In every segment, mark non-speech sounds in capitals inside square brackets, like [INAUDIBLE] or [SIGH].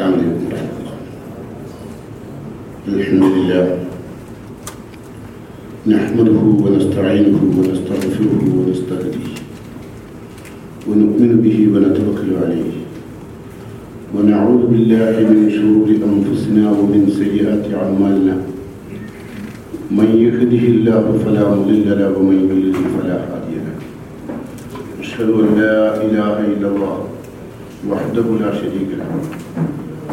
السلام عليكم ورحمة الله الحمد لله. نحمده ونستعينه ونستغفره ونستهديه. ونؤمن به ونتوكل عليه. ونعوذ بالله من شرور أنفسنا ومن سيئات أعمالنا. من يهده الله فلا مضل له ومن يضلل فلا هادي له. أشهد أن لا إله إلا الله وحده لا شريك له.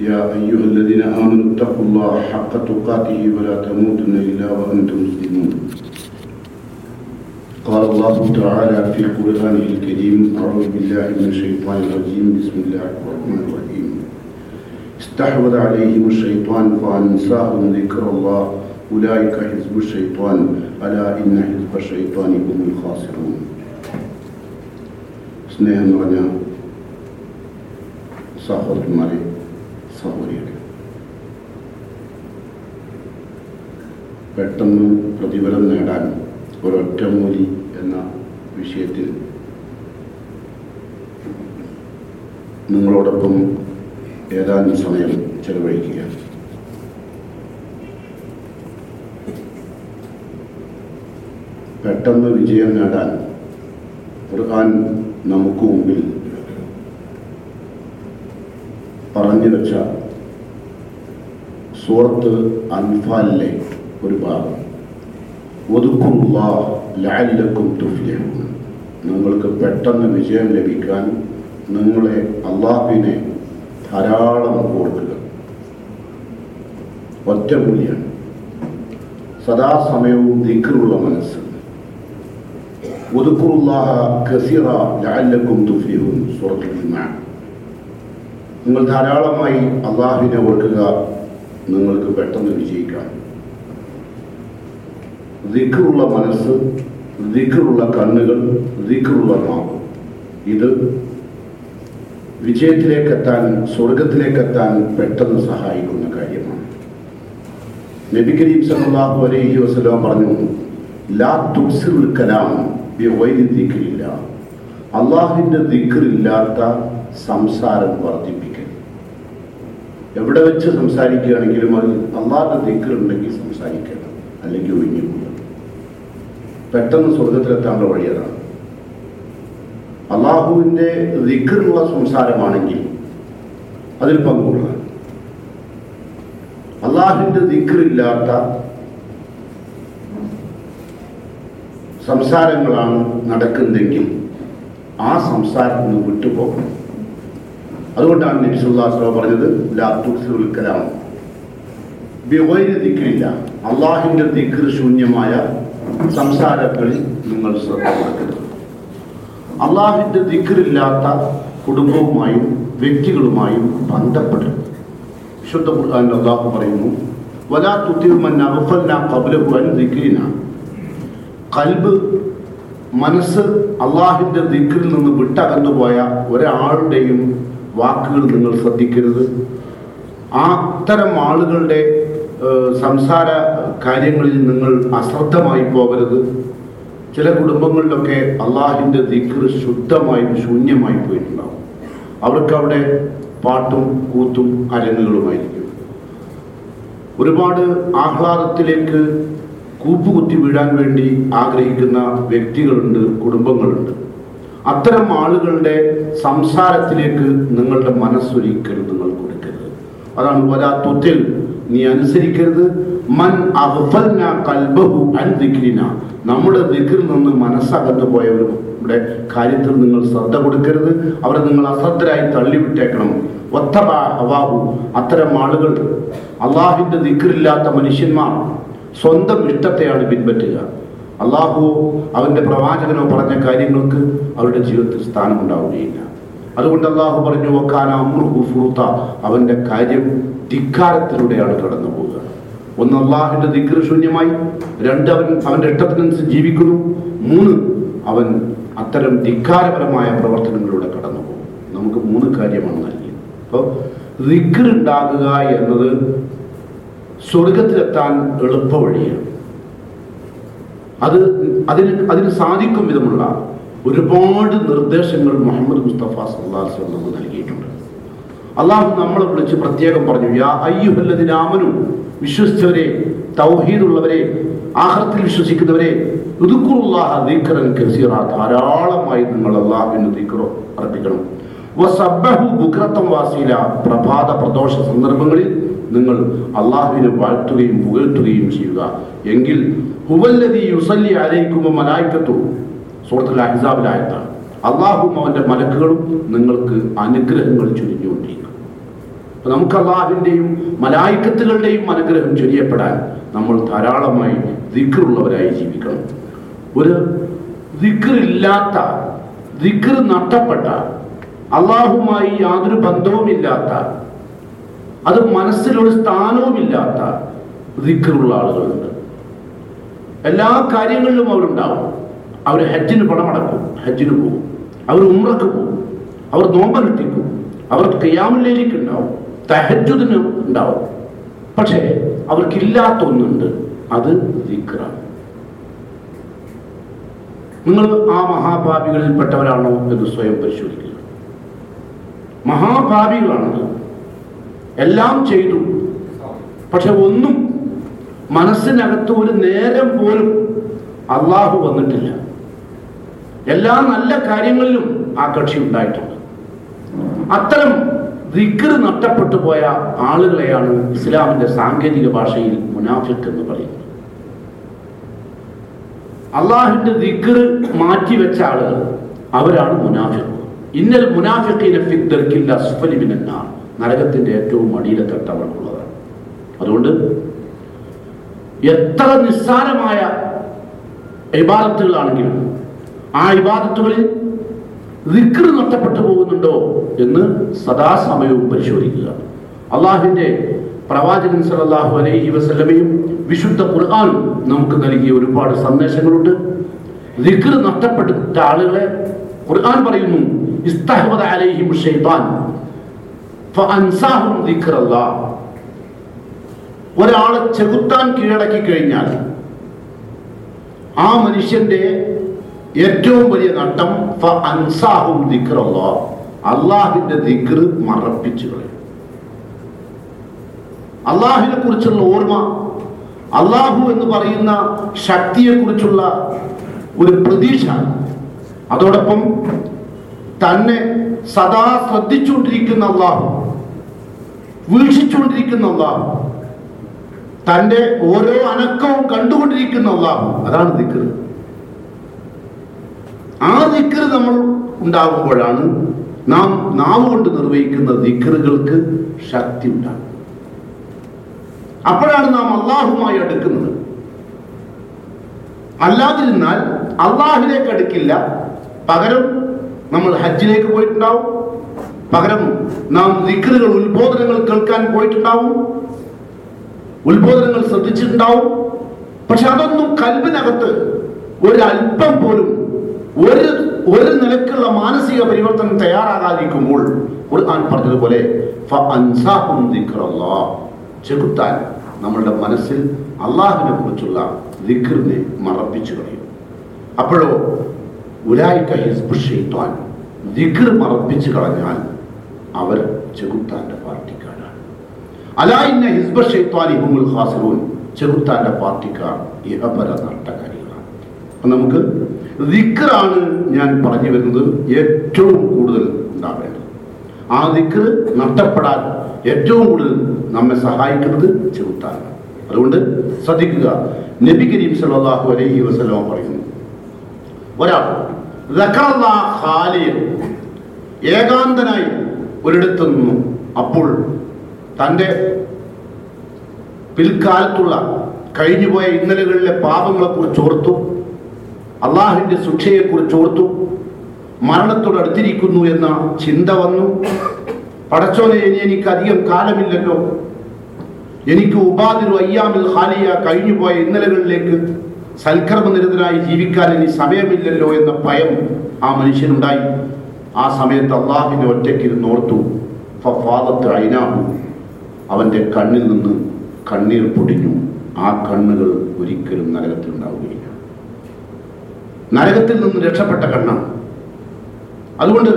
يا أيها الذين آمنوا اتقوا الله حق تقاته ولا تموتن إلا وأنتم مسلمون قال الله تعالى في قرآنه الكريم أعوذ بالله من الشيطان الرجيم بسم الله الرحمن الرحيم استحوذ عليهم الشيطان فأنساهم ذكر الله أولئك حزب الشيطان ألا إن حزب الشيطان هم الخاسرون സ്നേഹം നിറഞ്ഞ സഹോദരന്മാരെ സഹോദരികളെ പെട്ടെന്ന് പ്രതിഫലം നേടാൻ ഒരൊറ്റമൂലി എന്ന വിഷയത്തിൽ നിങ്ങളോടൊപ്പം ഏതാനും സമയം ചെലവഴിക്കുക. പെട്ടെന്ന് വിജയം നേടാൻ ഖുർആൻ നമുക്ക് മുമ്പിൽ പറഞ്ഞു വെച്ച സൂറത്ത് അൻഫാലിലെ ഒരു ഭാഗം. ഒതുക്കുള്ള ലാലിലക്കും തുഫ്ലിയാണ് നിങ്ങൾക്ക് പെട്ടെന്ന് വിജയം ലഭിക്കാൻ നിങ്ങളെ അള്ളാഹുവിനെ ധാരാളം ഓർക്കുക. ഒറ്റമൂല്യാണ് സദാസമയവും ദിക്കറുള്ള മനസ്സ്. ഒതുക്കുള്ള കസീറ ലാലിലക്കും തുഫ്ലിയും സൂറത്തുൽ ജുമാ. നിങ്ങൾ ധാരാളമായി അള്ളാഹുവിനെ ഓർക്കുക നിങ്ങൾക്ക് പെട്ടെന്ന് വിജയിക്കാം. ദിക്കറുള്ള മനസ്സ് ദിക്കറുള്ള കണ്ണുകൾ ദിക്കറുള്ള നാവ്. ഇത് വിജയത്തിലേക്കെത്താൻ സ്വർഗത്തിലേക്കെത്താൻ പെട്ടെന്ന് സഹായിക്കുന്ന കാര്യമാണ്. നബി കരീം സല്ലല്ലാഹു അലൈഹി വസ്ലാം പറഞ്ഞു ലാ തുബ്സിറുൽ കലാം വൈദ്യുതിക്കില്ല അള്ളാഹുവിന്റെ ദിക്റില്ലാത്ത സംസാരം വർദ്ധിപ്പിക്കൽ എവിടെ വെച്ച് സംസാരിക്കുകയാണെങ്കിലും അത് അള്ളാഹിന്റെ ദിക്റുണ്ടെങ്കിൽ സംസാരിക്കണം അല്ലെങ്കിൽ ഒഴിഞ്ഞു പോകുക പെട്ടെന്ന് സ്വർഗത്തിലെത്താനുള്ള വഴി അതാണ്. അള്ളാഹുവിന്റെ ദിക്കറുള്ള സംസാരമാണെങ്കിൽ അതിൽ പങ്കുകൊള്ളാം. അള്ളാഹുവിന്റെ ദിക്കറില്ലാത്ത സംസാരങ്ങളാണ് നടക്കുന്നതെങ്കിൽ ആ സംസാരത്തിൽ നിന്ന് വിട്ടുപോകണം. അതുകൊണ്ടാണ് നബിസുല്ലാസ്ലോ പറഞ്ഞത് ലാത്തുൽ കലാം ബിവൈര് ദിക്രില്ല അള്ളാഹിന്റെ ദിക്ർ ശൂന്യമായ സംസാരങ്ങളിൽ നിങ്ങൾ ശ്രദ്ധ കൊടുക്കരുത്. അള്ളാഹിന്റെ ദിക്റില്ലാത്ത കുടുംബവുമായും വ്യക്തികളുമായും ബന്ധപ്പെടരുത്. വിശുദ്ധ ഖുർആാനിൽ അള്ളാഹു പറയുന്നു വലാ തുത്തിമൻ അറുഫല്ല കബലഹു അൻ ദിക്രിന കൽബ് മനസ്സ് അള്ളാഹിന്റെ ദിക്റിൽ നിന്ന് വിട്ടകന്നു പോയ ഒരാളുടെയും വാക്കുകൾ നിങ്ങൾ ശ്രദ്ധിക്കരുത്. ആ അത്തരം ആളുകളുടെ സംസാര കാര്യങ്ങളിൽ നിങ്ങൾ അശ്രദ്ധമായി പോകരുത്. ചില കുടുംബങ്ങളിലൊക്കെ അള്ളാഹിന്റെ ദിക്കർ ശുദ്ധമായും ശൂന്യമായി പോയിട്ടുണ്ടാവും. അവർക്ക് അവിടെ പാട്ടും കൂത്തും അരങ്ങുകളുമായിരിക്കും. ഒരുപാട് ആഹ്ലാദത്തിലേക്ക് കൂപ്പുകുത്തി വീഴാൻ വേണ്ടി ആഗ്രഹിക്കുന്ന വ്യക്തികളുണ്ട് കുടുംബങ്ങളുണ്ട്. അത്തരം ആളുകളുടെ സംസാരത്തിലേക്ക് നിങ്ങളുടെ മനസ്സൊരിക്കലും നിങ്ങൾ കൊടുക്കരുത്. അതാണ് വലാത്തുത്തിൽ നീ അനുസരിക്കരുത്. മൻ കൽബഹു നമ്മുടെ ദിക്കിൽ നിന്ന് മനസ്സകന്നു പോയവരുടെ കാര്യത്തിൽ നിങ്ങൾ ശ്രദ്ധ കൊടുക്കരുത്. അവരെ നിങ്ങൾ അശ്രദ്ധരായി തള്ളിവിട്ടേക്കണം. ഒത്തബാഹു അത്തരം ആളുകൾ അള്ളാഹിന്റെ ദിക്റില്ലാത്ത മനുഷ്യന്മാർ സ്വന്തം ഇഷ്ടത്തെയാണ് പിൻപറ്റുക. അള്ളാഹു അവന്റെ പ്രവാചകനോ പറഞ്ഞ കാര്യങ്ങൾക്ക് അവരുടെ ജീവിതത്തിൽ സ്ഥാനമുണ്ടാവുകയില്ല അതുകൊണ്ട് അള്ളാഹു പറഞ്ഞു വെക്കാൻ അമ്രുഹു അവന്റെ കാര്യം ധിക്കാരത്തിലൂടെയാണ് കടന്നു പോവുക ഒന്ന് അള്ളാഹുവിന്റെ ദിക്ർ ശൂന്യമായി. രണ്ട് അവൻ അവന്റെ ഇഷ്ടത്തിനനുസരിച്ച് ജീവിക്കുന്നു. മൂന്ന് അവൻ അത്തരം ധിക്കാരപരമായ പ്രവർത്തനങ്ങളിലൂടെ കടന്നു പോകും നമുക്ക് മൂന്ന് കാര്യമാണ് നൽകിയത്. അപ്പോൾ ഉണ്ടാകുക എന്നത് സ്വർഗത്തിലെത്താൻ എളുപ്പ വഴിയാണ് അത് അതിന് അതിന് സാധിക്കും വിധമുള്ള ഒരുപാട് നിർദ്ദേശങ്ങൾ മുഹമ്മദ് മുസ്തഫ സല്ലാസ് നമുക്ക് നൽകിയിട്ടുണ്ട്. അള്ളാഹു നമ്മളെ വിളിച്ച് പ്രത്യേകം പറഞ്ഞു യാ വിശ്വസിച്ചവരെ തൗഹീദുള്ളവരെ ആഹ്റത്തിൽ വിശ്വസിക്കുന്നവരെ ധാരാളമായി നിങ്ങൾ അള്ളാഹുവിന് അർപ്പിക്കണം. വസബ്ബഹു പ്രഭാത പ്രദോഷ സന്ദർഭങ്ങളിൽ നിങ്ങൾ അള്ളാഹുവിനെ വാഴ്ത്തുകയും പുകഴ്ത്തുകയും ചെയ്യുക. എങ്കിൽ യുസല്ലി അള്ളാഹും അവന്റെ മലക്കുകളും നിങ്ങൾക്ക് അനുഗ്രഹങ്ങൾ ചുരിഞ്ഞുകൊണ്ടിരിക്കും അപ്പൊ നമുക്ക് അള്ളാഹുവിന്റെയും മലായിക്കത്തുകളുടെയും അനുഗ്രഹം ചൊരിയപ്പെടാൻ നമ്മൾ ധാരാളമായി ദിക്കറുള്ളവരായി ജീവിക്കണം. ഒരു ദിക്കറില്ലാത്ത ദിക്കർ നഷ്ടപ്പെട്ട അള്ളാഹുമായി യാതൊരു ബന്ധവുമില്ലാത്ത അത് മനസ്സിലൊരു സ്ഥാനവുമില്ലാത്ത ദിക്കറുള്ള ആളുകളുണ്ട്. എല്ലാ കാര്യങ്ങളിലും അവരുണ്ടാവും. അവർ ഹജ്ജിന് പണമടക്കും ഹജ്ജിന് പോകും. അവർ ഉമ്രക്ക് പോകും. അവർ നോമ്പനുഷ്ഠിക്കും അവർ കയ്യാമില്ലേക്ക് ഉണ്ടാവും. തഹജുദിന് ഉണ്ടാവും. പക്ഷേ അവർക്കില്ലാത്ത ഒന്നുണ്ട് അത് ദിക്റാണ്. നിങ്ങൾ ആ മഹാഭാവികളിൽപ്പെട്ടവരാണോ എന്ന് സ്വയം പരിശോധിക്കുക. മഹാഭാവികളാണ് എല്ലാം ചെയ്തു. പക്ഷെ ഒന്നും മനസ്സിനകത്ത് ഒരു നേരം പോലും അള്ളാഹു വന്നിട്ടില്ല. എല്ലാ നല്ല കാര്യങ്ങളിലും ആ കക്ഷി ഉണ്ടായിട്ടുണ്ട്. അത്തരം ദിക്ർ നഷ്ടപ്പെട്ടു പോയ ആളുകളെയാണ് ഇസ്ലാമിന്റെ സാങ്കേതിക ഭാഷയിൽ മുനാഫിക് എന്ന് പറയുന്നത്. അള്ളാഹിന്റെ ദിക്ർ മാറ്റിവെച്ച ആളുകൾ അവരാണ് മുനാഫിക് ഇന്നൽ മുനാഫിഖീന ഫി ദർക്കിൽ നരകത്തിന്റെ ഏറ്റവും അടിയിലെ തട്ടവർക്കുള്ളതാണ് അതുകൊണ്ട് എത്ര നിസ്സാരമായ ഇബാദത്തുകളാണെങ്കിലും ആ ഇബാദത്തുകളിൽ ദിക്ർ നഷ്ടപ്പെട്ടു പോകുന്നുണ്ടോ എന്ന് സദാസമയവും പരിശോധിക്കുക. അള്ളാഹുവിന്റെ പ്രവാചകൻ സല്ലല്ലാഹു അലൈഹി വസല്ലമയും വിശുദ്ധ ഖുർആാനും നമുക്ക് നൽകിയ ഒരുപാട് സന്ദേശങ്ങളുണ്ട്. ദിക്ർ നഷ്ടപ്പെട്ട ആളുകളെ ഖുർആൻ പറയുന്നു ഇസ്തഹ്വദ അലൈഹിം ദിക്റല്ലാഹ് ഒരാളെ ചെകുത്താൻ കീഴടക്കി കഴിഞ്ഞാൽ ആ മനുഷ്യന്റെ ഏറ്റവും വലിയ നട്ടം അള്ളാഹിന്റെ ദിക്ർ മറപ്പിച്ചു കളയും. അള്ളാഹിനെ കുറിച്ചുള്ള ഓർമ്മ അള്ളാഹു എന്ന് പറയുന്ന ശക്തിയെ കുറിച്ചുള്ള ഒരു പ്രതീക്ഷ. അതോടൊപ്പം തന്നെ സദാ ശ്രദ്ധിച്ചുകൊണ്ടിരിക്കുന്ന അള്ളാഹു വീക്ഷിച്ചുകൊണ്ടിരിക്കുന്ന അള്ളാഹു. തന്റെ ഓരോ അനക്കവും കണ്ടുകൊണ്ടിരിക്കുന്ന അള്ളാഹു. അതാണ് ദിക്കർ ആ ദിക്കർ നമ്മൾ ഉണ്ടാകുമ്പോഴാണ് നാം നാവ് കൊണ്ട് നിർവഹിക്കുന്ന ദിക്കറുകൾക്ക് ശക്തി ഉണ്ടാകും അപ്പോഴാണ് നാം അള്ളാഹുമായി അടുക്കുന്നത്. അല്ലാതിരുന്നാൽ അള്ളാഹിലേക്ക് അടുക്കില്ല. പകരം നമ്മൾ ഹജ്ജിലേക്ക് പോയിട്ടുണ്ടാവും. പകരം നാം ദിക്കറുകൾ ഉത്ബോധനങ്ങൾ കേൾക്കാൻ പോയിട്ടുണ്ടാവും. ഉത്ബോധനങ്ങൾ ശ്രദ്ധിച്ചിട്ടുണ്ടാവും. പക്ഷെ അതൊന്നും കൽബിനകത്ത് ഒരല്പം പോലും ഒരു ഒരു നിലക്കുള്ള മാനസിക പരിവർത്തനം തയ്യാറാകാതിരിക്കുമ്പോൾ ഖുർആൻ പറഞ്ഞതുപോലെ. ചെകുത്താൻ നമ്മളുടെ മനസ്സിൽ അള്ളാഹിനെ കുറിച്ചുള്ള ദിക്റിനെ മറപ്പിച്ചു കളയും. അപ്പോഴോ ഉലായിക്ക ഹിസ്ബു ഷെയ്ത്താൻ ദിക്ർ മറപ്പിച്ചു കളഞ്ഞാൽ അവർ ചെകുത്താന്റെ പാർട്ടിക്കാരാണ്. അലായിന്ന ഹിസ്ബ ഷെയ്ത്താനി ഹുമുൽ ഖാസിറൂൻ. ചെകുത്താന്റെ പാർട്ടിക്കാർ ഇഹപര നാട്ടകാരികളാണ് അപ്പൊ നമുക്ക് ദിക്റാണ് ഞാൻ പറഞ്ഞു വരുന്നത് ഏറ്റവും കൂടുതൽ ഉണ്ടാവേണ്ടത്. ആ ദിക്ർ നഷ്ടപ്പെടാൻ ഏറ്റവും കൂടുതൽ നമ്മെ സഹായിക്കുന്നത് ചെറുത്താണ് അതുകൊണ്ട് ശ്രദ്ധിക്കുക. നബി കരീം സല്ലല്ലാഹു അലൈഹി വസല്ലം പറയുന്നു ഒരാൾ ഏകാന്തനായി ഒരിടത്ത് നിന്നു അപ്പോൾ തന്റെ പിൽക്കാലത്തുള്ള കഴിഞ്ഞുപോയ ഇന്നലകളിലെ പാപങ്ങളെക്കുറിച്ച് ഓർത്തു അള്ളാഹിന്റെ ശിക്ഷയെക്കുറിച്ച് ഓർത്തു മരണത്തോട് അടുത്തിരിക്കുന്നു എന്ന ചിന്ത വന്നു. പടച്ചോനെ ഇനി എനിക്ക് അധികം കാലമില്ലല്ലോ. എനിക്ക് ഉപാധിരു അയ്യാമിൽ ഹാലിയ കഴിഞ്ഞുപോയ ഇന്നലകളിലേക്ക് സൽക്കർമ്മനിരതനായി ജീവിക്കാൻ ഇനി സമയമില്ലല്ലോ എന്ന ഭയം ആ മനുഷ്യനുണ്ടായി. ആ സമയത്ത് അള്ളാഹിനെ ഒറ്റയ്ക്കിരുന്ന് ഓർത്തു ഫാദത്ത് അയിനാഹു. അവന്റെ കണ്ണിൽ നിന്ന് കണ്ണീർ പൊടിഞ്ഞു. ആ കണ്ണുകൾ ഒരിക്കലും നരകത്തിൽ ഉണ്ടാവുകയില്ല നരകത്തിൽ നിന്ന് രക്ഷപ്പെട്ട കണ്ണാണ്. അതുകൊണ്ട്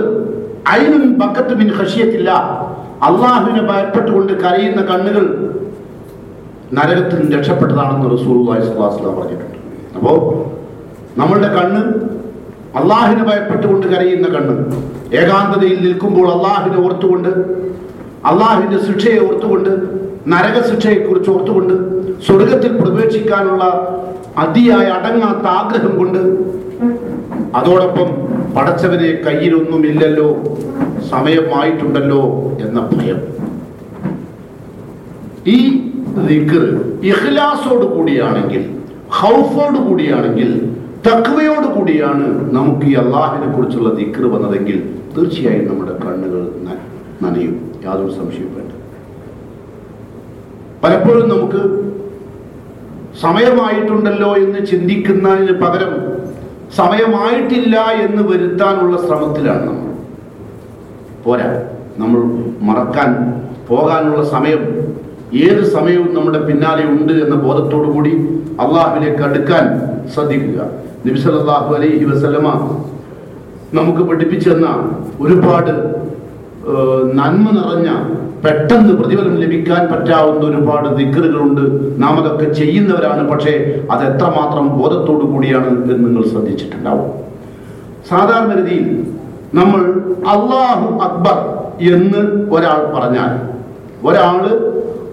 അയിനും ബക്കത്ത് മിൻ ഹഷിയത്തില്ല അള്ളാഹുവിനെ ഭയപ്പെട്ടുകൊണ്ട് കരയുന്ന കണ്ണുകൾ നരകത്തിൽ രക്ഷപ്പെട്ടതാണെന്ന് റസൂൽ പറഞ്ഞിട്ടുണ്ട്. അപ്പോൾ നമ്മളുടെ കണ്ണ് അള്ളാഹിനെ ഭയപ്പെട്ടുകൊണ്ട് കരയുന്ന കണ്ണ്. ഏകാന്തതയിൽ നിൽക്കുമ്പോൾ അള്ളാഹിനെ ഓർത്തുകൊണ്ട് അള്ളാഹിന്റെ ശിക്ഷയെ ഓർത്തുകൊണ്ട് നരക ശിക്ഷയെക്കുറിച്ച് ഓർത്തുകൊണ്ട് സ്വർഗത്തിൽ പ്രവേശിക്കാനുള്ള അതിയായ അടങ്ങാത്ത ആഗ്രഹം കൊണ്ട് അതോടൊപ്പം പടച്ചവനെ കയ്യിലൊന്നുമില്ലല്ലോ സമയമായിട്ടുണ്ടല്ലോ എന്ന ഭയം. ഈ ദിക്ർ ഇഖ്ലാസോട് കൂടിയാണെങ്കിൽ ഹൗഫോട് കൂടിയാണെങ്കിൽ തക്വയോട് കൂടിയാണ് നമുക്ക് ഈ അള്ളാഹിനെ കുറിച്ചുള്ള ദിക്ർ വന്നതെങ്കിൽ തീർച്ചയായും നമ്മുടെ കണ്ണുകൾ നനയും. യാതൊരു സംശയവും വേണ്ട. പലപ്പോഴും നമുക്ക് സമയമായിട്ടുണ്ടല്ലോ എന്ന് ചിന്തിക്കുന്നതിന് പകരം സമയമായിട്ടില്ല എന്ന് വരുത്താനുള്ള ശ്രമത്തിലാണ് നമ്മൾ. പോരാ. നമ്മൾ മറക്കാൻ പോകാനുള്ള സമയം ഏത് സമയവും നമ്മുടെ പിന്നാലെ ഉണ്ട് എന്ന ബോധത്തോടു കൂടി അള്ളാഹുവിലേക്ക് അടുക്കാൻ ശ്രദ്ധിക്കുക. നബിസല്ലാഹു അലൈഹി വസല്ലമ നമുക്ക് പഠിപ്പിച്ചെന്ന ഒരുപാട് നന്മ നിറഞ്ഞ പെട്ടെന്ന് പ്രതിഫലം ലഭിക്കാൻ പറ്റാവുന്ന ഒരുപാട് ദിക്കറുകളുണ്ട് നാം അതൊക്കെ ചെയ്യുന്നവരാണ് പക്ഷേ അത് എത്രമാത്രം ബോധത്തോടു കൂടിയാണ് എന്ന് നിങ്ങൾ ശ്രദ്ധിച്ചിട്ടുണ്ടാവും. സാധാരണ രീതിയിൽ നമ്മൾ അള്ളാഹു അക്ബർ എന്ന് ഒരാൾ പറഞ്ഞാൽ ഒരാൾ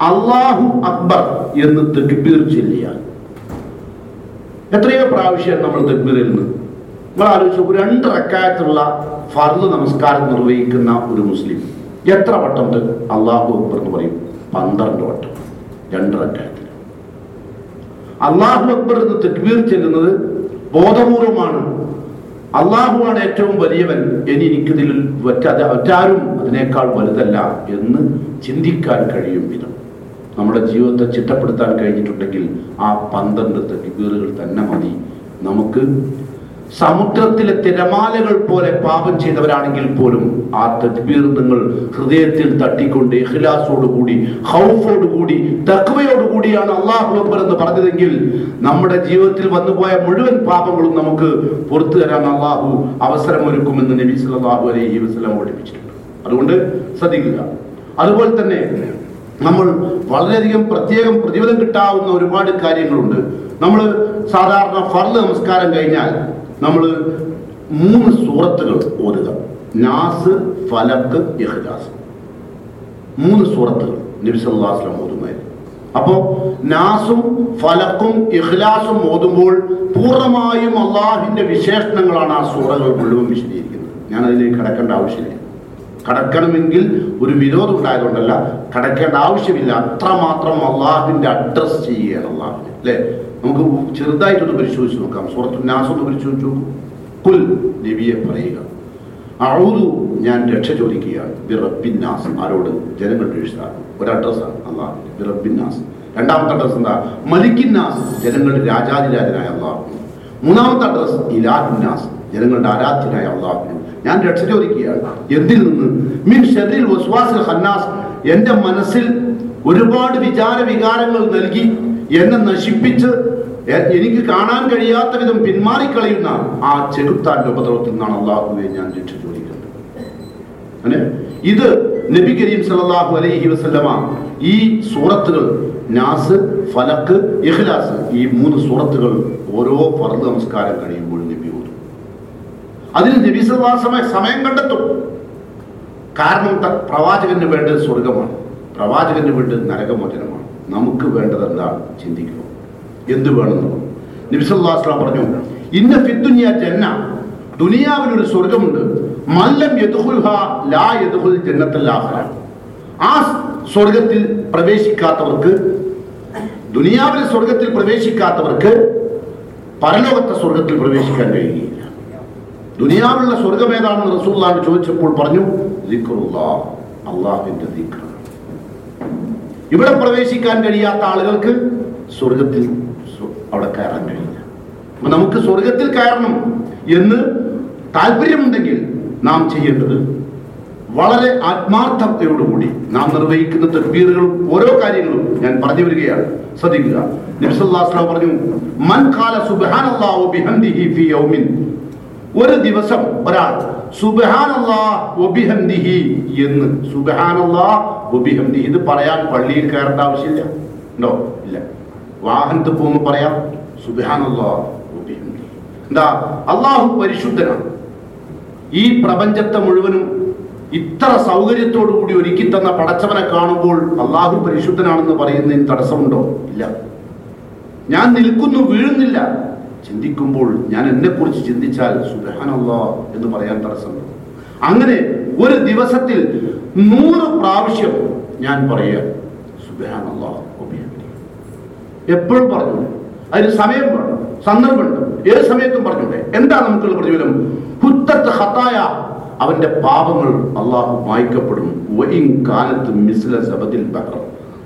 അള്ളാഹു അക്ബർ എന്ന് തെക്കിപ്പീർ ചൊല്ലിയാൽ എത്രയോ പ്രാവശ്യം നമ്മൾ തെക്ബീറിൽ നിന്ന് നിങ്ങൾ ആലോചിച്ചു രണ്ട് റക്കായത്തുള്ള ഫർദ് നമസ്കാരം നിർവഹിക്കുന്ന ഒരു മുസ്ലിം എത്ര വട്ടം അള്ളാഹു അക്ബർ എന്ന് പറയും പന്ത്രണ്ട് വട്ടം. രണ്ട് റക്കായത്തിൽ. അള്ളാഹു അക്ബർ എന്ന് തെക്ബീർ ചെല്ലുന്നത് ബോധപൂർവമാണ്. അള്ളാഹുവാണ് ഏറ്റവും വലിയവൻ. ഇനി എനിക്കിതിൽ ഒറ്റ ഒറ്റാരും അതിനേക്കാൾ വലുതല്ല എന്ന് ചിന്തിക്കാൻ കഴിയും വിധം. നമ്മുടെ ജീവിതത്തെ ചിട്ടപ്പെടുത്താൻ കഴിഞ്ഞിട്ടുണ്ടെങ്കിൽ ആ പന്ത്രണ്ട് തെക്ബീറുകൾ തന്നെ മതി. നമുക്ക് സമുദ്രത്തിലെ തിരമാലകൾ പോലെ പാപം ചെയ്തവരാണെങ്കിൽ പോലും ആ തദ്ബീർ നിങ്ങൾ ഹൃദയത്തിൽ തട്ടിക്കൊണ്ട് കൂടി ഹൗഫോട് കൂടി തക്വയോട് കൂടിയാണ് അള്ളാഹു അക്ബർ എന്ന് പറഞ്ഞതെങ്കിൽ നമ്മുടെ ജീവിതത്തിൽ വന്നുപോയ മുഴുവൻ പാപങ്ങളും നമുക്ക് പുറത്തു തരാൻ അള്ളാഹു അവസരമൊരുക്കുമെന്ന് നബി സല്ലല്ലാഹു അലൈഹി വസല്ലം പഠിപ്പിച്ചിട്ടുണ്ട് അതുകൊണ്ട് ശ്രദ്ധിക്കുക. അതുപോലെ തന്നെ നമ്മൾ വളരെയധികം പ്രത്യേകം പ്രതിഫലം കിട്ടാവുന്ന ഒരുപാട് കാര്യങ്ങളുണ്ട്. നമ്മൾ സാധാരണ ഫർദ് നമസ്കാരം കഴിഞ്ഞാൽ നമ്മൾ മൂന്ന് സൂറത്തുകൾ ഓതുക. നാസ് ഫലക്ക് ഇഖ്ലാസ്. മൂന്ന് സൂറത്തുകൾ നബി വസല്ലം ഓതുമായിരുന്നു. അപ്പോൾ നാസും ഫലക്കും ഇഖ്ലാസും ഓതുമ്പോൾ പൂർണമായും അള്ളാഹിന്റെ വിശേഷണങ്ങളാണ് ആ സൂറകൾ മുഴുവൻ വിശദീകരിക്കുന്നത്. ഞാൻ അതിലേക്ക് കടക്കേണ്ട ആവശ്യമില്ല. കടക്കണമെങ്കിൽ ഒരു വിരോധം ഉണ്ടായതുകൊണ്ടല്ല. കടക്കേണ്ട ആവശ്യമില്ല. അത്രമാത്രം അള്ളാഹുവിന്റെ അഡ്രസ് ചെയ്യുകയാണ് അള്ളാഹുവിന് അല്ലേ? നമുക്ക് ചെറുതായിട്ടൊന്ന് പരിശോധിച്ച് നോക്കാം. സൂറത്തു ഒന്ന് പരിശോധിച്ചു നോക്കൂ. കുൽ നബിയെ പറയുക. അഴുതു ഞാൻ രക്ഷ ചോദിക്കുകയാണ്. ബിറബിന്നാസ് നാസ്. ആരോട്? ജനങ്ങളുടെ രക്ഷിതാവ് ഒരു അഡ്രസ്സാണ് അള്ളാഹു. ബിറബിന്നാസ് രണ്ടാമത്തെ അഡ്രസ് എന്താ? മലിക്കിൻ നാസ്. ജനങ്ങളുടെ രാജാതിരാജനായ അള്ളാഹു. മൂന്നാമത്തെ അഡ്രസ് ഇലാഹിൻ നാസ്. ജനങ്ങളുടെ ആരാധ്യനായ അള്ളാഹുവിനും ഞാൻ രക്ഷ ചോദിക്കുകയാണ് എന്തിൽ നിന്ന്? മിൻ ഷെറിൽ വസ്വാസിൽ ഹന്നാസ് എന്റെ മനസ്സിൽ ഒരുപാട് വിചാര വികാരങ്ങൾ നൽകി എന്നെ നശിപ്പിച്ച് എനിക്ക് കാണാൻ കഴിയാത്ത വിധം പിന്മാറിക്കളയുന്ന ആ ചെകുത്താന്റെ ഉപദ്രവത്തിൽ നിന്നാണ് അള്ളാഹുവെ ഞാൻ രക്ഷ ചോദിക്കുന്നത് അങ്ങനെ ഇത് നബി കരീം സല്ലല്ലാഹു അലൈഹി വസല്ലമ ഈ സൂറത്തുകൾ നാസ് ഫലക്ക് ഇഖ്ലാസ് ഈ മൂന്ന് സൂറത്തുകൾ ഓരോ ഫർദ് നമസ്കാരം കഴിയുമ്പോൾ അതിന് നബി സല്ലല്ലാഹു അലൈഹി വസല്ലമ സമയം കണ്ടെത്തും. കാരണം പ്രവാചകന് വേണ്ടത് സ്വർഗമാണ് പ്രവാചകന് വേണ്ടത് നരകമോചനമാണ്. നമുക്ക് വേണ്ടത് എന്താണ്? ചിന്തിക്കുക. എന്ത് വേണമെന്ന് നബി സല്ലല്ലാഹു അലൈഹി വസല്ലം പറഞ്ഞു ഇന്ന ഫിദ്ദുനിയ ജന്ന ദുനിയാവിനൊരു സ്വർഗമുണ്ട് മല്ലം യദ്ഖുൽഹ ലാ യദ്ഖുൽ ജന്നത്തൽ ആഖിറ. ആ സ്വർഗത്തിൽ പ്രവേശിക്കാത്തവർക്ക് ദുനിയാവിലെ സ്വർഗത്തിൽ പ്രവേശിക്കാത്തവർക്ക് പരലോകത്തെ സ്വർഗത്തിൽ പ്രവേശിക്കാൻ കഴിയുകയില്ല ദുനിയാവിലുള്ള സ്വർഗം ഏതാണെന്ന് റസൂള്ളാണ് ചോദിച്ചപ്പോൾ പറഞ്ഞു അള്ളാഹുവിന്റെ ഇവിടെ പ്രവേശിക്കാൻ കഴിയാത്ത ആളുകൾക്ക് സ്വർഗത്തിൽ അവിടെ കയറാൻ കഴിയില്ല. അപ്പൊ നമുക്ക് സ്വർഗത്തിൽ കയറണം എന്ന് താല്പര്യമുണ്ടെങ്കിൽ നാം ചെയ്യേണ്ടത് വളരെ ആത്മാർത്ഥതയോടുകൂടി നാം നിർവഹിക്കുന്ന തക്ബീറുകളും ഓരോ കാര്യങ്ങളും ഞാൻ പറഞ്ഞു വരികയാണ്. ശ്രദ്ധിക്കുക. നബിസല്ലാസ്ലാം പറഞ്ഞു മൻ കാല യൗമിൻ. ഒരു ദിവസം ഒരാൾ സുബഹാനല്ലാഹിഹി എന്ന്. സുബഹാനല്ലാഹിഹി ഇത് പറയാൻ പള്ളിയിൽ കയറേണ്ട ആവശ്യമില്ല. ഉണ്ടോ? ഇല്ല. വാഹനത്തിൽ പോകുമ്പോൾ പറയാം സുബഹാനല്ലാഹിഹി എന്താ? അള്ളാഹു പരിശുദ്ധനാണ്. ഈ പ്രപഞ്ചത്തെ മുഴുവനും ഇത്ര സൗകര്യത്തോടു കൂടി ഒരുക്കി തന്ന പടച്ചവനെ കാണുമ്പോൾ അള്ളാഹു പരിശുദ്ധനാണെന്ന് പറയുന്നതിന് തടസ്സമുണ്ടോ? ഇല്ല. ഞാൻ നിൽക്കുന്നു വീഴുന്നില്ല. ചിന്തിക്കുമ്പോൾ ഞാൻ എന്നെ കുറിച്ച് ചിന്തിച്ചാൽ സുബഹാനല്ലാ എന്ന് പറയാൻ തടസ്സമുണ്ട് അങ്ങനെ ഒരു ദിവസത്തിൽ നൂറ് പ്രാവശ്യം ഞാൻ പറയുക സുബഹാനല്ലാ. എപ്പോഴും പറഞ്ഞു. അതിന് സമയം വേണം സന്ദർഭമുണ്ട് ഏത് സമയത്തും പറഞ്ഞൂടെ? എന്താ നമുക്കുള്ള പ്രതിഫലം? ഹുത്തത്ത് ഹത്തായ അവന്റെ പാപങ്ങൾ അള്ളാഹു മായ്ക്കപ്പെടും. കാലത്ത് മിസ്ല സബദിൽ ബഹർ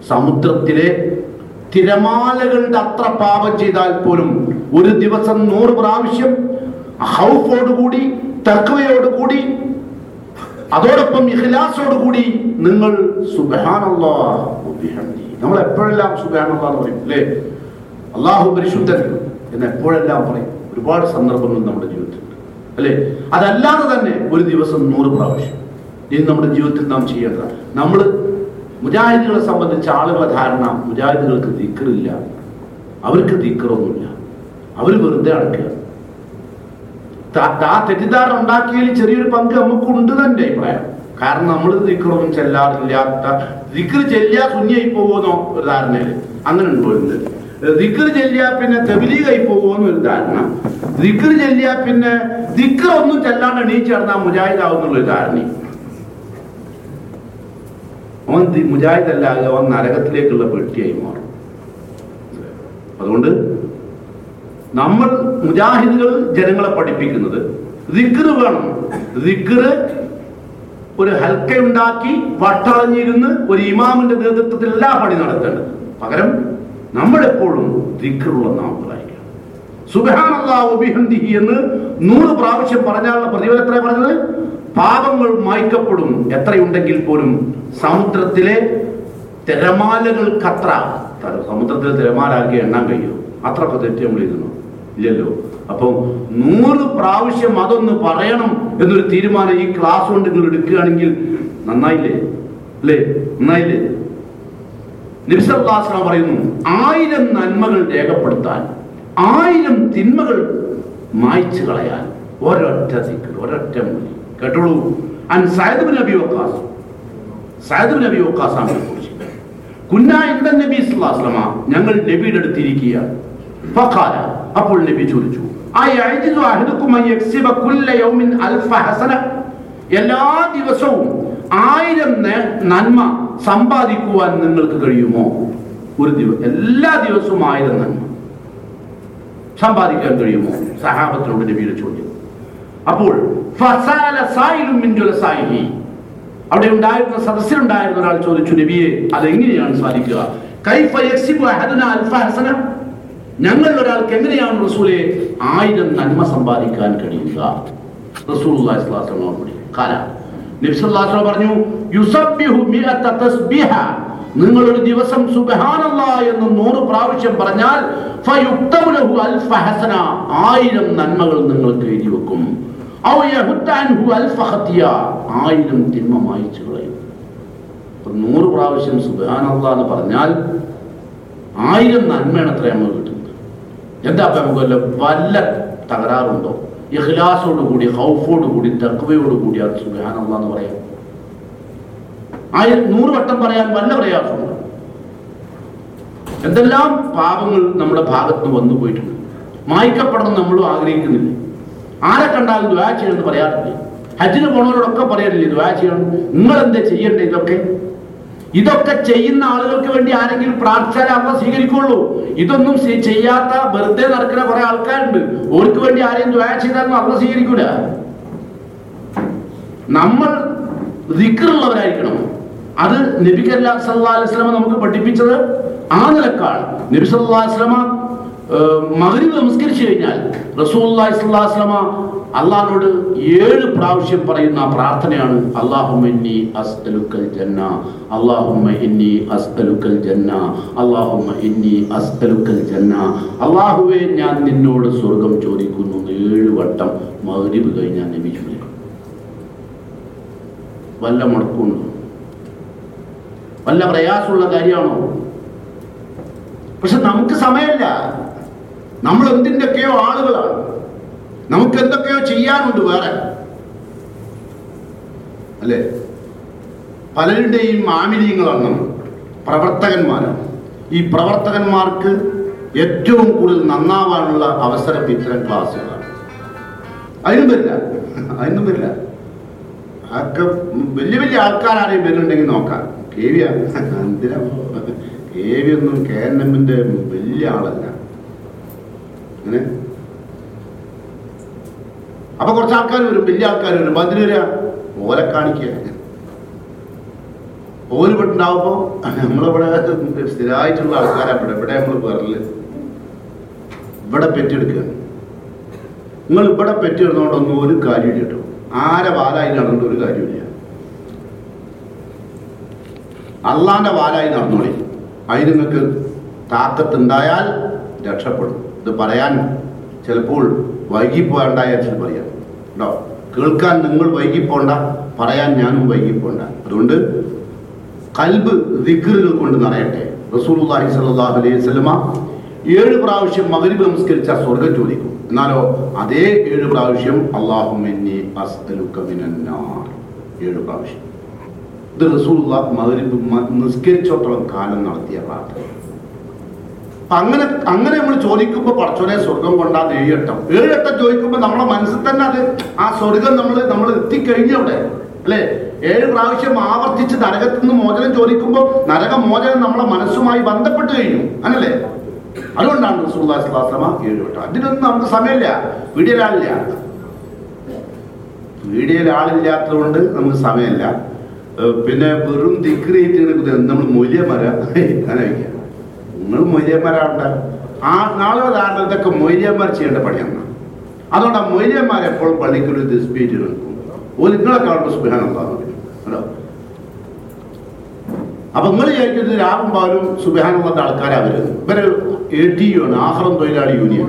സമുദ്രത്തിലെ തിരമാലകളുടെ അത്ര പാപം ചെയ്താൽ പോലും ഒരു ദിവസം നൂറ് പ്രാവശ്യം ഹൗഫോടുകൂടി തക്വയോടുകൂടി അതോടൊപ്പം ഇഖ്ലാസോടുകൂടി നിങ്ങൾ നമ്മൾ എപ്പോഴെല്ലാം സുബ്ഹാനല്ലാഹ് എന്ന് പറയും അല്ലേ? അള്ളാഹു പരിശുദ്ധൻ എന്ന് എപ്പോഴെല്ലാം പറയും. ഒരുപാട് സന്ദർഭങ്ങൾ നമ്മുടെ ജീവിതത്തിൽ അല്ലേ? അതല്ലാതെ തന്നെ ഒരു ദിവസം നൂറ് പ്രാവശ്യം ഇത് നമ്മുടെ ജീവിതത്തിൽ നാം ചെയ്യേണ്ടത്. നമ്മൾ മുജാഹിദുകളെ സംബന്ധിച്ച ആളുകളെ ധാരണ മുജാഹിദുകൾക്ക് ദിക്കറില്ല അവർക്ക് ദിക്കറൊന്നുമില്ല അവർ വെറുതെ അടക്കുക. ആ തെറ്റിദ്ധാരണ ഉണ്ടാക്കിയതിൽ ചെറിയൊരു പങ്ക് നമുക്കുണ്ട് തന്നെ അഭിപ്രായം. കാരണം നമ്മൾ ദിക്കറൊന്നും ചെല്ലാറില്ലാത്ത ദിക്കർ ചെല്ലിയാ ശൂന്യായി പോകുമെന്നോ ഒരു ധാരണയിൽ അങ്ങനെ ഉണ്ടോ ദിക്കർ ചെല്ലിയാ പിന്നെ തെബിലീകായി പോകുമെന്ന് ഒരു ധാരണ. ദിക്കർ ചെല്ലിയാ പിന്നെ ദിക്കർ ഒന്നും ചെല്ലാണ്ട് എണീച്ചേർന്നാ മുജാഹിദാവുന്നുള്ള ഒരു ധാരണയും അവൻ മുജാഹിദല്ലാതെ അവൻ നരകത്തിലേക്കുള്ള പെട്ടിയായി മാറും. അതുകൊണ്ട് നമ്മൾ മുജാഹിദുകൾ ജനങ്ങളെ പഠിപ്പിക്കുന്നത് ദിക്റ് വേണം. ദിക്റ് ഒരു ഹൽക്ക ഉണ്ടാക്കി വട്ടളഞ്ഞിരുന്ന് ഒരു ഇമാമിന്റെ നേതൃത്വത്തിൽ എല്ലാ പണി നടത്തേണ്ടത്. പകരം നമ്മളെപ്പോഴും ദിക്റുള്ള നാമങ്ങളായിരിക്കണം സുബഹാനല്ലാഹു ബിഹംദിഹി എന്ന് നൂറ് പ്രാവശ്യം പറഞ്ഞാലുള്ള പ്രതിഫലം എത്ര പറഞ്ഞത്? പാപങ്ങൾ മായ്ക്കപ്പെടും. എത്രയുണ്ടെങ്കിൽ പോലും സമുദ്രത്തിലെ തിരമാലകൾക്കത്ര സമുദ്രത്തിലെ തിരമാലാക്കി എണ്ണാൻ കഴിയും. അത്രയൊക്കെ തെറ്റി നമ്മൾ എഴുതുന്നു. ഇല്ലല്ലോ. അപ്പം നൂറ് പ്രാവശ്യം അതൊന്ന് പറയണം എന്നൊരു തീരുമാനം ഈ ക്ലാസ് കൊണ്ട് നിങ്ങൾ എടുക്കുകയാണെങ്കിൽ നന്നായില്ലേ? അല്ലേ? നന്നായില്ലേ? നിമിഷം പറയുന്നു ആയിരം നന്മകൾ രേഖപ്പെടുത്താൻ ആയിരം തിന്മകൾ മായ്ച്ചു കളയാൻ. ഒരൊറ്റ ദിക്ർ ഒരൊറ്റ മൊഴി കേട്ടോളൂ. അൻ സയദ് നബി വക്കാസ് സയദ് നബി വക്കാസാണ് കുറിച്ച് കുന്ന നബി ഇസ്ലാസ്ലമ ഞങ്ങൾ നബിയുടെ അടുത്തിരിക്കുകയാണ് ഫഖാല അപ്പോൾ നബി ചോദിച്ചു എല്ലാ ദിവസവും ആയിരം നന്മ സമ്പാദിക്കുവാൻ നിങ്ങൾക്ക് കഴിയുമോ? ഒരു ദിവസം എല്ലാ ദിവസവും ആയിരം നന്മ സമ്പാദിക്കാൻ കഴിയുമോ? സഹാബത്തിനോട് നബിയുടെ ചോദ്യം. അപ്പോൾ അവിടെ ഉണ്ടായിരുന്ന സദസ്സിലുണ്ടായിരുന്ന ഒരാൾ ചോദിച്ചു നബിയെ അതെങ്ങനെയാണ് സാധിക്കുക? കൈഫ യക്സിബു അഹദുന അൽഫ ഹസന ഞങ്ങൾ ഒരാൾക്ക് എങ്ങനെയാണ് റസൂലെ ആയിരം നന്മ സമ്പാദിക്കാൻ കഴിയുക? വസല്ലം പറഞ്ഞു നിങ്ങൾ ഒരു ദിവസം സുബ്ഹാനല്ലാഹ് എന്ന് നൂറ് പ്രാവശ്യം പറഞ്ഞാൽ ഹസന. ആയിരം നന്മകൾ നിങ്ങൾക്ക് എഴുതി വെക്കും. ഔ ആയിരം തിന്മ മായ്ച്ചു കളയും. നൂറ് പ്രാവശ്യം സുബ്ഹാനല്ലാഹ് എന്ന് പറഞ്ഞാൽ ആയിരം നന്മയാണ് അത്ര നമ്മൾ കിട്ടുന്നത്. എന്താ അപ്പം നമുക്ക് വല്ല തകരാറുണ്ടോ? കൂടി ഹൗഫോട് കൂടി അത് സുബ്ഹാനല്ലാഹ് എന്ന് പറയാം. ആയിരം നൂറ് വട്ടം പറയാൻ വല്ല പ്രയാസമുണ്ട്? എന്തെല്ലാം പാപങ്ങൾ നമ്മുടെ ഭാഗത്ത് വന്നു പോയിട്ടുണ്ട്. മായ്ക്കപ്പെടണം നമ്മളും ആഗ്രഹിക്കുന്നില്ല. ആരെ കണ്ടാലും ദ്വാ ചെയ്യണമെന്ന് പറയാറില്ല. ഹജ്ജിന് പോണവരോടൊക്കെ പറയാറില്ലേ ദ്വാ ചെയ്യണം. നിങ്ങൾ എന്താ ചെയ്യണ്ടേ ഇതൊക്കെ? ഇതൊക്കെ ചെയ്യുന്ന ആളുകൾക്ക് വേണ്ടി ആരെങ്കിലും പ്രാർത്ഥന അമ്മ സ്വീകരിക്കുള്ളൂ. ഇതൊന്നും ചെയ്യാത്ത വെറുതെ നടക്കുന്ന കുറെ ആൾക്കാരുണ്ട്. ഓർക്ക് വേണ്ടി ആരെയും ദ്വാ ചെയ്താലും അമ്മ സ്വീകരിക്കൂല. നമ്മൾ ദിക്കറുള്ളവരായിരിക്കണം അത് നബി കല്ലാ സല്ലാ അലൈഹി നമുക്ക് പഠിപ്പിച്ചത് ആ നിലക്കാണ്. നബി സല്ലാ വസ്ലമ മകരീവ് നമസ്കരിച്ചു കഴിഞ്ഞാൽ റസൂല്ലാഹി സ്വല്ലാ വസ്ലമ അള്ളാഹിനോട് ഏഴ് പ്രാവശ്യം പറയുന്ന പ്രാർത്ഥനയാണ് അള്ളാഹുമ്മ അസ്അലുക്കൽ ജന്ന ഇന്നി അസ്അലുക്കൽ ജന്ന ഇന്നി അസ്അലുക്കൽ ജന്ന ഞാൻ നിന്നോട് സ്വർഗം ചോദിക്കുന്നു. ഏഴ് വട്ടം മകരീവ് കഴിഞ്ഞാൽ നബി വല്ല മുടക്കുണ്ടോ വല്ല പ്രയാസമുള്ള കാര്യമാണോ? പക്ഷെ നമുക്ക് സമയമില്ല. നമ്മൾ എന്തിന്റെയൊക്കെയോ ആളുകളാണ്. നമുക്ക് എന്തൊക്കെയോ ചെയ്യാനുണ്ട് വേറെ. അല്ലേ? പലരുടെയും ആമിലീയങ്ങളാണ് നമ്മൾ പ്രവർത്തകന്മാരാണ്. ഈ പ്രവർത്തകന്മാർക്ക് ഏറ്റവും കൂടുതൽ നന്നാവാനുള്ള അവസരം ഇത്തരം ക്ലാസ്സുകളാണ്. അതിനും വരില്ല. അതിനും വരില്ല. ആർക്ക് വലിയ വലിയ ആൾക്കാരാരെയും വരുന്നുണ്ടെങ്കിൽ നോക്കാം. കെ വി എന്തിനാ? കെ വി ഒന്നും കെ എൻ എമ്മിന്റെ വലിയ ആളല്ല. അപ്പൊ കുറച്ച് ആൾക്കാർ വരും വലിയ ആൾക്കാർ വരും. അതിന് വരിക ഓലെ കാണിക്കുക ഓൽ പെട്ടുണ്ടാവുമ്പോ നമ്മളിവിടെ സ്ഥിരമായിട്ടുള്ള ആൾക്കാരാ ഇവിടെ. ഇവിടെ നമ്മൾ പറയൽ ഇവിടെ പെറ്റെടുക്കുക. നിങ്ങൾ ഇവിടെ പെറ്റെടുന്നതുകൊണ്ടൊന്നും ഒരു കാര്യമില്ല കേട്ടോ. ആരെ വാലായി നടന്നിട്ട് ഒരു കാര്യമില്ല അള്ളാന്റെ വാലായി നടന്നോളി. അതിന് നിങ്ങൾക്ക് താക്കത്തുണ്ടായാൽ രക്ഷപ്പെടും. ഇത് പറയാൻ ചിലപ്പോൾ വൈകിപ്പോണ്ടായ പറയാം. കേട്ടോ കേൾക്കാൻ നിങ്ങൾ വൈകിപ്പോണ്ട പറയാൻ ഞാനും വൈകിപ്പോണ്ട അതുകൊണ്ട് കൽബ് ദിക്റുകൾ കൊണ്ട് നിറയട്ടെ. റസൂലുള്ളാഹി സ്വല്ലല്ലാഹു അലൈഹി സ്വലമ ഏഴ് പ്രാവശ്യം മഗ്രിബ് നമസ്കരിച്ച സ്വർഗം ചോദിക്കും. എന്നാലോ അതേ ഏഴ് പ്രാവശ്യം മിനന്നാർ ഏഴ് പ്രാവശ്യം. ഇത് റസൂലുള്ള മഗ്രിബ് നിസ്കരിച്ചോട്ടോളം കാലം നടത്തിയ പ്രാർത്ഥന. അങ്ങനെ അങ്ങനെ നമ്മൾ ചോദിക്കുമ്പോൾ പടച്ചോനെ സ്വർഗം കൊണ്ടാന്ന് ഏഴട്ടം ഏഴട്ടം ചോദിക്കുമ്പോൾ നമ്മളെ മനസ്സിൽ തന്നെ അത് ആ സ്വർഗം നമ്മൾ നമ്മൾ എത്തിക്കഴിഞ്ഞ അവിടെ. അല്ലേ? ഏഴ് പ്രാവശ്യം ആവർത്തിച്ച് നരകത്തിൽ നിന്ന് മോചനം ചോദിക്കുമ്പോൾ നരക മോചനം നമ്മളെ മനസ്സുമായി ബന്ധപ്പെട്ട് കഴിഞ്ഞു. അല്ലല്ലേ അതുകൊണ്ടാണ് റസൂല്ലാസ്ലാസ്ലമ ഏഴുവട്ടം അതിനൊന്നും നമുക്ക് സമയമില്ല. വീടിയൊരാളില്ല വീടിയിൽ ആളില്ലാത്തത് കൊണ്ട് നമുക്ക് സമയമില്ല. പിന്നെ വെറും ദിക്രിയിട്ട് നമ്മൾ മൊയ്യന്മാര അങ്ങനെ വയ്ക്കാം നിങ്ങൾ മൊയ്യന്മാരാണ്ട ആ നാളെ കാരണം ഇതൊക്കെ മൊയ്യന്മാർ ചെയ്യേണ്ട പണിയാണ്. അതുകൊണ്ട് ആ മൊയ്യന്മാർ എപ്പോഴും പള്ളിക്കൊരു ദിസ്പീറ്റ് നിൽക്കും ഒരു നിങ്ങളെ കാണുമ്പോൾ സുബാനുള്ളതാണ് കേട്ടോ അപ്പൊ നിങ്ങൾ ചോദിക്കുന്നത് രാവും പാലും സുബാനുള്ളന്റെ ആൾക്കാരാ വരുന്നത് ഇവർ എ ടി യു ആണ് ആഹ്റം തൊഴിലാളി യൂണിയൻ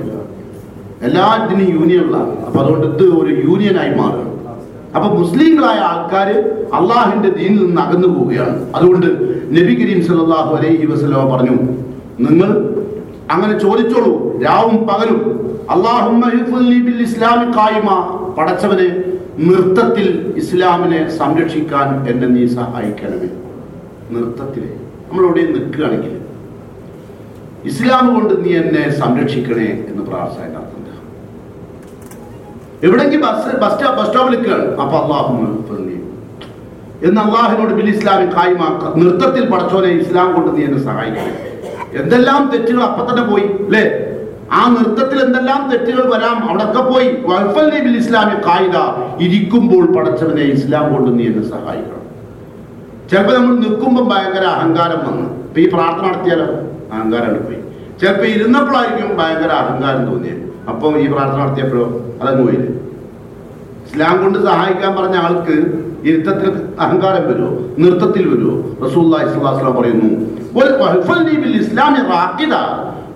എല്ലാത്തിനും യൂണിയനിലാണ് അപ്പൊ അതുകൊണ്ട് ഇത് ഒരു യൂണിയനായി മാറുകയാണ് അപ്പൊ മുസ്ലിങ്ങളായ ആൾക്കാർ അള്ളാഹിന്റെ ദീനിൽ നിന്ന് അകന്നു പോവുകയാണ്. അതുകൊണ്ട് നബി കരീം സല്ലല്ലാഹു അലൈഹി വസ്ലാമ പറഞ്ഞു നിങ്ങൾ അങ്ങനെ ചോദിച്ചോളൂ. രാവും പകലും. ഇസ്ലാമി പടച്ചവനെ നൃത്തത്തിൽ ഇസ്ലാമിനെ സംരക്ഷിക്കാൻ എന്നെ നീ സഹായിക്കണമേ. നൃത്തത്തിൽ നമ്മളവിടെ നിൽക്കുകയാണെങ്കിൽ ഇസ്ലാം കൊണ്ട് നീ എന്നെ സംരക്ഷിക്കണേ എന്ന് പ്രാർത്ഥന? എവിടെങ്കിലും ബസ് ബസ് സ്റ്റോപ്പ് ബസ് സ്റ്റോപ്പിൽ നിൽക്കുകയാണ് അപ്പൊ അള്ളാഹു എന്ന് അള്ളാഹിനോട് ബിൽ ഇസ്ലാമി കായ്മാക്ക നൃത്തത്തിൽ പടച്ചോനെ ഇസ്ലാം കൊണ്ട് നീ എന്നെ സഹായിക്കണേ. എന്തെല്ലാം തെറ്റുകൾ അപ്പൊ തന്നെ പോയി അല്ലേ ആ നൃത്തത്തിൽ എന്തെല്ലാം തെറ്റുകൾ വരാം അവിടൊക്കെ പോയി. വഫൽനി ബിൽ ഇസ്ലാമി കായിക ഇരിക്കുമ്പോൾ പടച്ചവനെ ഇസ്ലാം കൊണ്ട് നീ എന്നെ സഹായിക്കണം. ചിലപ്പോൾ നമ്മൾ നിൽക്കുമ്പോൾ ഭയങ്കര അഹങ്കാരം വന്നു. ഇപ്പൊ ഈ പ്രാർത്ഥന നടത്തിയാലോ? അഹങ്കാരമാണ് പോയി. ചിലപ്പോൾ ഇരുന്നപ്പോഴായിരിക്കും ഭയങ്കര അഹങ്കാരം തോന്നിയത് അപ്പം ഈ പ്രാർത്ഥന നടത്തിയപ്പോഴോ? അതങ്ങ് പോയില്ല? ഇസ്ലാം കൊണ്ട് സഹായിക്കാൻ പറഞ്ഞ ആൾക്ക് ഇരുത്തത്തിൽ അഹങ്കാരം വരുമോ നൃത്തത്തിൽ വരുമോ റസൂല്ലാ ഇസ്ലാസ്ലാം പറയുന്നു "വൽ വഹ്ഫൽനി ബിൽ ഇസ്ലാമി റാഖിദ."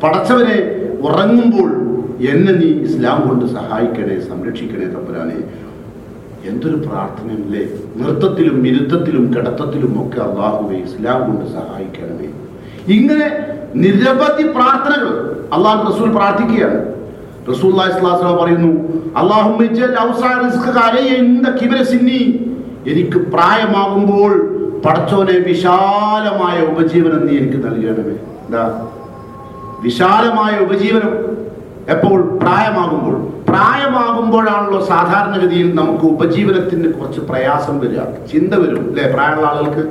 പടച്ചവനെ ഉറങ്ങുമ്പോൾ എന്നെ നീ ഇസ്ലാം കൊണ്ട് സഹായിക്കണേ സംരക്ഷിക്കണേ തമ്പുരാനെ എന്തൊരു പ്രാർത്ഥനയല്ലേ? നൃത്തത്തിലും ഇരുത്തത്തിലും കിടത്തത്തിലും ഒക്കെ അള്ളാഹുവെ ഇസ്ലാം കൊണ്ട് സഹായിക്കണമേ. ഇങ്ങനെ നിരവധി പ്രാർത്ഥനകൾ അള്ളാഹു റസൂൽ പ്രാർത്ഥിക്കുകയാണ്. റസൂൽ പറയുന്നു അള്ളാഹു എനിക്ക് പ്രായമാകുമ്പോൾ പടച്ചോനെ വിശാലമായ ഉപജീവനം നീ എനിക്ക് നൽകണമേ. എന്താ വിശാലമായ ഉപജീവനം എപ്പോൾ പ്രായമാകുമ്പോൾ പ്രായമാകുമ്പോഴാണല്ലോ സാധാരണഗതിയിൽ നമുക്ക് ഉപജീവനത്തിന് കുറച്ച് പ്രയാസം വരിക ചിന്ത വരും അല്ലേ പ്രായമുള്ള ആളുകൾക്ക്?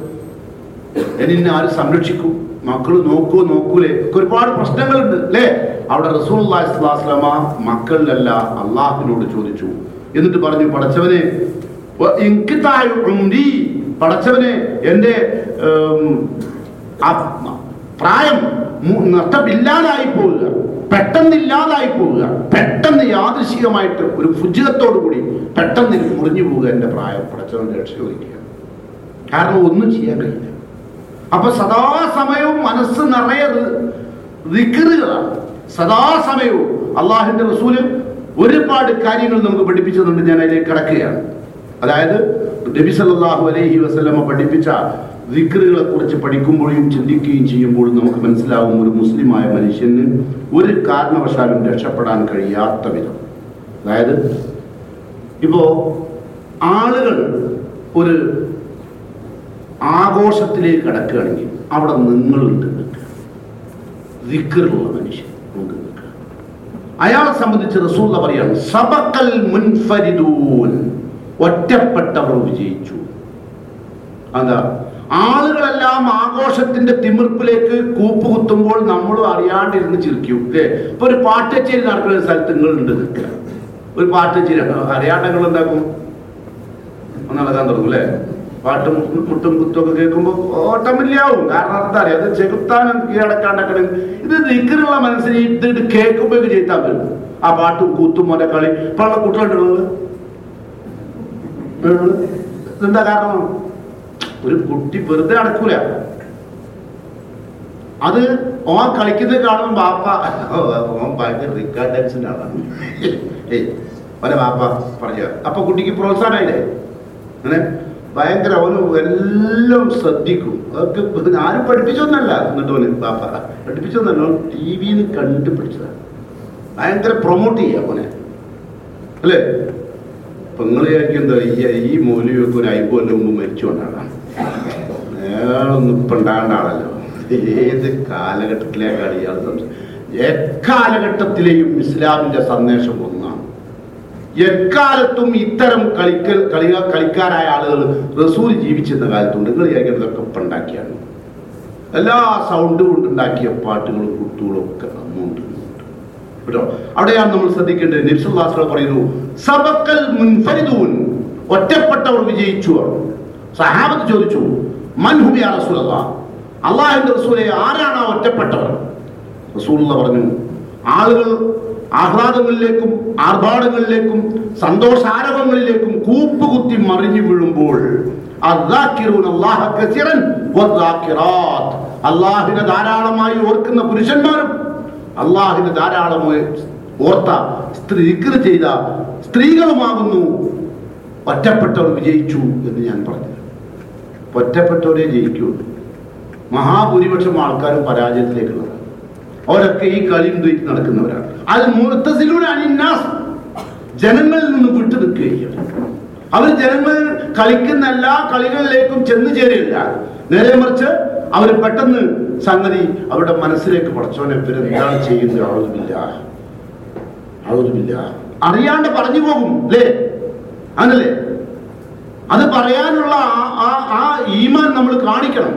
എന്നിന്നെ ആര് സംരക്ഷിക്കും? മക്കൾ നോക്കൂ നോക്കൂലേ? ഒക്കെ ഒരുപാട് പ്രശ്നങ്ങളുണ്ട് അല്ലേ? അവിടെ റസൂൽസ്ലാമ മക്കളിലല്ല അള്ളാഹുവിനോട് ചോദിച്ചു. എന്നിട്ട് പറഞ്ഞു പഠിച്ചവനെ. പടച്ചവനെ എന്റെ പ്രായം നഷ്ടമില്ലാതായി പോവുക. പെട്ടെന്ന് ഇല്ലാതായി പോവുക. പെട്ടെന്ന് യാദൃശികമായിട്ട് ഒരു ഫുജിതത്തോടു കൂടി പെട്ടെന്ന് മുറിഞ്ഞു പോവുക എന്റെ പ്രായം പടച്ചവന്റെ രക്ഷ ചോദിക്കുക. കാരണം ഒന്നും ചെയ്യാൻ കഴിയില്ല. അപ്പൊ സദാസമയവും മനസ്സ് നിറയെ റിക്കറുകളാണ്. സദാസമയവും അള്ളാഹിന്റെ റസൂൽ ഒരുപാട് കാര്യങ്ങൾ നമുക്ക് പഠിപ്പിച്ചു തന്നിട്ട് ഞാൻ അതിലേക്ക് കിടക്കുകയാണ്. അതായത് നബി സല്ലല്ലാഹു അലൈഹി വസല്ലമ പഠിപ്പിച്ച ദിക്റുകളെ കുറിച്ച് പഠിക്കുമ്പോഴും ചിന്തിക്കുകയും ചെയ്യുമ്പോഴും നമുക്ക് മനസ്സിലാവും ഒരു മുസ്ലിമായ മനുഷ്യന് ഒരു കാരണവശാലും രക്ഷപ്പെടാൻ കഴിയാത്ത വിധം. അതായത് ഇപ്പോ ആളുകൾ ഒരു ആഘോഷത്തിലേക്ക് കടക്കുകയാണെങ്കിൽ അവിടെ നിങ്ങളുണ്ട് ദിക്കറുള്ള മനുഷ്യൻ അയാളെ സംബന്ധിച്ച് റസൂള്ള പറയാണ് സബക്കൽ മുൻഫരിദൂൻ. ഒറ്റപ്പെട്ടവർ വിജയിച്ചു അതാ ആളുകളെല്ലാം ആഘോഷത്തിന്റെ തിമിർപ്പിലേക്ക് കൂപ്പുകുത്തുമ്പോൾ നമ്മളും അറിയാണ്ടിരുന്ന് ചിരിക്കും അല്ലേ? ഇപ്പൊ ഒരു പാട്ടച്ചേരി നടക്കുന്ന ഒരു സ്ഥലത്ത് നിങ്ങളുണ്ട് നിൽക്കുക. ഒരു പാട്ടച്ചേരി അറിയാണ്ട് നിങ്ങൾ എന്താക്കും? നടക്കാൻ തുടങ്ങും അല്ലേ? പാട്ടും മുട്ടും കുത്തും ഒക്കെ കേൾക്കുമ്പോൾ ഓട്ടമില്ലാവും. കാരണം എന്താ അറിയാം? അത് ചെകുത്താനും കീഴടക്കാണ്ടൊക്കെ ഇത് നിൽക്കുന്നുള്ള മനസ്സിന് ഇത് കേൾക്കുമ്പോഴേക്ക് ചെയ്താൽ വരും ആ പാട്ടും കൂത്തും മോനെ കളി. ഇപ്പൊ ഉള്ള കുട്ടികളുള്ളത് എന്താ കാരണം? ഒരു കുട്ടി വെറുതെ നടക്കൂല. അത് ഓൻ കളിക്കുന്നത് കാണുമ്പോൾ ബാപ്പ ഓൻ ഭയങ്കര റിക്കാർഡ് ഡാൻസിന്റെ ആളാണ് ബാപ്പ പറഞ്ഞു? അപ്പൊ കുട്ടിക്ക് പ്രോത്സാഹനമായില്ലേ അങ്ങനെ ഭയങ്കര അവന് എല്ലാം ശ്രദ്ധിക്കും. അതൊക്കെ ആരും പഠിപ്പിച്ചൊന്നല്ല എന്നിട്ട് അവന് ബാപ്പ. പഠിപ്പിച്ചൊന്നല്ല ടി വിയിൽ കണ്ടുപിടിച്ചതാണ് ഭയങ്കര പ്രൊമോട്ട് ചെയ്യാം അവനെ അല്ലേ? അപ്പൊ നിങ്ങൾ എന്താ ഈ മൗലിയൊക്കെ ഒരു അയ്പൊല്ലം മുമ്പ് മരിച്ചുകൊണ്ടാണ് അയാളൊന്നും ഇപ്പൊ ആളല്ലോ. ഏത് കാലഘട്ടത്തിലേക്കാണ് ഇയാൾ സംസാരിച്ചത് എക്കാലഘട്ടത്തിലെയും ഇസ്ലാമിന്റെ സന്ദേശം ഒന്നാണ്. എക്കാലത്തും ഇത്തരം കളിക്കൽ കളി കളിക്കാരായ ആളുകൾ റസൂൽ ജീവിച്ചിരുന്ന കാലത്തുണ്ട്. നിങ്ങൾ വിചാരിക്കുന്നതൊക്കെ ഉണ്ടാക്കിയാണ്. എല്ലാ സൗണ്ടും കൊണ്ടുണ്ടാക്കിയ പാട്ടുകളും കുത്തുകളും ഒക്കെ കേട്ടോ? അവിടെയാണ് നമ്മൾ ശ്രദ്ധിക്കേണ്ടത്. നിർസുല്ലാസ്ല പറയുന്നു സബക്കൽ മുൻഫരിദൂൻ ഒറ്റപ്പെട്ടവർ വിജയിച്ചു സഹാബത്ത് ചോദിച്ചു മൻഹുബി ആ റസൂലല്ല? അള്ളാഹിന്റെ റസൂലെ ആരാണ് ആ ഒറ്റപ്പെട്ടവർ റസൂലുള്ള പറഞ്ഞു ആളുകൾ ആഹ്ലാദങ്ങളിലേക്കും ആർഭാടങ്ങളിലേക്കും സന്തോഷാരവങ്ങളിലേക്കും കൂപ്പുകുത്തി മറിഞ്ഞു വീഴുമ്പോൾ. അള്ളാഹിനെ ധാരാളമായി ഓർക്കുന്ന പുരുഷന്മാരും അള്ളാഹിനെ ധാരാളം ഓർത്ത സ്ത്രീ ചെയ്ത സ്ത്രീകളുമാകുന്നു. ഒറ്റപ്പെട്ടവർ വിജയിച്ചു എന്ന് ഞാൻ പറഞ്ഞു ഒറ്റപ്പെട്ടവരെ ജയിക്കുള്ളൂ മഹാഭൂരിപക്ഷം ആൾക്കാരും പരാജയത്തിലേക്കുള്ളതാണ് അവരൊക്കെ ഈ കളിയും തൂക്കി നടക്കുന്നവരാണ്. അത് മുത്തസിലൂടെ അനിന്നാസ് ജനങ്ങളിൽ നിന്ന് വിട്ടു നിൽക്കുകയാണ് അവർ ജനങ്ങൾ കളിക്കുന്ന എല്ലാ കളികളിലേക്കും ചെന്നു ചേരുകയില്ല. നേരെ മറിച്ച് അവർ പെട്ടെന്ന് സംഗതി അവരുടെ മനസ്സിലേക്ക് പടച്ചോനെ ഇവരെന്താണ് ചെയ്യുന്നത്? അളവുമില്ല അളവുമില്ല അറിയാണ്ട് പറഞ്ഞു പോകും അല്ലേ അങ്ങനല്ലേ? അത് പറയാനുള്ള ആ- ആ ഈമാൻ നമ്മൾ കാണിക്കണം.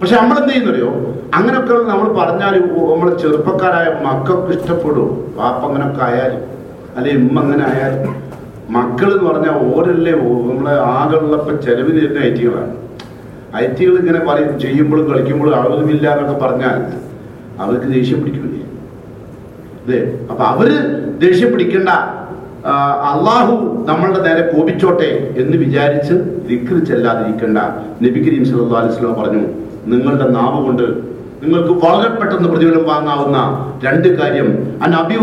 പക്ഷെ നമ്മൾ എന്ത് ചെയ്യുന്നറിയോ? അങ്ങനെയൊക്കെ നമ്മൾ പറഞ്ഞാൽ നമ്മൾ ചെറുപ്പക്കാരായ മക്കൾക്ക് ഇഷ്ടപ്പെടും. പാപ്പ അങ്ങനൊക്കെ ആയാലും അല്ലെ ഉമ്മ അങ്ങനെ ആയാലും. മക്കൾ എന്ന് പറഞ്ഞാൽ ഓരല്ലേ നമ്മളെ ആകെ ഉള്ളപ്പോ ചെലവിന് തന്നെ ഐറ്റികളാണ് ഐറ്റികൾ ഇങ്ങനെ പറയും ചെയ്യുമ്പോഴും കളിക്കുമ്പോഴും അളവുമില്ല എന്നൊക്കെ പറഞ്ഞാൽ അവർക്ക് ദേഷ്യം പിടിക്കൂലേ? അതെ അപ്പൊ അവർ ദേഷ്യം പിടിക്കണ്ട. അള്ളാഹു നമ്മളുടെ നേരെ കോപിച്ചോട്ടെ എന്ന് വിചാരിച്ച് ദിക്ർ ചെല്ലാതിരിക്കണ്ട. നബി കരീം സല്ലല്ലാഹു അലൈഹി വസല്ലം പറഞ്ഞു നിങ്ങളുടെ നാവ് കൊണ്ട് നിങ്ങൾക്ക് വളരെ പെട്ടെന്ന് പ്രതിഫലം വാങ്ങാവുന്ന രണ്ട് കാര്യം. നബി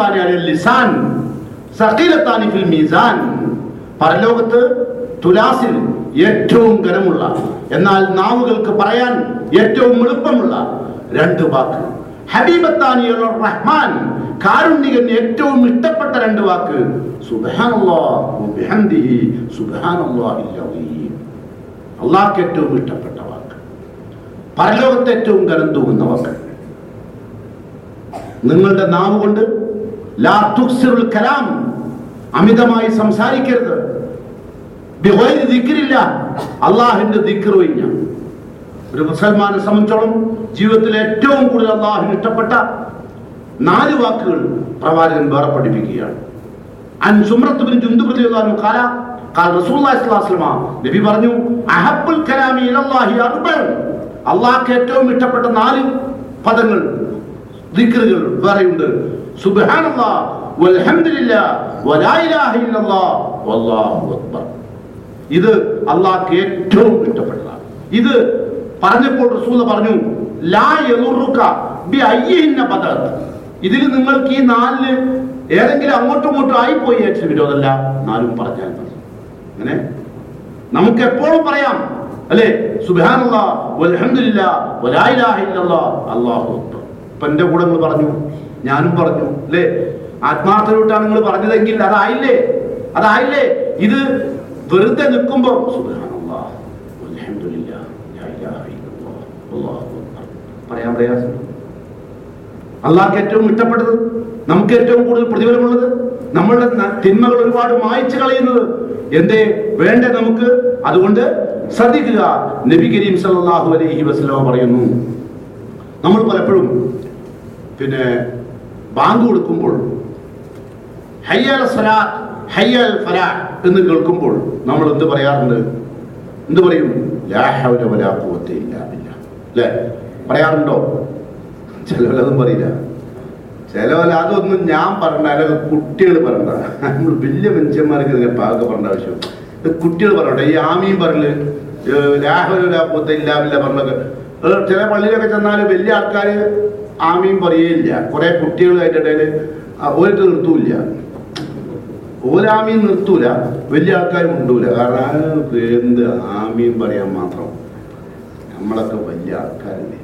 പറഞ്ഞു അലൽ ലിസാൻ ഫിൽ മീസാൻ. പരലോകത്ത് തുലാസിൽ ഏറ്റവും ഘനമുള്ള എന്നാൽ നാവുകൾക്ക് പറയാൻ ഏറ്റവും എളുപ്പമുള്ള രണ്ട് വാക്ക്. ഹബീബത്താനിയുള്ള റഹ്മാൻ കാരുണ്യകൻ ഏറ്റവും ഇഷ്ടപ്പെട്ട രണ്ട് വാക്ക് അള്ളാഹ്ക്ക് ഏറ്റവും ഇഷ്ടപ്പെട്ട വാക്ക്. പരലോകത്ത് ഏറ്റവും ഘനം തൂങ്ങുന്ന വാക്ക്. നിങ്ങളുടെ നാവ് കൊണ്ട് ലാ തുക്സിറുൽ കലാം അമിതമായി സംസാരിക്കരുത്. ദിക്കിരില്ല അള്ളാഹിന്റെ ദിക്കറിഞ്ഞ ഒരു മുസൽമാനെ സംബന്ധിച്ചോളം ജീവിതത്തിൽ ഏറ്റവും കൂടുതൽ അള്ളാഹിന് ഇഷ്ടപ്പെട്ട നാല് വാക്കുകൾ പ്രവാചകൻ വേറെ പഠിപ്പിക്കുകയാണ്. അൻ സുമ്രത്ത് നബി പറഞ്ഞു അഹബുൽ കലാമി അള്ളാഹ്ക്ക് ഏറ്റവും ഇഷ്ടപ്പെട്ട നാല് പദങ്ങൾ ദിക്കറുകൾ വേറെയുണ്ട്. സുബാനല്ലാ ഇത് അള്ളാഹ്ക്ക് ഏറ്റവും ഇഷ്ടപ്പെട്ടതാണ്. ഇത് പറഞ്ഞപ്പോൾ റസൂൽ പറഞ്ഞു ലാ ഇതിൽ നിങ്ങൾക്ക് ഈ നാലിൽ ഏതെങ്കിലും അങ്ങോട്ടും ഇങ്ങോട്ടും ആയിപ്പോയി ഏറ്റിന് വിരോധമല്ല? നാലും പറഞ്ഞാൽ മതി. അങ്ങനെ? നമുക്ക് എപ്പോഴും പറയാം അല്ലേ? സുബാനുള്ള അക്ബർ. ഇപ്പൊ എന്റെ കൂടെ നിങ്ങൾ പറഞ്ഞു ഞാനും പറഞ്ഞു അല്ലേ? ആത്മാർത്ഥതയോട്ടാണ് നിങ്ങൾ പറഞ്ഞതെങ്കിൽ അതായില്ലേ? അതായില്ലേ? ഇത് വെറുതെ നിൽക്കുമ്പോൾ പറയാൻ പ്രയാസം? അള്ളാഹ്ക്ക് ഏറ്റവും ഇഷ്ടപ്പെട്ടത് നമുക്ക് ഏറ്റവും കൂടുതൽ പ്രതിഫലമുള്ളത് നമ്മളുടെ തിന്മകൾ ഒരുപാട് മായ്ച്ചു കളയുന്നത്. എന്തേ? വേണ്ട നമുക്ക്? അതുകൊണ്ട് ശ്രദ്ധിക്കുക. നബി കരീം സല്ലല്ലാഹു അലൈഹി വസ്ലാമ പറയുന്നു നമ്മൾ പലപ്പോഴും പിന്നെ ബാങ്ക് കൊടുക്കുമ്പോൾ ഹയ്യൽ ഹയ്യൽ എന്ന് കേൾക്കുമ്പോൾ നമ്മൾ എന്ത് പറയാറുണ്ട്? എന്ത് പറയും? ലാ ഹൗല വലാ ഖുവത്ത ഇല്ലാ ബില്ലാ. അല്ലേ പറയാറുണ്ടോ? ചിലവരതും പറയില്ല. ചിലവല്ല അതൊന്നും ഞാൻ പറഞ്ഞ അല്ലെങ്കിൽ കുട്ടികൾ പറയണ്ട. നമ്മൾ വലിയ മനുഷ്യന്മാർക്ക് ഇതിനെ പാക പറയേണ്ട ആവശ്യം. കുട്ടികൾ പറയണ്ട ഈ ആമിയും പറഞ്ഞ് ലാഹുലാപൂത്ത ഇല്ലാമില്ല പറഞ്ഞൊക്കെ ചില പള്ളിയിലൊക്കെ ചെന്നാൽ വലിയ ആൾക്കാർ ആമിയും പറയുകയില്ല കുറെ അതിന്റെ ഇടയിൽ ഒരു നിർത്തൂല്ല. ഒരാമിയും നിർത്തൂല. വലിയ ആൾക്കാരും ഉണ്ടൂല കാരണം എന്ത് ആമീൻ പറയാൻ മാത്രം. നമ്മളൊക്കെ വലിയ ആൾക്കാരല്ലേ.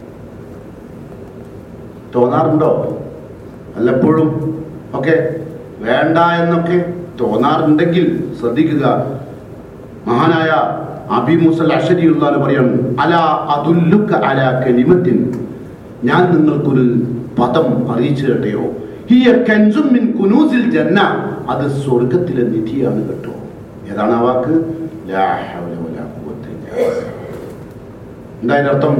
തോന്നാറുണ്ടോ? വല്ലപ്പോഴും? ഒക്കെ വേണ്ട എന്നൊക്കെ തോന്നാറുണ്ടെങ്കിൽ ശ്രദ്ധിക്കുക. മഹാനായ അബി മുസൽ അഷരിയുള്ള പറയാണ് അല അതുല്ലുക്ക അല കലിമത്തിൻ. ഞാൻ നിങ്ങൾക്കൊരു പദം അറിയിച്ചു കേട്ടയോ? അത് സ്വർഗത്തിലെ നിധിയാണ് കേട്ടോ. ഏതാണ് ആ വാക്ക്? ലാ ഹൗല വലാ ഖുവത്ത ഇല്ലാ ബില്ലാ. എന്താ അർത്ഥം?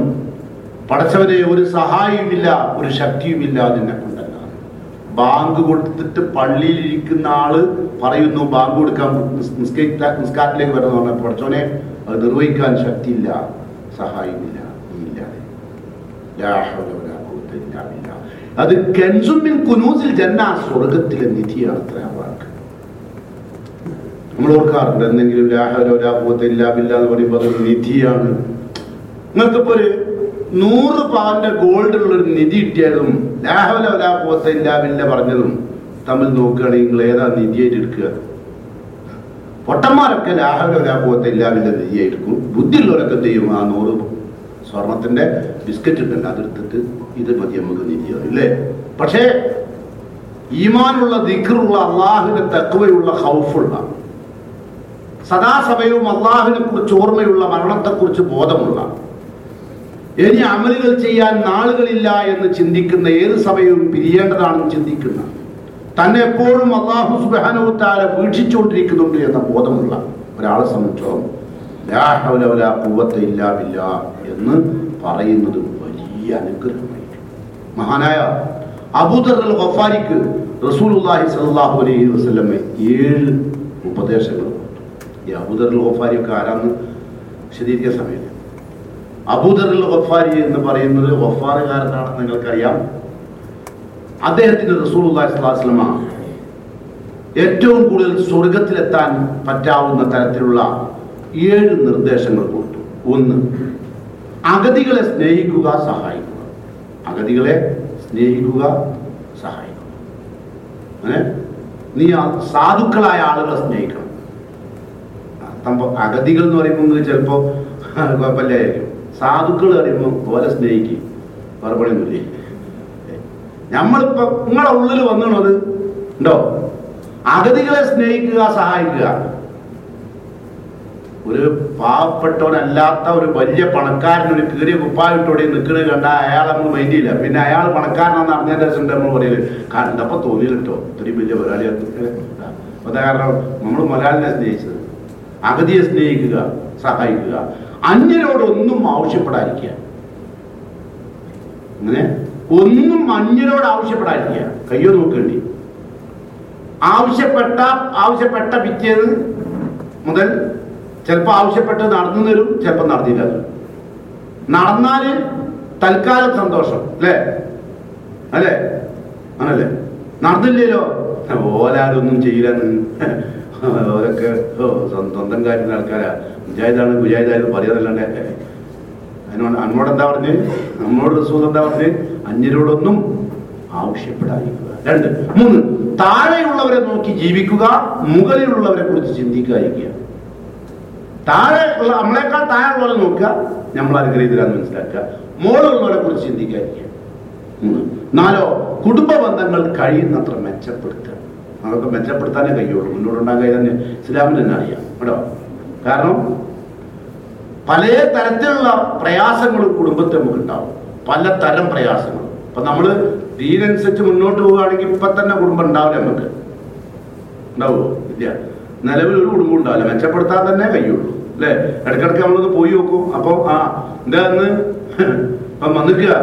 പടച്ചവരെ ഒരു സഹായവുമില്ല ഒരു ശക്തിയുമില്ല അതിനെ കൊണ്ടല്ല. ബാങ്ക് കൊടുത്തിട്ട് പള്ളിയിൽ ഇരിക്കുന്ന ആൾ പറയുന്നു ബാങ്ക് കൊടുക്കാൻ നിസ്കാരത്തിലേക്ക് വരുന്ന പറഞ്ഞ പടച്ചവനെ അത് നിർവഹിക്കാൻ ശക്തിയില്ല സഹായമില്ല നീ ഇല്ലാതെ അത് കെൻസുമിൻ കുനൂസിൽ ജന്ന സ്വർഗത്തിലെ നിധിയാണ് അത്ര വാക്ക് നമ്മൾ ഓർക്കാറുണ്ട് എന്തെങ്കിലും ലാഹല ലാഭത്തെ ഇല്ലാബില്ല എന്ന് പറയുമ്പോൾ അതൊരു നിധിയാണ്. നിങ്ങൾക്കിപ്പോ ഒരു നൂറ് പവന്റെ ഗോൾഡ് ഉള്ള ഒരു നിധി കിട്ടിയതും ലാഹല ലാഭത്തെ ഇല്ലാബില്ല പറഞ്ഞതും തമ്മിൽ നോക്കുകയാണെങ്കിൽ നിങ്ങൾ ഏതാ നിധിയായിട്ട് എടുക്കുക? പൊട്ടന്മാരൊക്കെ ലാഹല ഇല്ലാബില്ല നിധിയായി എടുക്കും ബുദ്ധിയുള്ളവരൊക്കെ ചെയ്യും? ആ നൂറ് സ്വർണത്തിന്റെ ബിസ്ക്കറ്റ് ഉണ്ടല്ലോ അതെടുത്തിട്ട് ഇത് മതി നമുക്ക് നിധിയാണ് ഇല്ലേ? പക്ഷേ ഈമാനുള്ള ദിഖറുള്ള അള്ളാഹുവിന്റെ തക്കവയുള്ള ഹൗഫുള്ള സദാസമയവും അള്ളാഹുവിനെ കുറിച്ച് ഓർമ്മയുള്ള മരണത്തെക്കുറിച്ച് ബോധമുള്ള ഇനി അമലുകൾ ചെയ്യാൻ നാളുകളില്ല എന്ന് ചിന്തിക്കുന്ന ഏത് സമയവും പിരിയേണ്ടതാണെന്ന് ചിന്തിക്കുന്ന തന്നെ എപ്പോഴും അള്ളാഹു സുബാനുത്താരെ വീക്ഷിച്ചുകൊണ്ടിരിക്കുന്നുണ്ട് എന്ന ബോധമുള്ള ഒരാളെ സംബന്ധിച്ചോളം ലാ ഹൗല ഇല്ലാ ബില്ലാ എന്ന് പറയുന്നത് വലിയ അനുഗ്രഹമായിരിക്കും മഹാനായ അബൂദർ അൽ ഗഫാരിക്ക് റസൂലുള്ളാഹി സ്വല്ലല്ലാഹു അലൈഹി വസല്ലം ഏഴ് ഉപദേശങ്ങൾ ഈ അബൂദർ അൽ ഗഫാരി ഒക്കെ ആരാന്ന് വിശദീകരിക്കാൻ സമയമില്ല. അബൂദർ അൽ ഗഫാരി എന്ന് പറയുന്നത് വഫാറുകാരനാണെന്ന് നിങ്ങൾക്കറിയാം. അദ്ദേഹത്തിന് സ്വല്ലല്ലാഹു അലൈഹി വസല്ലമ ഏറ്റവും കൂടുതൽ സ്വർഗത്തിലെത്താൻ പറ്റാവുന്ന തരത്തിലുള്ള ഏഴ് നിർദ്ദേശങ്ങൾ കൊടുത്തു. ഒന്ന് അഗതികളെ സ്നേഹിക്കുക സഹായിക്കുക. അഗതികളെ സ്നേഹിക്കുക സഹായിക്കുക. നീ സാധുക്കളായ ആളുകളെ സ്നേഹിക്കണം. അഗതികൾ എന്ന് പറയുമ്പോൾ ചിലപ്പോ [LAUGHS] കുഴപ്പമില്ലായിരിക്കും. സാധുക്കൾ പറയുമ്പോൾ പോലെ സ്നേഹിക്കും. വേറെ പണിയൊന്നുമില്ലേ നമ്മളിപ്പോ നിങ്ങളെ ഉള്ളിൽ വന്നത് ഉണ്ടോ? അഗതികളെ സ്നേഹിക്കുക സഹായിക്കുക. ഒരു പാവപ്പെട്ടവനല്ലാത്ത ഒരു വലിയ പണക്കാരൻ ഒരു കീറിയ കുപ്പായിട്ടോടെ നിൽക്കുന്നത് കണ്ട അയാൾ നമ്മൾ മൈൻഡ് ചെയ്യില്ല. പിന്നെ അയാൾ പണക്കാരനാണെന്ന് അറിഞ്ഞതിന്റെ ശേഷം നമ്മൾ പറയൽ കണ്ടപ്പോ തോന്നി കേട്ടോ. ഇത്രയും വലിയ അത കാരണം നമ്മൾ മലയാളിനെ സ്നേഹിച്ചത്. അഗതിയെ സ്നേഹിക്കുക സഹായിക്കുക. അന്യരോടൊന്നും ആവശ്യപ്പെടാതിരിക്കുക. അങ്ങനെ ഒന്നും അന്യരോട് ആവശ്യപ്പെടാതിരിക്കുക. കയ്യോ നോക്കേണ്ടി. ആവശ്യപ്പെട്ട ആവശ്യപ്പെട്ട പിറ്റേന്ന് മുതൽ ചിലപ്പോൾ ആവശ്യപ്പെട്ട് നടന്നു തരും ചിലപ്പോൾ നടന്നില്ല. നടന്നാൽ തൽക്കാലം സന്തോഷം അല്ലേ? അല്ലേ? ആണല്ലേ? നടന്നില്ലല്ലോ. ഓലാരൊന്നും ചെയ്യില്ലെന്ന്. ഓരൊക്കെ സ്വന്തം കാര്യം നടക്കാരാ മുജാഹിദാണ് മുജാഹിദായിരുന്നു പറയാതല്ലാണ്ട് അതിനോട് അന്നോട് എന്താ പറഞ്ഞ്? നമ്മളോട് റസൂൽ എന്താ പറഞ്ഞ്? അന്യരോടൊന്നും ആവശ്യപ്പെടാതിരിക്കുക. രണ്ട്. മൂന്ന്. താഴെയുള്ളവരെ നോക്കി ജീവിക്കുക മുകളിലുള്ളവരെ കുറിച്ച് ചിന്തിക്കാതിരിക്കുക. താഴെ ഉള്ള നമ്മളെക്കാൾ താഴെ ഉള്ളവരെ നോക്കുക. നമ്മൾ അനുഗ്രഹിതരാന്ന് മനസ്സിലാക്കുക. മുകളിലുള്ളവരെ കുറിച്ച് ചിന്തിക്കാതിരിക്കുക നാലോ കുടുംബ ബന്ധങ്ങൾ കഴിയുന്നത്ര മെച്ചപ്പെടുത്തുക. നമുക്ക് മെച്ചപ്പെടുത്താനേ കഴിയുള്ളൂ. മുന്നോട്ടുണ്ടാകാൻ തന്നെ ഇസ്ലാമിന് തന്നെ അറിയാം. കേട്ടോ? കാരണം പല തരത്തിലുള്ള പ്രയാസങ്ങളും കുടുംബത്തെ നമുക്ക് ഉണ്ടാവും പല തരം പ്രയാസങ്ങൾ അപ്പൊ നമ്മൾ ദീനനുസരിച്ച് മുന്നോട്ട് പോവുകയാണെങ്കിൽ ഇപ്പൊ തന്നെ കുടുംബം ഉണ്ടാവില്ല നമുക്ക്. ഉണ്ടാവുമോ? ഇല്ല. നിലവിൽ ഒരു കുടുംബം ഉണ്ടാവില്ല. മെച്ചപ്പെടുത്താൻ തന്നെ കഴിയുള്ളൂ. അല്ലേ? ഇടയ്ക്കിടയ്ക്ക് നമ്മളൊന്ന് പോയി നോക്കും. അപ്പൊ ആ എന്താന്ന് [LAUGHS] അന്ന് ഇപ്പം വന്നിക്കുക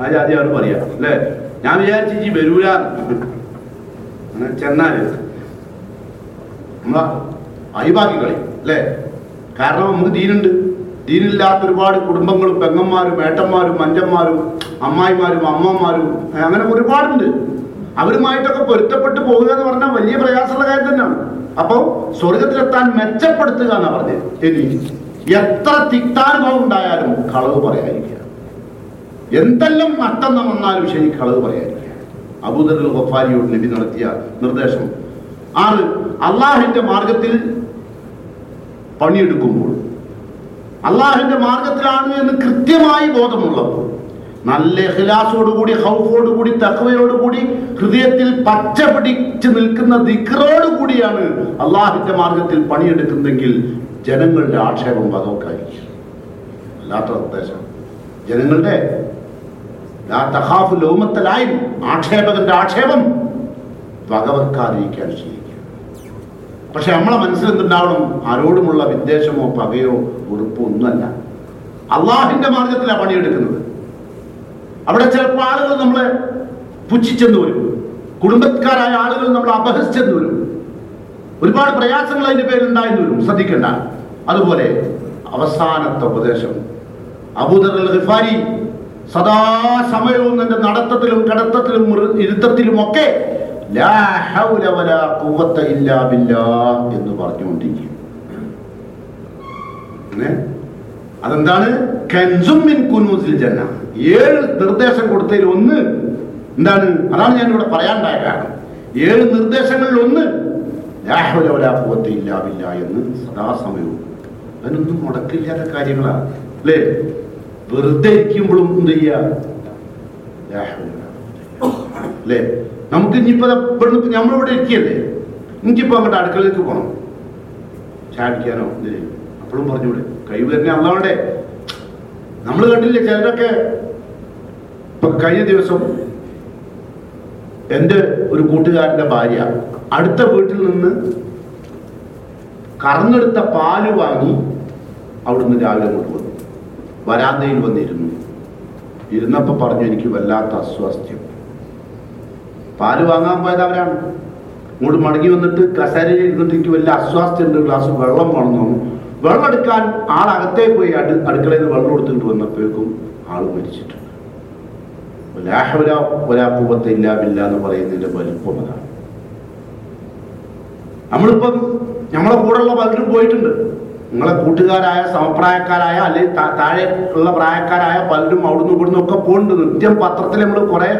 ആ ജാതിയാണ് പറയാ. അല്ലേ? ഞാൻ വിചാരിച്ചു ഈ വരൂല [LAUGHS] ചെന്നാൽ. നമ്മളെ അയിബാക്കി കളി അല്ലേ? കാരണം നമുക്ക് ദീനുണ്ട്. ദീനില്ലാത്ത ഒരുപാട് കുടുംബങ്ങളും പെങ്ങന്മാരും ഏട്ടന്മാരും മഞ്ചന്മാരും അമ്മായിമാരും അമ്മമാരും അങ്ങനെ ഒരുപാടുണ്ട്. അവരുമായിട്ടൊക്കെ പൊരുത്തപ്പെട്ടു പോകുക എന്ന് പറഞ്ഞാൽ വലിയ പ്രയാസമുള്ള കാര്യം തന്നെയാണ്. അപ്പോൾ സ്വർഗത്തിലെത്താൻ മെച്ചപ്പെടുത്തുക എന്നാ പറഞ്ഞത്. ഇനി എത്ര തിക്താനുഭവം ഉണ്ടായാലും കളവ് പറയാതിരിക്കുക. എന്തെല്ലാം നഷ്ടം വന്നാലും ശരി കളവ് പറയാതിരിക്കുക. അബൂദറിൽ ഗഫാരിയോട് നബി നടത്തിയ നിർദ്ദേശം. ആറ് അള്ളാഹിന്റെ മാർഗത്തിൽ പണിയെടുക്കുമ്പോൾ. അള്ളാഹിന്റെ മാർഗത്തിലാണ് എന്ന് കൃത്യമായി ബോധമുള്ളപ്പോൾ. നല്ല ഇഖ്ലാസോടുകൂടി ഹൗഫോടുകൂടി തക്കവയോടുകൂടി ഹൃദയത്തിൽ പച്ച പിടിച്ച് നിൽക്കുന്ന ദിക്റോടുകൂടിയാണ് അള്ളാഹിന്റെ മാർഗത്തിൽ പണിയെടുക്കുന്നതെങ്കിൽ ജനങ്ങളുടെ ആക്ഷേപം വകവക്കായിരിക്കും അല്ലാത്ത നിർദ്ദേശം. ജനങ്ങളുടെ ലൗമത്തലായും ആക്ഷേപകന്റെ ആക്ഷേപം വകവെക്കാതിരിക്കാൻ ശീലിക്കുക പക്ഷെ നമ്മളെ മനസ്സിൽ എന്തുണ്ടാവണം ആരോടുമുള്ള വിദ്വേഷമോ പകയോ ഉറുപ്പോ ഒന്നുമല്ല. അള്ളാഹിന്റെ മാർഗത്തിലാണ് പണിയെടുക്കുന്നത്. അവിടെ ചിലപ്പോൾ ആളുകൾ നമ്മളെ പുച്ഛിച്ചെന്ന് വരും. കുടുംബക്കാരായ ആളുകൾ നമ്മൾ അപഹസിച്ചെന്ന് വരും. ഒരുപാട് പ്രയാസങ്ങൾ അതിന്റെ പേരിൽ ഉണ്ടായെന്ന് വരും. ശ്രദ്ധിക്കേണ്ട. അതുപോലെ അവസാനത്തെ ഉപദേശം. അബൂദർ ഖിഫാരി സദാസമയവും നിന്റെ നടത്തത്തിലും കടത്തത്തിലും ഇരുത്തത്തിലും ഒക്കെ എന്ന് പറഞ്ഞുകൊണ്ടിരിക്കും? അതെന്താണ്? കൻസുമിൻ കുനൂസിൽ ജന്ന. ഏഴ് നിർദ്ദേശം കൊടുത്തതിൽ ഒന്ന് എന്താണ്? അതാണ് ഞാൻ ഇവിടെ പറയാണ്ടായ കാരണം. ഏഴ് നിർദ്ദേശങ്ങളിൽ ഒന്ന് ലാ ഇല്ലാവില്ല എന്ന് സദാസമയവും. അതിനൊന്നും മുടക്കില്ലാത്ത കാര്യങ്ങളാണ് അല്ലേ? വെറുതെ ഇരിക്കുമ്പോഴും എന്ത് അല്ലേ? നമുക്ക് ഇനിയിപ്പോ ഇവിടുന്ന് നമ്മളിവിടെ ഇരിക്കല്ലേ? എനിക്കിപ്പോ അങ്ങോട്ട് അടുക്കളയിലേക്ക് പോകണം ചാടിക്കാനോ ഇതിന് അപ്പോഴും പറഞ്ഞൂടെ കൈ തന്നെ അള്ളാഹുടെ. നമ്മൾ കണ്ടില്ലേ ചിലരൊക്കെ ഇപ്പൊ കഴിഞ്ഞ ദിവസം എന്റെ ഒരു കൂട്ടുകാരന്റെ ഭാര്യ അടുത്ത വീട്ടിൽ നിന്ന് കറന്നെടുത്ത പാൽ വാങ്ങി അവിടുന്ന് രാവിലെ അങ്ങോട്ട് വന്നു. വരാന്തയിൽ വന്നിരുന്നു. ഇരുന്നപ്പോൾ പറഞ്ഞു എനിക്ക് വല്ലാത്ത അസ്വാസ്ഥ്യം. പാൽ വാങ്ങാൻ പോയത് അവരാണ്. ഇങ്ങോട്ട് മടങ്ങി വന്നിട്ട് കസേരയിൽ ഇരുന്നിട്ട് എനിക്ക് വല്ല അസ്വാസ്ഥ്യം ഉണ്ട് ഗ്ലാസ് വെള്ളം വേണമെന്ന് വെള്ളം എടുക്കാൻ ആളകത്തേ പോയി അടു അടുക്കളയിൽ നിന്ന് വെള്ളം എടുത്തിട്ട് വന്നപ്പോഴേക്കും ആൾ മരിച്ചിട്ടുണ്ട്. ലാഹവല ഒരാപ്പൂപത്തെ ഇല്ലാവില്ല എന്ന് പറയുന്നതിന്റെ വലിപ്പം അതാണ്. നമ്മളിപ്പം നമ്മളെ കൂടെയുള്ള പലരും പോയിട്ടുണ്ട്. നിങ്ങളെ കൂട്ടുകാരായ സമപ്രായക്കാരായ അല്ലെങ്കിൽ താഴെ ഉള്ള പ്രായക്കാരായ പലരും അവിടുന്ന് ഇവിടുന്ന് ഒക്കെ പോകുന്നുണ്ട് നിത്യം പത്രത്തിൽ നമ്മൾ കുറെ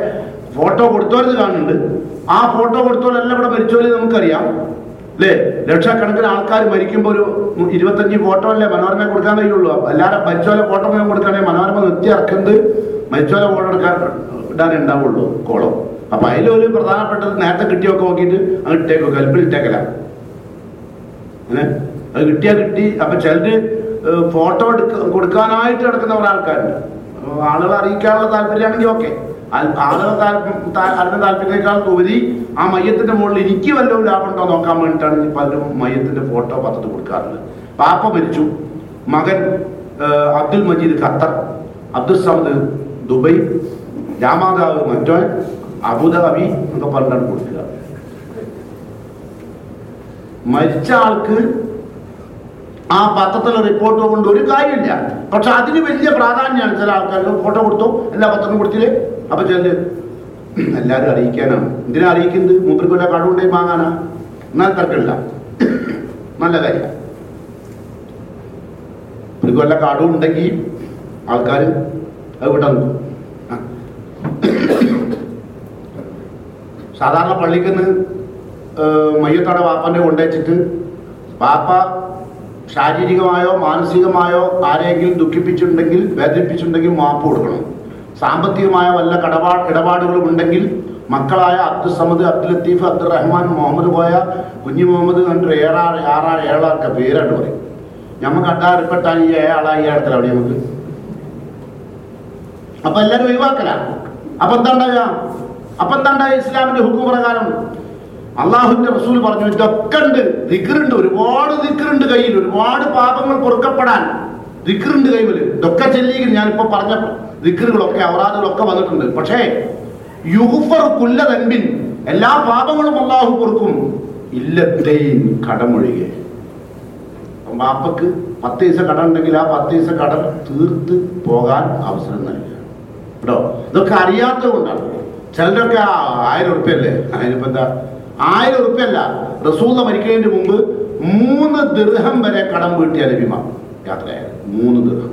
ഫോട്ടോ കൊടുത്തവരത് കാണുന്നുണ്ട്. ആ ഫോട്ടോ കൊടുത്തവരെല്ലാം ഇവിടെ മരിച്ചവരെ നമുക്കറിയാം. അല്ലേ ലക്ഷക്കണക്കിന് ആൾക്കാർ മരിക്കുമ്പോൾ ഒരു ഇരുപത്തഞ്ച് ഫോട്ടോ അല്ലേ മനോരമ കൊടുക്കാൻ കഴിയുള്ളൂ. അല്ലാതെ മരിച്ചോലെ ഫോട്ടോ മുഴുവൻ കൊടുക്കുകയാണെങ്കിൽ മനോരമ നിർത്തി ഇറക്കുന്നത് മരിച്ചോലെ ഫോട്ടോ എടുക്കാൻ ഇടാനേ ഉണ്ടാവുള്ളൂ കോളം. അപ്പൊ അതിലൊരു പ്രധാനപ്പെട്ടത് നേരത്തെ കിട്ടിയൊക്കെ നോക്കിയിട്ട് അത് ഇട്ടേക്കോ കൽപ്പിൽ ഇട്ടേക്കല. അത് കിട്ടിയാ കിട്ടി. അപ്പൊ ചിലര് ഫോട്ടോ എടുക്ക കൊടുക്കാനായിട്ട് കിടക്കുന്ന കുറെ ആൾക്കാരുണ്ട്. ആളുകൾ അറിയിക്കാനുള്ള താല്പര്യമാണെങ്കിൽ ഓക്കെ. അതിന് താല്പര്യത്തെക്കാൾ ഉപരി ആ മയ്യത്തിന്റെ മുകളിൽ എനിക്ക് വല്ലതും ലാഭമുണ്ടോ നോക്കാൻ വേണ്ടിയിട്ടാണ് പലരും മയ്യത്തിന്റെ ഫോട്ടോ പത്രത്തിൽ കൊടുക്കാറുള്ളത്. പാപ്പ മരിച്ചു. മകൻ അബ്ദുൽ മജീദ് ഖത്തർ അബ്ദുൽ സമദ് ദുബൈ രാമാതാവ് മറ്റോ അബുദാബി എന്നൊക്കെ പറഞ്ഞാണ് കൊടുക്കുക. മരിച്ച ആൾക്ക് ആ പത്രത്തിലെ റിപ്പോർട്ട് കൊണ്ട് ഒരു കാര്യമില്ല. പക്ഷെ അതിന് വലിയ പ്രാധാന്യമാണ് ചില ആൾക്കാർക്ക്. ഫോട്ടോ കൊടുത്തു. എല്ലാ പത്രവും കൊടുത്തില്ലേ? അപ്പൊ ചെല്ല് എല്ലാവരും അറിയിക്കാനാണ്. എന്തിനാ അറിയിക്കുന്നത്? മൂപ്പർക്ക് വല്ല കടവുണ്ടെങ്കിൽ വാങ്ങാനാ? എന്നാൽ തർക്കമില്ല. നല്ല കാര്യം. ഇവർക്ക് വല്ല കടവുണ്ടെങ്കിൽ ആൾക്കാർ അത് ആ. സാധാരണ പള്ളിക്കുന്ന് മയ്യത്തോടെ വാപ്പന്റെ കൊണ്ടുവച്ചിട്ട് വാപ്പ ശാരീരികമായോ മാനസികമായോ ആരെങ്കിലും ദുഃഖിപ്പിച്ചിട്ടുണ്ടെങ്കിൽ വേദനിപ്പിച്ചിട്ടുണ്ടെങ്കിൽ മാപ്പ് കൊടുക്കണം. സാമ്പത്തികമായ വല്ല കടപാ ഇടപാടുകളും ഉണ്ടെങ്കിൽ മക്കളായ അബ്ദുൽ സമദ് അബ്ദുൽ ലത്തീഫ് അബ്ദുൾ റഹ്മാൻ മുഹമ്മദ് പോയ കുഞ്ഞു മുഹമ്മദ് കണ്ടൊരു ഏഴാ ആറാ ഏഴാർക്ക് പേരാണ്ട് പറയും. ഞമ്മക്ക് അഡാറിപ്പെട്ടാൽ ഈ ഏഴാളാ ഈ അടുത്തല്ല അവിടെ നമുക്ക് അപ്പൊ എല്ലാരും ഒഴിവാക്കല. അപ്പൊ എന്താ അപ്പൊ എന്താ ഇസ്ലാമിന്റെ ഹുക്കും പ്രകാരം അള്ളാഹുവിന്റെ റസൂൽ പറഞ്ഞു ഇതൊക്കെ ഉണ്ട് ദിക്കറുണ്ട് ഒരുപാട് ദിക്കറുണ്ട് കയ്യിൽ ഒരുപാട് പാപങ്ങൾ പൊറുക്കപ്പെടാൻ. ദിക്കറുണ്ട് കൈവിൽ. ഇതൊക്കെ ചെല്ലിയെങ്കിൽ ഞാനിപ്പോ പറഞ്ഞ ദിക്കറുകളൊക്കെ അവറാദുകളൊക്കെ വന്നിട്ടുണ്ട്. പക്ഷേ യുഹുഫർ കുല്ല തൻപിൻ എല്ലാ പാപങ്ങളും അള്ളാഹു കൊടുക്കും. ഇല്ലത്തെയും കടമൊഴികെ. ബാപ്പക്ക് പത്ത് ദിവസം കട ഉണ്ടെങ്കിൽ ആ പത്ത് ദിവസം കട തീർത്ത് പോകാൻ അവസരം നൽകുക. കേട്ടോ? ഇതൊക്കെ അറിയാത്തത് കൊണ്ടാണ്. ചിലരൊക്കെ ആ ആയിരം ഉറുപ്പ്യല്ലേ? അതിനിപ്പോ എന്താ? ആയിരം ഉറുപ്പ്യല്ല. റസൂല മരിക്കുന്നതിന് മുമ്പ് മൂന്ന് ദീർഘം വരെ കടം വീട്ടിയ ലഭ്യമാണ് യാത്രയായത്. മൂന്ന് ദീർഘം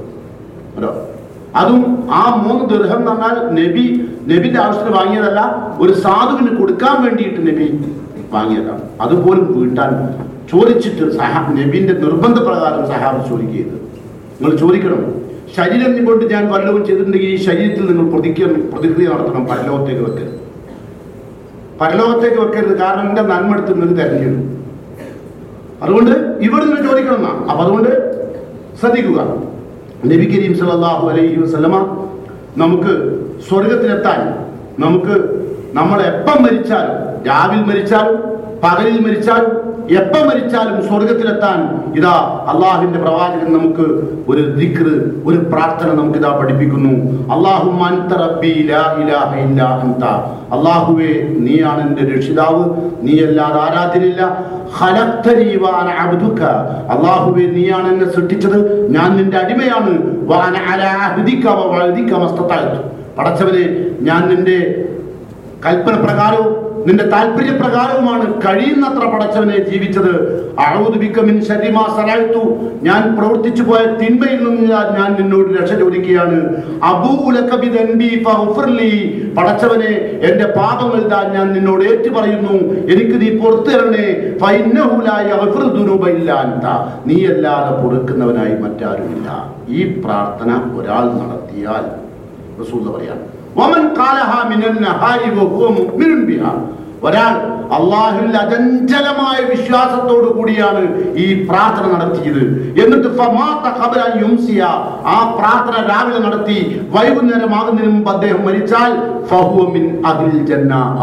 കേട്ടോ? അതും ആ മൂന്ന് ദുർഹം എന്ന് പറഞ്ഞാൽ നബി നബിന്റെ ആവശ്യത്തിന് വാങ്ങിയതല്ല ഒരു സാധുവിന് കൊടുക്കാൻ വേണ്ടിയിട്ട് നബി വാങ്ങിയതാണ്. അതുപോലും വീട്ടാൻ ചോദിച്ചിട്ട് സഹാ നബിന്റെ നിർബന്ധപ്രകാരം സഹാബ് ചോദിക്കുകയത് നിങ്ങൾ ചോദിക്കണം ശരീരം കൊണ്ട് ഞാൻ വല്ലവും ചെയ്തിട്ടുണ്ടെങ്കിൽ ഈ ശരീരത്തിൽ നിങ്ങൾ പ്രതിക്രിയ പ്രതിക്രിയ നടത്തണം പരലോകത്തേക്ക് വെക്കരുത്. പരലോകത്തേക്ക് വെക്കരുത് കാരണം എന്റെ നന്മ എടുത്ത് നിങ്ങൾക്ക് തിരഞ്ഞെടുക്കും അതുകൊണ്ട് ഇവിടെ നിന്ന് ചോദിക്കണം എന്നാ. അപ്പൊ അതുകൊണ്ട് ശ്രദ്ധിക്കുക. നബി കരീം സലാഹു അലൈഹി വസ്ലമ നമുക്ക് സ്വർഗത്തിലെത്താൻ നമുക്ക് നമ്മൾ എപ്പം മരിച്ചാലും രാവിൽ മരിച്ചാലും പകലിൽ മരിച്ചാൽ എപ്പം മരിച്ചാലും സ്വർഗത്തിലെത്താൻ ഇതാ അള്ളാഹുവിന്റെ പ്രവാചകൻ നമുക്ക് ഒരു ദിക്ർ ഒരു പ്രാർത്ഥന നമുക്ക് ഇതാ പഠിപ്പിക്കുന്നു അള്ളാഹു അള്ളാഹുവേ നീയാണ് എന്റെ രക്ഷിതാവ്. നീ അല്ലാതെ അബ്ദുക. അല്ലാഹുവേ നീയാണ് എന്നെ സൃഷ്ടിച്ചത്. ഞാൻ നിന്റെ അടിമയാണ്. പടച്ചവനെ ഞാൻ നിന്റെ കൽപ്പന പ്രകാരവും നിന്റെ താല്പര്യപ്രകാരവുമാണ് കഴിയുന്നത്ര പടച്ചവനെ ജീവിച്ചത്. അഊദു ബിക മിൻ ശർരി മാ സനഅതു ഞാൻ പ്രവർത്തിച്ചു പോയ തിന്മയിൽ നിന്ന് ഞാൻ- നിന്നോട് രക്ഷ ചോദിക്കുകയാണ്. പടച്ചവനെ എന്റെ പാപങ്ങൾ താൻ ഞാൻ നിന്നോട് ഏറ്റു പറയുന്നു എനിക്ക് നീ പുറത്തു തരണേ. നീ അല്ലാതെ പൊറുക്കുന്നവനായി മറ്റാരുമില്ല. ഈ പ്രാർത്ഥന ഒരാൾ നടത്തിയാൽ റസൂൽ പറയാണ്. ഒരാൾ അള്ളാഹുവിൽ അചഞ്ചലമായ വിശ്വാസത്തോടു കൂടിയാണ് ഈ പ്രാർത്ഥന നടത്തിയത്. എന്നിട്ട് ആ പ്രാർത്ഥന രാവിലെ നടത്തി വൈകുന്നേരമാകുന്നതിന് മുമ്പ് അദ്ദേഹം മരിച്ചാൽ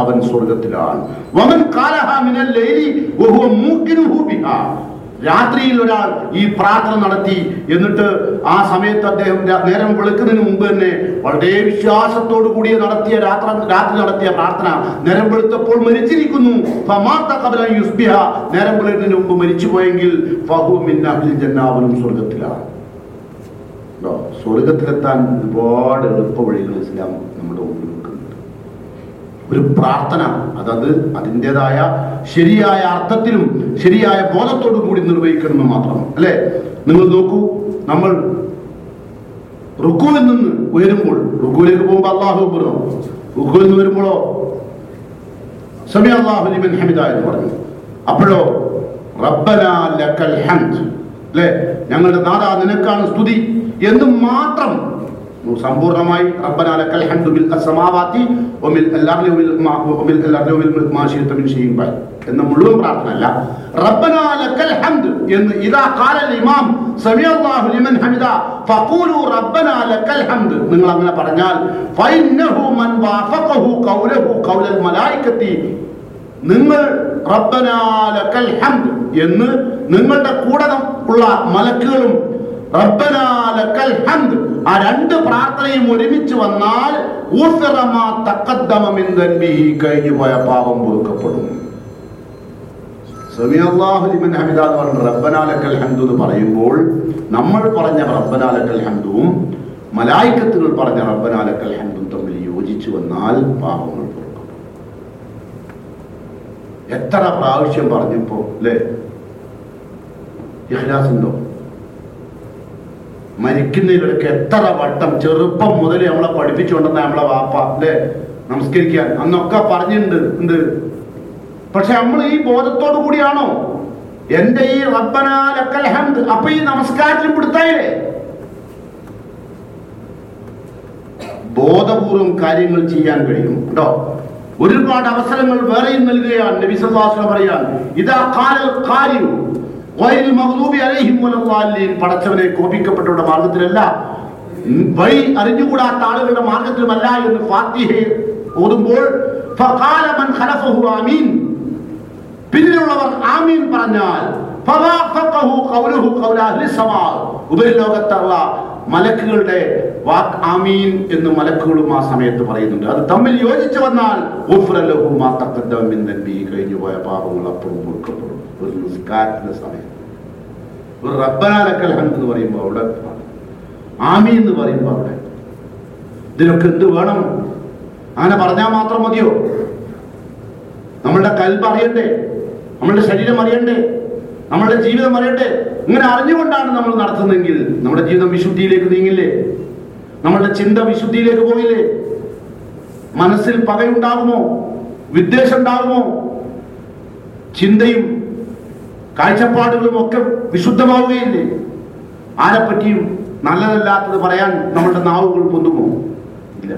അവൻ സ്വർഗത്തിലാണ്. രാത്രിയിൽ ഒരാൾ ഈ പ്രാർത്ഥന നടത്തി എന്നിട്ട് ആ സമയത്ത് അദ്ദേഹം നേരം വെളുക്കുന്നതിന് മുമ്പ് തന്നെ വളരെ വിശ്വാസത്തോടു കൂടിയ നടത്തിയ രാത്ര നടത്തിയ പ്രാർത്ഥന. നേരം വെളുത്തപ്പോൾ മരിച്ചിരിക്കുന്നു. നേരം വെളുക്കുന്നതിന് മുമ്പ് മരിച്ചു പോയെങ്കിൽ ജന്നാവനും സ്വർഗത്തിലാണ്? സ്വർഗത്തിലെത്താൻ ഒരുപാട് എളുപ്പ വഴികൾ ഇസ്ലാം നമ്മുടെ വെക്കുന്നുണ്ട് ഒരു പ്രാർത്ഥന അതത് അതിന്റെതായ ശരിയായ അർത്ഥത്തിലും ശരിയായ ബോധത്തോടും കൂടി നിർവഹിക്കണമെന്ന് മാത്രം. അല്ലേ? നിങ്ങൾ നോക്കൂ നമ്മൾ റുക്കുവിൽ നിന്ന് ഉയരുമ്പോൾ റുക്കുവിലേക്ക് പോകുമ്പോൾ അള്ളാഹു പറഞ്ഞു റുക്കുവിൽ നിന്ന് വരുമ്പോഴോ? സമി അള്ളാഹു ലിമൻ ഹമിദ എന്ന് പറഞ്ഞു. അപ്പോഴോ? റബ്ബന ലക്കൽ ഹംദ്. അല്ലേ? ഞങ്ങളുടെ നാദാ നിനക്കാണ് സ്തുതി. എന്ന് മാത്രം സമ്പൂർണമായി റബ്ബനാലക്കൽ ഹംദു ഒമിൽ അസ്സമാവാതി വമിൽ അൽ-അർളി വമിൽ മാ വമിൽ അൽ-അർളി വമിൽ മാ ശിഅത മിൻ എന്ന മുഴുവൻ പ്രാർത്ഥന അല്ല റബ്ബനാലക്കൽ ഹംദ് എന്ന് ഇദാ ഖാല ഇമാം സമി അല്ലാഹു ലിമൻ ഹമിദ ഫഖൂലു റബ്ബനാലക്കൽ ഹംദ്. നിങ്ങൾ അങ്ങനെ പറഞ്ഞാൽ ഫൈന്നഹു മൻ വാഫഖഹു ഖൗലഹു ഖൗലൽ മലായികത്തി നിങ്ങൾ റബ്ബനാ ലക്കൽ ഹംദ് എന്ന് നിങ്ങളുടെ കൂടെ ഉള്ള മലക്കുകളും റബ്ബനാ ലക്കൽ ഹംദ് ആ രണ്ട് പ്രാർത്ഥനയും ഒരുമിച്ച് വന്നാൽ കഴിഞ്ഞു പോയ പാപം പൊറുക്കപ്പെടും. റബ്ബനാലക്കൽ ഹംദു എന്ന് പറയുമ്പോൾ നമ്മൾ പറഞ്ഞ റബ്ബനാലക്കൽ ഹംദുവും മലായിക്കത്തുകൾ പറഞ്ഞ റബ്ബനാലക്കൽ ഹംദും തമ്മിൽ യോജിച്ചു വന്നാൽ പാപങ്ങൾ എത്ര പ്രാവശ്യം പറഞ്ഞപ്പോ അല്ലേ? ഇഹ്ലാസ് ഉണ്ടോ? മരിക്കുന്നതിലൊക്കെ എത്ര വട്ടം ചെറുപ്പം മുതൽ നമ്മളെ പഠിപ്പിച്ചുകൊണ്ടെന്ന നമ്മളെ വാപ്പ അല്ലേ നമസ്കരിക്കാൻ. അന്നൊക്കെ പറഞ്ഞിട്ടുണ്ട് ഉണ്ട്. പക്ഷെ നമ്മൾ ഈ ബോധത്തോടു കൂടിയാണോ? എന്റെ ഈ റബ്ബനാലക്കൽഹന്ത് അപ്പൊ ഈ നമസ്കാരത്തിലും പിടുത്തായില്ലേ ബോധപൂർവം കാര്യങ്ങൾ ചെയ്യാൻ കഴിയും. കേട്ടോ? ഒരുപാട് അവസരങ്ങൾ വേറെയും നൽകുകയാണ് നബി സല്ലല്ലാഹു അലൈഹി വസല്ലം പറയാൻ ഇതാ ഖാലൽ ഖാരിഉ പടച്ചവനെ കോപിക്കപ്പെട്ടവരുടെ മാർഗത്തിലല്ല. വൈ അറിഞ്ഞുകൂടാത്ത ആളുകളുടെ മാർഗത്തിലുമല്ല എന്ന് ഫാത്തിഹയെ ഓതുമ്പോൾ പിന്നിലുള്ളവർ ആമീൻ പറഞ്ഞാൽ ഉപരിലോകത്തുള്ള മലക്കുകളുടെ വാക് ആമീൻ എന്ന് മലക്കുകളും ആ സമയത്ത് പറയുന്നുണ്ട്. അത് തമ്മിൽ യോജിച്ചു വന്നാൽ കഴിഞ്ഞു പോയ പാപങ്ങൾ അപ്പോഴും പൊറുക്കപ്പെടും ഒരു നിസ്കാരത്തിന്റെ സമയം. ഒരു റബ്ബനാലക്കൽ ഹംദ് എന്ന് പറയുമ്പോൾ അവിടെ ആമി എന്ന് പറയുമ്പോൾ അവിടെ. ഇതിനൊക്കെ എന്ത് വേണം? അങ്ങനെ പറഞ്ഞാൽ മാത്രം മതിയോ? നമ്മളുടെ കൽബ് അറിയണ്ടേ? നമ്മളുടെ ശരീരം അറിയണ്ടേ? നമ്മളുടെ ജീവിതം അറിയട്ടെ ഇങ്ങനെ അറിഞ്ഞുകൊണ്ടാണ് നമ്മൾ നടത്തുന്നതെങ്കിൽ നമ്മുടെ ജീവിതം വിശുദ്ധിയിലേക്ക് നീങ്ങില്ലേ? നമ്മളുടെ ചിന്ത വിശുദ്ധിയിലേക്ക് പോയില്ലേ? മനസ്സിൽ പകയുണ്ടാകുമോ? വിദ്വേഷം ഉണ്ടാകുമോ? ചിന്തയും കാഴ്ചപ്പാടുകളും ഒക്കെ വിശുദ്ധമാവുകയില്ലേ? ആരെപ്പറ്റിയും നല്ലതല്ലാത്തത് പറയാൻ നമ്മളുടെ നാവുകൾ പൊന്തുമോ? ഇല്ല.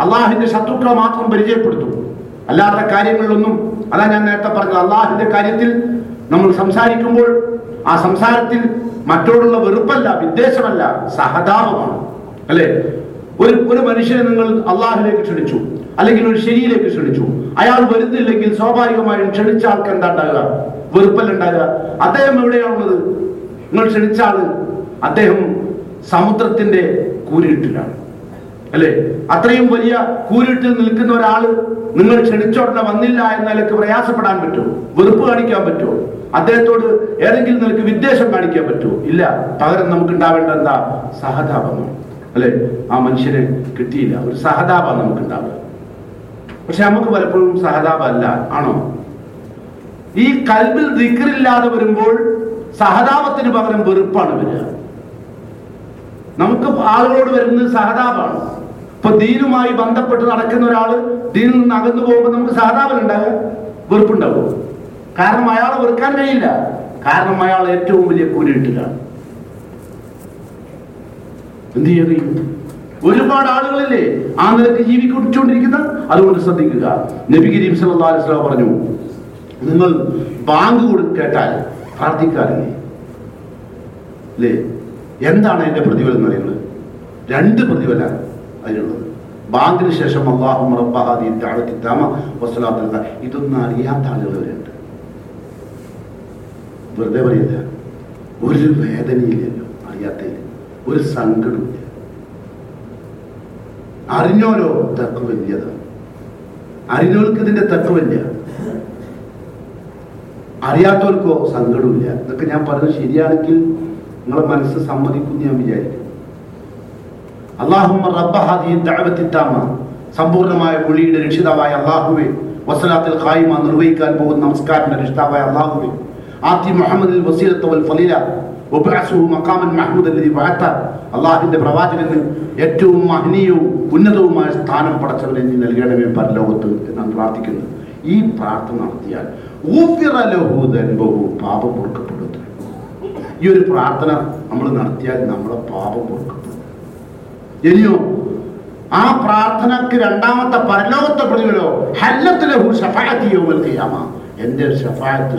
അള്ളാഹിന്റെ ശത്രുക്കളെ മാത്രം പരിചയപ്പെടുത്തും. അല്ലാത്ത കാര്യങ്ങളിലൊന്നും അതാ ഞാൻ നേരത്തെ പറഞ്ഞത് അള്ളാഹിന്റെ കാര്യത്തിൽ നമ്മൾ സംസാരിക്കുമ്പോൾ ആ സംസാരത്തിൽ മറ്റോടുള്ള വെറുപ്പല്ല വിദ്വേഷമല്ല സഹതാപമാണ്. അല്ലേ? ഒരു ഒരു മനുഷ്യനെ നിങ്ങൾ അള്ളാഹിലേക്ക് ക്ഷണിച്ചു അല്ലെങ്കിൽ ഒരു ശരിയിലേക്ക് ക്ഷണിച്ചു. അയാൾ വരുന്നില്ലെങ്കിൽ സ്വാഭാവികമായും ക്ഷണിച്ച ആൾക്ക് എന്താ ഉണ്ടാകുക വെറുപ്പല്ലുണ്ടാകുക. അദ്ദേഹം എവിടെയാണുള്ളത്? നിങ്ങൾ ക്ഷണിച്ച ആൾ അദ്ദേഹം സമുദ്രത്തിന്റെ കൂരിട്ടിലാണ് അല്ലെ? അത്രയും വലിയ കൂരിട്ടിൽ നിൽക്കുന്ന ഒരാൾ നിങ്ങൾ ക്ഷണിച്ചോടനെ വന്നില്ല എന്ന നിലയ്ക്ക് പ്രയാസപ്പെടാൻ പറ്റുമോ? വെറുപ്പ് കാണിക്കാൻ പറ്റുമോ? അദ്ദേഹത്തോട് ഏതെങ്കിലും നിലയ്ക്ക് വിദ്വേഷം കാണിക്കാൻ പറ്റുമോ? ഇല്ല. പകരം നമുക്ക് ഉണ്ടാവേണ്ട എന്താ? സഹതാപമാണ്. അല്ലെ? ആ മനുഷ്യരെ കിട്ടിയില്ല. ഒരു സഹതാപ നമുക്ക് ഉണ്ടാവുക പക്ഷെ നമുക്ക് പലപ്പോഴും സഹതാപല്ല ആണോ? ഈ കൽബിൽ ദിക്കറില്ലാതെ വരുമ്പോൾ സഹതാപത്തിന് പകരം വെറുപ്പാണ് വരിക. നമുക്ക് ആളുകളോട് വരുന്നത് സഹതാപാണ് ഇപ്പൊ ദീനുമായി ബന്ധപ്പെട്ട് നടക്കുന്ന ഒരാൾ ദീനിൽ നിന്ന് അകന്നു പോകുമ്പോൾ നമുക്ക് സഹതാപം ഉണ്ടാകുക വെറുപ്പുണ്ടാവും കാരണം അയാളെ വെറുക്കാൻ കഴിയില്ല. കാരണം അയാൾ ഏറ്റവും വലിയ കൂലിയിട്ടിലാണ് എന്ത് ചെയ്യാൻ ഒരുപാട് ആളുകളില്ലേ ആ നിലയ്ക്ക് ജീവിക്കൊണ്ടിരിക്കുന്ന അതുകൊണ്ട് ശ്രദ്ധിക്കുക. നബി കരീം സല്ലല്ലാഹു അലൈഹി വസല്ലം പറഞ്ഞു നിങ്ങൾ ബാങ്ക് കൊടു കേട്ടാൽ പ്രാർത്ഥിക്കാറില്ലേ? അല്ലേ എന്താണ് അതിന്റെ പ്രതിഫലം എന്ന് പറയുന്നത് രണ്ട് പ്രതിഫലമാണ് അതിനുള്ളത്. ബാങ്കിന് ശേഷം അള്ളാഹു റബ്ബഹാദി താഴത്തിത്താമ വസ്ലാത്ത. ഇതൊന്നും അറിയാത്ത ആളുകൾ വരെയുണ്ട് വെറുതെ പറയില്ല. ഒരു വേദനയില്ലല്ലോ. അറിയാത്തതിൽ ഒരു സങ്കടമില്ല അറിഞ്ഞോലോ തക്ക് വലിയതാണ് അറിഞ്ഞോൾക്ക് ഇതിന്റെ തക്ക് വലിയ. അറിയാത്തവർക്കോ സങ്കടമില്ല ഇതൊക്കെ ഞാൻ പറഞ്ഞത് ശരിയാണെങ്കിൽ നിങ്ങളെ മനസ്സ് സമ്മതിക്കും ഞാൻ വിചാരിക്കും. അള്ളാഹുമ്മ റബ്ബ ഹാദിഹി ദഅവത്തി താമ സമ്പൂർണമായ വിളിയുടെ രക്ഷിതാവായ അള്ളാഹുവെ വസലാത്തിൽ ഖായിമ നിർവഹിക്കാൻ പോകുന്ന നമസ്കാരത്തിന്റെ രക്ഷിതാവായ അള്ളാഹുവെ ആത്തി മുഹമ്മദിൽ വസീലത്തവൽ ഫലീല വബഅസുഹു മഖാമൻ മഹ്മൂദ് അല്ലദി വാത്ത അള്ളാഹിന്റെ പ്രവാചകന് ഏറ്റവും മഹനീയവും ഉന്നതവുമായ സ്ഥാനം പടച്ചവനെ നീ നൽകണമേ പരലോകത്ത് എന്നാണ് പ്രാർത്ഥിക്കുന്നത് ഈ പ്രാർത്ഥന നടത്തിയാൽ പാപം പൊറുക്കപ്പെടുന്നു. ഈ ഒരു പ്രാർത്ഥന നമ്മൾ നടത്തിയാൽ നമ്മളെ പാപം പൊറുക്കപ്പെടും. ഇനിയോ ആ പ്രാർത്ഥനക്ക് രണ്ടാമത്തെ പരലോകത്തെ പ്രതികളോ ഹല്ലത്തിലെ എന്റെ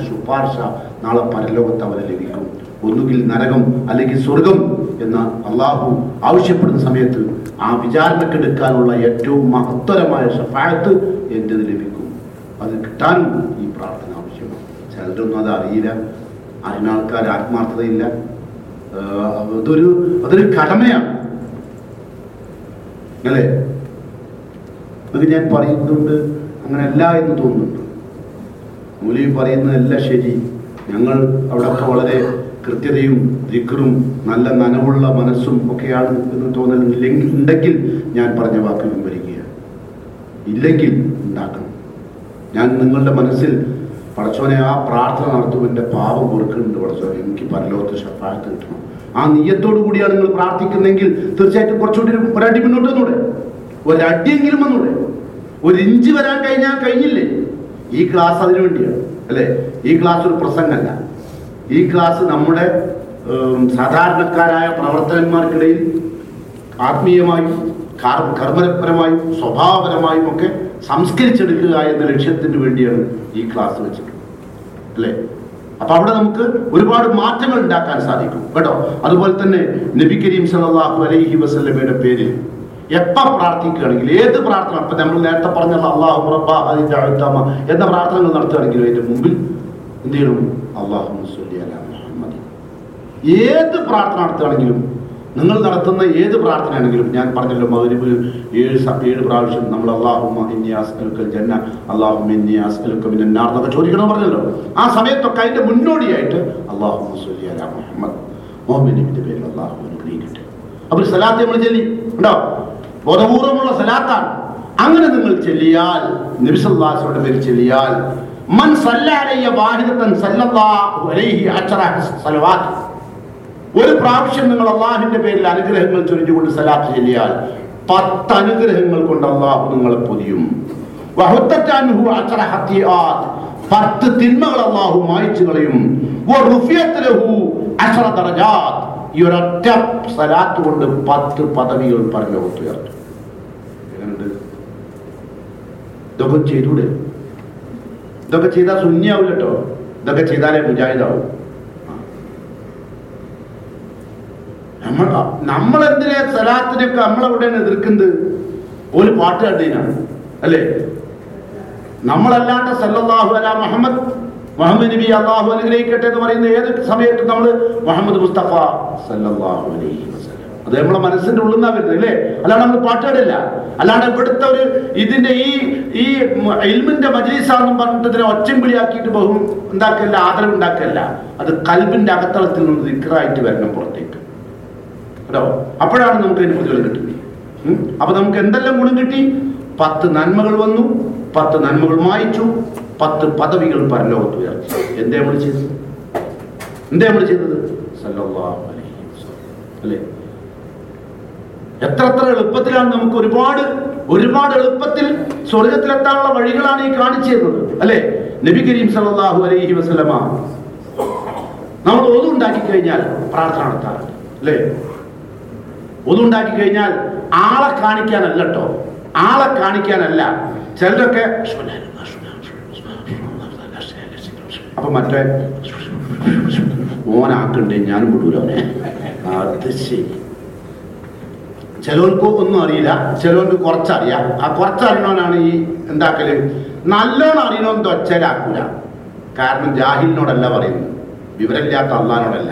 ശുപാർശ നാളെ പരലോകത്ത് അവന് ലഭിക്കും. ഒന്നുകിൽ നരകം അല്ലെങ്കിൽ സ്വർഗം എന്ന് അള്ളാഹു ആവശ്യപ്പെടുന്ന സമയത്ത് ആ വിചാരണക്കെടുക്കാനുള്ള ഏറ്റവും മഹത്തരമായ ഷഫായത്ത് എന്റെത് ലഭിക്കും. അത് കിട്ടാനും ഈ പ്രാർത്ഥന ആവശ്യമാണ്. ചിലരൊന്നും അത് അറിയില്ല. അറിയുന്ന ആൾക്കാർ ആത്മാർത്ഥതയില്ല. അതൊരു അതൊരു കടമയാണ്. അല്ലേ? അത് ഞാൻ പറയുന്നുണ്ട്. അങ്ങനെയല്ല എന്ന് തോന്നുന്നുണ്ട്. മൂലി പറയുന്നതല്ല ശരി. ഞങ്ങൾ അവിടെയൊക്കെ വളരെ കൃത്യതയും ദിക്റും നല്ല നനവുള്ള മനസ്സും ഒക്കെയാണ് എന്ന് തോന്നലില്ലെങ്കിൽ ഉണ്ടെങ്കിൽ ഞാൻ പറഞ്ഞ വാക്ക് വരികയാണ് ഇല്ലെങ്കിൽ ഉണ്ടാക്കണം. ഞാൻ നിങ്ങളുടെ മനസ്സിൽ പടച്ചോനെ ആ പ്രാർത്ഥന നടത്തുമ്പോൾ എന്റെ പാപം പൊറുക്കുന്നുണ്ട് പടച്ചോനെ. എനിക്ക് പരലോകത്ത് ഷഫായത്ത് കിട്ടണം. ആ നീയത്തോടു കൂടിയാണ് നിങ്ങൾ പ്രാർത്ഥിക്കുന്നെങ്കിൽ തീർച്ചയായിട്ടും കുറച്ചുകൂടി ഒരു- ഒരടി മുന്നോട്ട് വന്നൂടെ? ഒരടിയെങ്കിലും വന്നൂടെ? ഒരു ഇഞ്ച് വരാൻ കഴിഞ്ഞാൽ കഴിഞ്ഞില്ലേ? ഈ ക്ലാസ് അതിനു വേണ്ടിയാണ് അല്ലേ? ഈ ക്ലാസ് ഒരു പ്രസംഗമല്ല. ഈ ക്ലാസ് നമ്മുടെ സാധാരണക്കാരായ പ്രവർത്തകന്മാർക്കിടയിൽ ആത്മീയമായും കാർ- കർമ്മപരമായും സ്വഭാവപരമായും ഒക്കെ സംസ്കരിച്ചെടുക്കുക എന്ന ലക്ഷ്യത്തിന് വേണ്ടിയാണ് ഈ ക്ലാസ് വെച്ചിട്ടുള്ളത്. അല്ലേ? അപ്പൊ അവിടെ നമുക്ക് ഒരുപാട് മാറ്റങ്ങൾ ഉണ്ടാക്കാൻ സാധിക്കും. കേട്ടോ? അതുപോലെ തന്നെ നബി കരീം സലാഹു അലൈഹി വസല്ലമയുടെ പേരിൽ എപ്പ പ്രാർത്ഥിക്കുകയാണെങ്കിൽ ഏത് പ്രാർത്ഥന? ഇപ്പൊ നമ്മൾ നേരത്തെ പറഞ്ഞ അള്ളാഹു റബ്ബ എന്ന പ്രാർത്ഥനകൾ നടത്തുകയാണെങ്കിലും അതിന്റെ മുമ്പിൽ എന്ത് ചെയ്യണം? അള്ളാഹു ഏത് പ്രാർത്ഥന നടത്തുകയാണെങ്കിലും നിങ്ങൾ നടത്തുന്ന ഏത് പ്രാർത്ഥനയാണെങ്കിലും ഞാൻ പറഞ്ഞല്ലോ മകരിബ് ഏഴ് ഏഴ് പ്രാവശ്യം നമ്മൾ അള്ളാഹുമ്മ ഇന്യാസ് അലുക്കൽ ജന്ന അള്ളാഹുമ്മ ഇന്യാസ് അലുക്ക മിന്നാർ എന്നൊക്കെ ചോദിക്കണം പറഞ്ഞല്ലോ. ആ സമയത്തൊക്കെ അതിന്റെ മുന്നോടിയായിട്ട് അള്ളാഹു മുഹമ്മദ്. നബിന്റെ പേരിൽ അള്ളാഹു അനുഗ്രഹിക്കട്ടെ. അപ്പോൾ സലാത്ത് നമ്മൾ ചെല്ലി. ഉണ്ടോ ബോധപൂർവമുള്ള സലാത്താണ്. അങ്ങനെ നിങ്ങൾ ചെല്ലിയാൽ നബിസല്ലാസിയുടെ പേര് ചെല്ലിയാൽ മൻ സല്ലാലയ്യ വാഹിദത്തൻ സല്ലല്ലാഹു അലൈഹി അശറ സലവാത്ത് ഒരു പ്രാവശ്യം നിങ്ങൾ അള്ളാഹിന്റെ പേരിൽ അനുഗ്രഹങ്ങൾ ചൊരിഞ്ഞുകൊണ്ട് സലാത്ത് ചെല്ലിയാൽ പത്ത് അനുഗ്രഹങ്ങൾ കൊണ്ട് അള്ളാഹു നിങ്ങളെ പൊതിയും. പത്ത് തിന്മകൾ അള്ളാഹു മായ്ച്ചു കളയും. ഈ ഒരൊറ്റ സലാത്ത് കൊണ്ട് പത്ത് പദവികൾ പറഞ്ഞു ഉയർത്തും എങ്ങനെയുണ്ട് ഇതൊക്കെ ചെയ്തൂടെ? ഇതൊക്കെ ചെയ്താൽ ശൂന്യാവില്ല കേട്ടോ ഇതൊക്കെ ചെയ്താലേ മുജാഹിദാവും. നമ്മൾ നമ്മൾ എന്തിനാ സലാത്തിനൊക്കെ നമ്മളെവിടെയാണ് എതിർക്കുന്നത്? ഒരു പാട്ട് കണ്ടതിനാണ്. അല്ലേ? നമ്മളല്ലാണ്ട് സല്ലാഹു അല മുഹമ്മദ് മുഹമ്മദ് നബി അള്ളാഹു അനുഗ്രഹിക്കട്ടെ എന്ന് പറയുന്ന ഏത് സമയത്തും നമ്മൾ മുഹമ്മദ് മുസ്തഫ സല്ലല്ലാഹു അലൈഹി അത് നമ്മളെ മനസ്സിന്റെ ഉള്ളിൽ നിന്നാ വരുന്നത് അല്ലേ? അല്ലാണ്ട് നമ്മൾ പാട്ടുകളില്ല അല്ലാണ്ട് ഇവിടുത്തെ ഒരു ഇതിന്റെ ഈ ഈ എൽമിന്റെ മജ്ലീസാന്നും പറഞ്ഞിട്ട് ഇതിനെ ഒച്ചം വിളിയാക്കിയിട്ട് ബഹു ഉണ്ടാക്കല്ല ആദരവ് ഉണ്ടാക്കല്ല അത് കൽബിന്റെ അകത്തളത്തിൽ നിന്ന് നിക്കറായിട്ട് വരണം പുറത്തേക്ക്. കേട്ടോ? അപ്പോഴാണ് നമുക്ക് അതിന് പ്രതിഫലം കിട്ടുന്നത്. അപ്പൊ നമുക്ക് എന്തെല്ലാം ഗുണം കിട്ടി? പത്ത് നന്മകൾ വന്നു പത്ത് നന്മകൾ മായിച്ചു പത്ത് പദവികൾ പരലോകത്ത് ഉയർത്തി. എന്തേ നമ്മൾ ചെയ്തത്? എന്തേ നമ്മൾ ചെയ്തത്. അല്ലേ? എത്ര എത്ര എളുപ്പത്തിലാണ് നമുക്ക് ഒരുപാട് ഒരുപാട് എളുപ്പത്തിൽ സ്വർഗത്തിലെത്താനുള്ള വഴികളാണ് ഈ കാണിച്ചു തരുന്നത് അല്ലേ? നബി കരീം സലാഹു അലൈഹി വസല്ലമ. നമ്മൾ ഒതുണ്ടാക്കി കഴിഞ്ഞാൽ പ്രാർത്ഥന നടത്താറുണ്ട്. അല്ലേ? ഒതുണ്ടാക്കി കഴിഞ്ഞാൽ ആളെ കാണിക്കാനല്ല കേട്ടോ ആളെ കാണിക്കാനല്ല. ചിലരൊക്കെ അപ്പൊ മറ്റേ ഓനാക്കണ്ടേ ഞാനും വിടൂല അവനെ. അത് ശരി. ഒന്നും അറിയില്ല. ചിലവർക്ക് കുറച്ചറിയാം. ആ കുറച്ചറിയണവനാണ് ഈ എന്താക്കൽ? നല്ലോണം അറിയണമെന്ന് ഒച്ചരാക്കൂല കാരണം ജാഹിലിനോടല്ല പറയുന്നത്. വിവരമില്ലാത്ത അള്ളഹാനോടല്ല.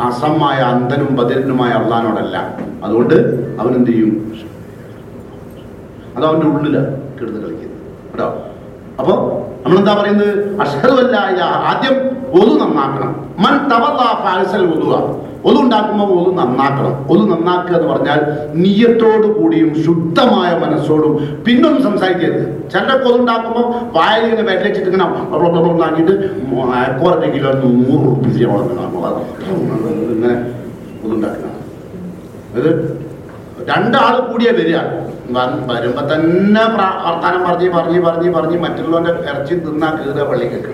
അസമായ അന്ധനും ബദിരനുമായ അള്ളഹാനോടല്ല. അതുകൊണ്ട് അവൻ എന്ത് ചെയ്യും? അത് അവന്റെ ഉള്ളിലാണ് കിടന്ന് കളിക്കുന്നത് കേട്ടോ? അപ്പൊ നമ്മളെന്താ പറയുന്നത്? അഷറുവല്ല ആദ്യം ഒതു നന്നാക്കണം. മൻ തവല്ല ഫാൽസൽ ഒതുക ഒതു ഉണ്ടാക്കുമ്പോൾ ഒന്ന് നന്നാക്കണം. ഒന്ന് നന്നാക്കുക എന്ന് പറഞ്ഞാൽ നീയത്തോടു കൂടിയും ശുദ്ധമായ മനസ്സോടും പിന്നൊന്നും സംസാരിക്കരുത്. ചിലരൊക്കെ ഒന്നുണ്ടാക്കുമ്പോൾ വായിൽ ഇങ്ങനെ വെച്ചിട്ട് ഇങ്ങനെ ഉണ്ടാക്കിയിട്ട് കുറഞ്ഞ കിലോ നൂറ് റുപ്പീസ് ഇങ്ങനെ ഒന്നുണ്ടാക്കണം രണ്ടാൾ കൂടിയേ വരിക. വരുമ്പോ തന്നെ വർത്താനം പറഞ്ഞ് പറഞ്ഞ് പറഞ്ഞ് പറഞ്ഞ് മറ്റുള്ളവന്റെ ഇറച്ചി തിന്നാ കീറുക പള്ളിക്കൊക്കെ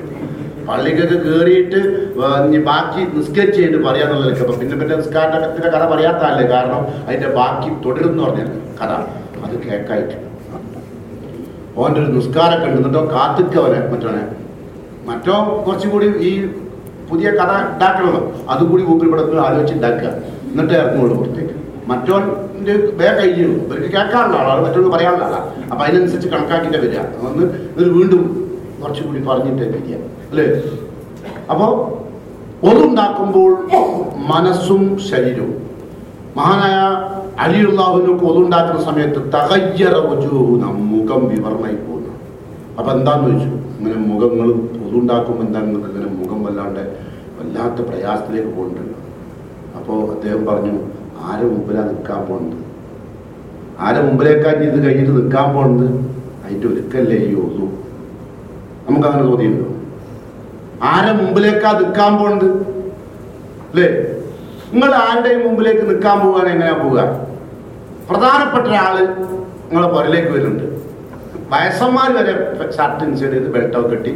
പള്ളിക്കൊക്കെ കേറിയിട്ട് ബാക്കി നിസ്കരിച്ച് ചെയ്ത് പറയാന്നുള്ള അപ്പൊ പിന്നെ പിന്നെ നിസ്കാരത്തിന്റെ കഥ പറയാത്തല്ലേ? കാരണം അതിന്റെ ബാക്കി തുടരുന്ന് പറഞ്ഞ കഥ. അത് കേക്കായിട്ട്. ഓന്റെ ഒരു നിസ്കാരമൊക്കെ ഉണ്ട്. എന്നിട്ടോ കാത്തിക്കവനെ മറ്റോനെ മറ്റോ കുറച്ചും കൂടി ഈ പുതിയ കഥ ഉണ്ടാക്കണമല്ലോ അതും കൂടി ആലോചിച്ച് ഉണ്ടാക്കുക. എന്നിട്ട് ഇറങ്ങുള്ളൂ പുറത്തേക്ക്. മറ്റോന്റെ വേഗം കഴിഞ്ഞു. ഇവർക്ക് കേൾക്കാനുള്ള ആളാണ് മറ്റൊന്ന് പറയാനുള്ള ആളാണ് അപ്പം അതിനനുസരിച്ച് കണക്കാക്കിയിട്ട് വരിക. ഒന്ന് ഇവർ വീണ്ടും കുറച്ചും കൂടി പറഞ്ഞിട്ട് വരിക. അല്ലേ? അപ്പോൾ ഒതുണ്ടാക്കുമ്പോൾ മനസ്സും ശരീരവും. മഹാനായ അലിയുള്ളാഹുവിനൊക്കെ ഒതുണ്ടാക്കുന്ന സമയത്ത് തകയ്യറ വജൂഹുന മുഖം വിവർണായി പോകുന്നു. അപ്പൊ എന്താന്ന് ചോദിച്ചു? ഇങ്ങനെ മുഖങ്ങൾ ഒതുണ്ടാക്കുമ്പോൾ എന്താ ഇങ്ങനെ മുഖം വല്ലാണ്ട് വല്ലാത്ത പ്രയാസത്തിലേക്ക് പോകുന്നുണ്ട് അപ്പോൾ അദ്ദേഹം പറഞ്ഞു ആരെ മുമ്പിലാണ് നിൽക്കാൻ പോകുന്നത്? ആരെ മുമ്പിലേക്കാൻ ഇത് കഴിഞ്ഞിട്ട് നിൽക്കാൻ പോകുന്നത്? അതിന്റെ ഒരുക്കല്ലേ ഈ ഒതു? നമുക്കങ്ങനെ തോന്നിയുണ്ടോ ആരെ മുമ്പിലേക്കാ നിൽക്കാൻ പോണ്ട് അല്ലേ? നിങ്ങൾ ആരുടെയും മുമ്പിലേക്ക് നിൽക്കാൻ പോവുകയാണ് എങ്ങനെയാ പോവുക? പ്രധാനപ്പെട്ട ഒരാൾ നിങ്ങളെ പുറലേക്ക് വരുന്നുണ്ട്. വയസ്സന്മാർ വരെ ഷർട്ട് ഇൻസൈഡ് ചെയ്ത് ബെൽറ്റൊക്കെ കെട്ടി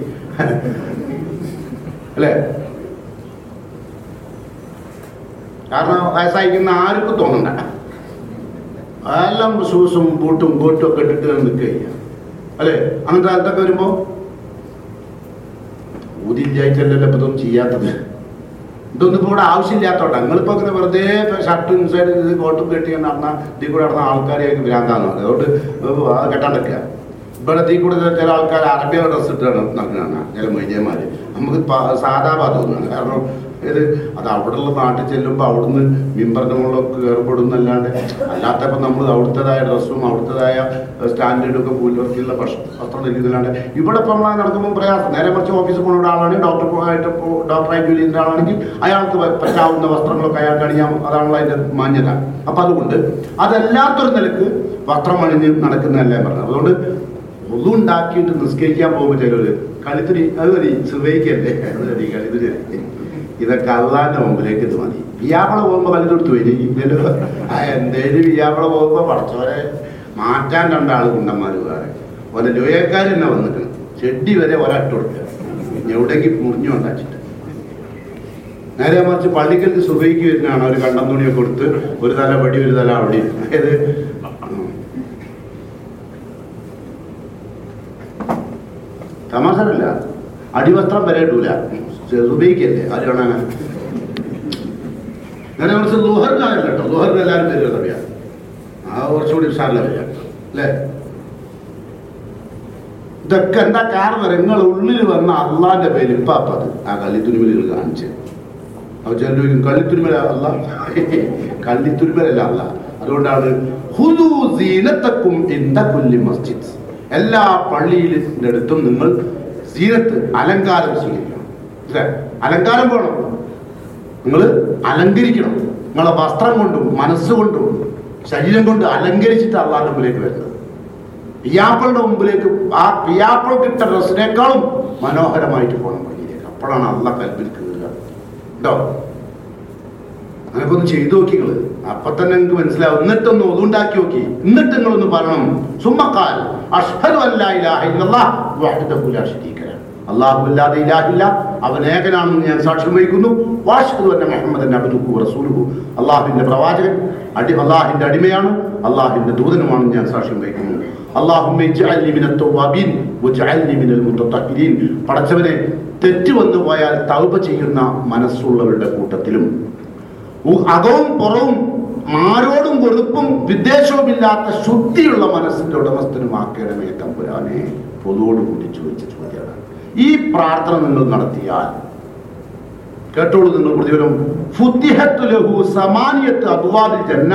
അല്ലേ? കാരണം വയസ്സായിരിക്കുന്ന ആർക്കും തോന്നണ്ട. എല്ലാം ഷൂസും ബൂട്ടും ബോട്ടും ഒക്കെ ഇട്ടിട്ട് നിൽക്കുക അല്ലേ? അങ്ങനത്തെ കാലത്തൊക്കെ വരുമ്പോ ഊതില്ലായിട്ടല്ലല്ലോ ഇപ്പൊ ഇതൊന്നും ചെയ്യാത്തത്. ഇതൊന്നും ഇപ്പോൾ ഇവിടെ ആവശ്യമില്ലാത്തോട്ടെ നിങ്ങളിപ്പോ അങ്ങനെ വെറുതെ ഷർട്ടും ഇൻസൈഡ് ഇത് കോട്ടും കെട്ടി നടന്ന ഇതിൽ കൂടെ നടന്ന ആൾക്കാരെയൊക്കെ ഭ്രാന്താണ് അതുകൊണ്ട് അത് കെട്ടാണ്ടിരിക്കുക ഇവിടെ ഇതിൽ കൂടെ ചില ആൾക്കാർ അറബിയ ഡ്രസ്സ് ഇട്ടാണ് നടക്കുന്നതാണ് ചില മൈജയന്മാര് നമുക്ക് സാധാ തോന്നുന്നതാണ് കാരണം ഇത് അത് അവിടെയുള്ള നാട്ടിൽ ചെല്ലുമ്പോൾ അവിടുന്ന് മിമ്പറിന്റെ മുകളിലൊക്കെ കയറപ്പെടുന്നല്ലാണ്ട് അല്ലാത്തപ്പോൾ നമ്മൾ അവിടുത്തേതായ ഡ്രസ്സും അവിടുത്തേതായ സ്റ്റാൻഡേർഡും ഒക്കെ പുലർത്തിയുള്ള വസ്ത്രം ധരിക്കുന്നല്ലാണ്ട് ഇവിടെ ഇപ്പം നമ്മൾ നടക്കുമ്പോൾ പ്രയാസം. നേരെ കുറച്ച് ഓഫീസിൽ പോകുന്ന ആളാണെങ്കിൽ ഡോക്ടർ ആയിട്ട് ഡോക്ടറായി ജോലി ചെയ്യുന്ന ആളാണെങ്കിൽ അയാൾക്ക് പറ്റാവുന്ന വസ്ത്രങ്ങളൊക്കെ അയാൾക്ക് അണിയാം. അതാണല്ലോ അതിന്റെ മാന്യത. അപ്പൊ അതുകൊണ്ട് അതല്ലാത്തൊരു നിലയ്ക്ക് വസ്ത്രം അണിഞ്ഞ് നടക്കുന്നതല്ലേ പറഞ്ഞത്. അതുകൊണ്ട് ഒന്നും ഉണ്ടാക്കിയിട്ട് നിസ്കരിക്കാൻ പോകുമ്പോൾ ചിലർ കളിത്തിരി അത് മതി ശ്രദ്ധിക്കല്ലേ അത് മതി കളിത്തിരി. ഇതൊക്കെ അള്ളാന്റെ മുമ്പിലേക്ക് ഇത് മതി. വിയാപ്പള പോകുമ്പോ കളിത്തൊടുത്തു ഇല്ലല്ലോ ആ എന്തേലും വിയാപ്പള പോകുമ്പോ പടച്ചോരെ മാറ്റാൻ രണ്ടാൾ കുണ്ടന്മാര് വേറെ. ഓരോ ലോയക്കാർ തന്നെ വന്നിക്കണം. ചെടി വരെ ഒരട്ട് കൊടുക്കുക. എവിടേക്ക് മുറിഞ്ഞു ഉണ്ടാച്ചിട്ട് നേരെ മറിച്ച് പള്ളിക്കൽക്ക് സുഖയ്ക്ക് വരുന്നതാണ്. അവർ കണ്ടം തുണിയൊക്കെ കൊടുത്ത് ഒരു തല പടി ഒരു തല അവിടെ. അതായത് തമാശല്ല അടിവസ്ത്രം വരെ ഇടൂല. സുബൈക്കല്ലേ ആര് കാണാനാ നേരെ കുറച്ച് ലുഹറിനായല്ല കേട്ടോ. ലുഹറിന് എല്ലാവരും വരും അറിയാം. ആ കുറച്ചുകൂടി ഉഷാറില്ല വരിക അല്ലേ? ഇതൊക്കെ എന്താ കാരണം? നിങ്ങൾ ഉള്ളിൽ വന്ന അള്ളാന്റെ പേര് ഇപ്പാപ്പത് ആ കള്ളിത്തുരുമലുകൾ കാണിച്ച്. അപ്പൊ ചിലരും കള്ളിത്തുരുമല അല്ല? [LAUGHS] കള്ളിത്തുരുമലല്ല അല്ല. അതുകൊണ്ടാണ് ഹുദു സീനത്തക്കും ഇന്ത കുല്ലി മസ്ജിദ്. എല്ലാ പള്ളിയിലും അടുത്തും നിങ്ങൾ സീനത്ത് അലങ്കാരം സ്വീകരിക്കണം അലങ്കാരം വേണം. നിങ്ങൾ അലങ്കരിക്കണം. നിങ്ങളെ വസ്ത്രം കൊണ്ടും മനസ്സുകൊണ്ടും ശരീരം കൊണ്ട് അലങ്കരിച്ചിട്ട് അള്ളാന്റെ മുമ്പിലേക്ക് വരുന്നത്. പിയാപ്പിളുടെ മുമ്പിലേക്ക് ആ പിയാപ്പിൾ കിട്ട ഡ്രസ്സിനേക്കാളും മനോഹരമായിട്ട് പോകണം വഴിയിലേക്ക്. അപ്പോഴാണ് അള്ള കൽപ്പിൽ കയറുക ഉണ്ടോ അങ്ങനൊക്കെ ഒന്ന് ചെയ്തു നോക്കിങ്ങൾ അപ്പൊ തന്നെ നിങ്ങൾക്ക് മനസ്സിലാവും. എന്നിട്ടൊന്ന് ഒതുണ്ടാക്കി നോക്കി. എന്നിട്ട് നിങ്ങളൊന്ന് പറയണം. സുമ്മക്കാൽ അഷ്ഹദു അല്ലാ ഇലാഹ ഇല്ലല്ലാഹ് വഹ്ദഹു ലാ ശരീക ലഹ്. അല്ലാഹു ഇല്ലാഹില്ല അവൻ ഏകനാണെന്ന് ഞാൻ സാക്ഷ്യം വഹിക്കുന്നു. വാഷ്ഹദു തന്നെ മുഹമ്മദ് അബ്ദുക്കു റസൂലുഹു. അള്ളാഹുവിന്റെ പ്രവാചകൻ അടി അള്ളാഹിന്റെ അടിമയാണ്. അള്ളാഹിന്റെ ദൂതനുമാണെന്ന് ഞാൻ സാക്ഷ്യം വഹിക്കുന്നു. പടച്ചവനെ തെറ്റ് വന്നു പോയാൽ തൗബ ചെയ്യുന്ന മനസ്സുള്ളവരുടെ കൂട്ടത്തിലും. അകവും പുറവും ആരോടും വെറുപ്പും വിദ്വേഷവുമില്ലാത്ത ശുദ്ധിയുള്ള മനസ്സിന്റെ ഉടമസ്ഥനുമാക്കണമേ തമ്പുരാനെ പൊതുവോടുകൂടി ചോദിച്ച ചോദ്യമാണ്. ഈ പ്രാർത്ഥന നിങ്ങൾ നടത്തിയാൽ കേട്ടോളൂ നിങ്ങൾ പ്രതിഫലം ഫുദ്ദിഹത്തു ലഹു സമാനിയത്ത് അബുവാബിൽ ജന്ന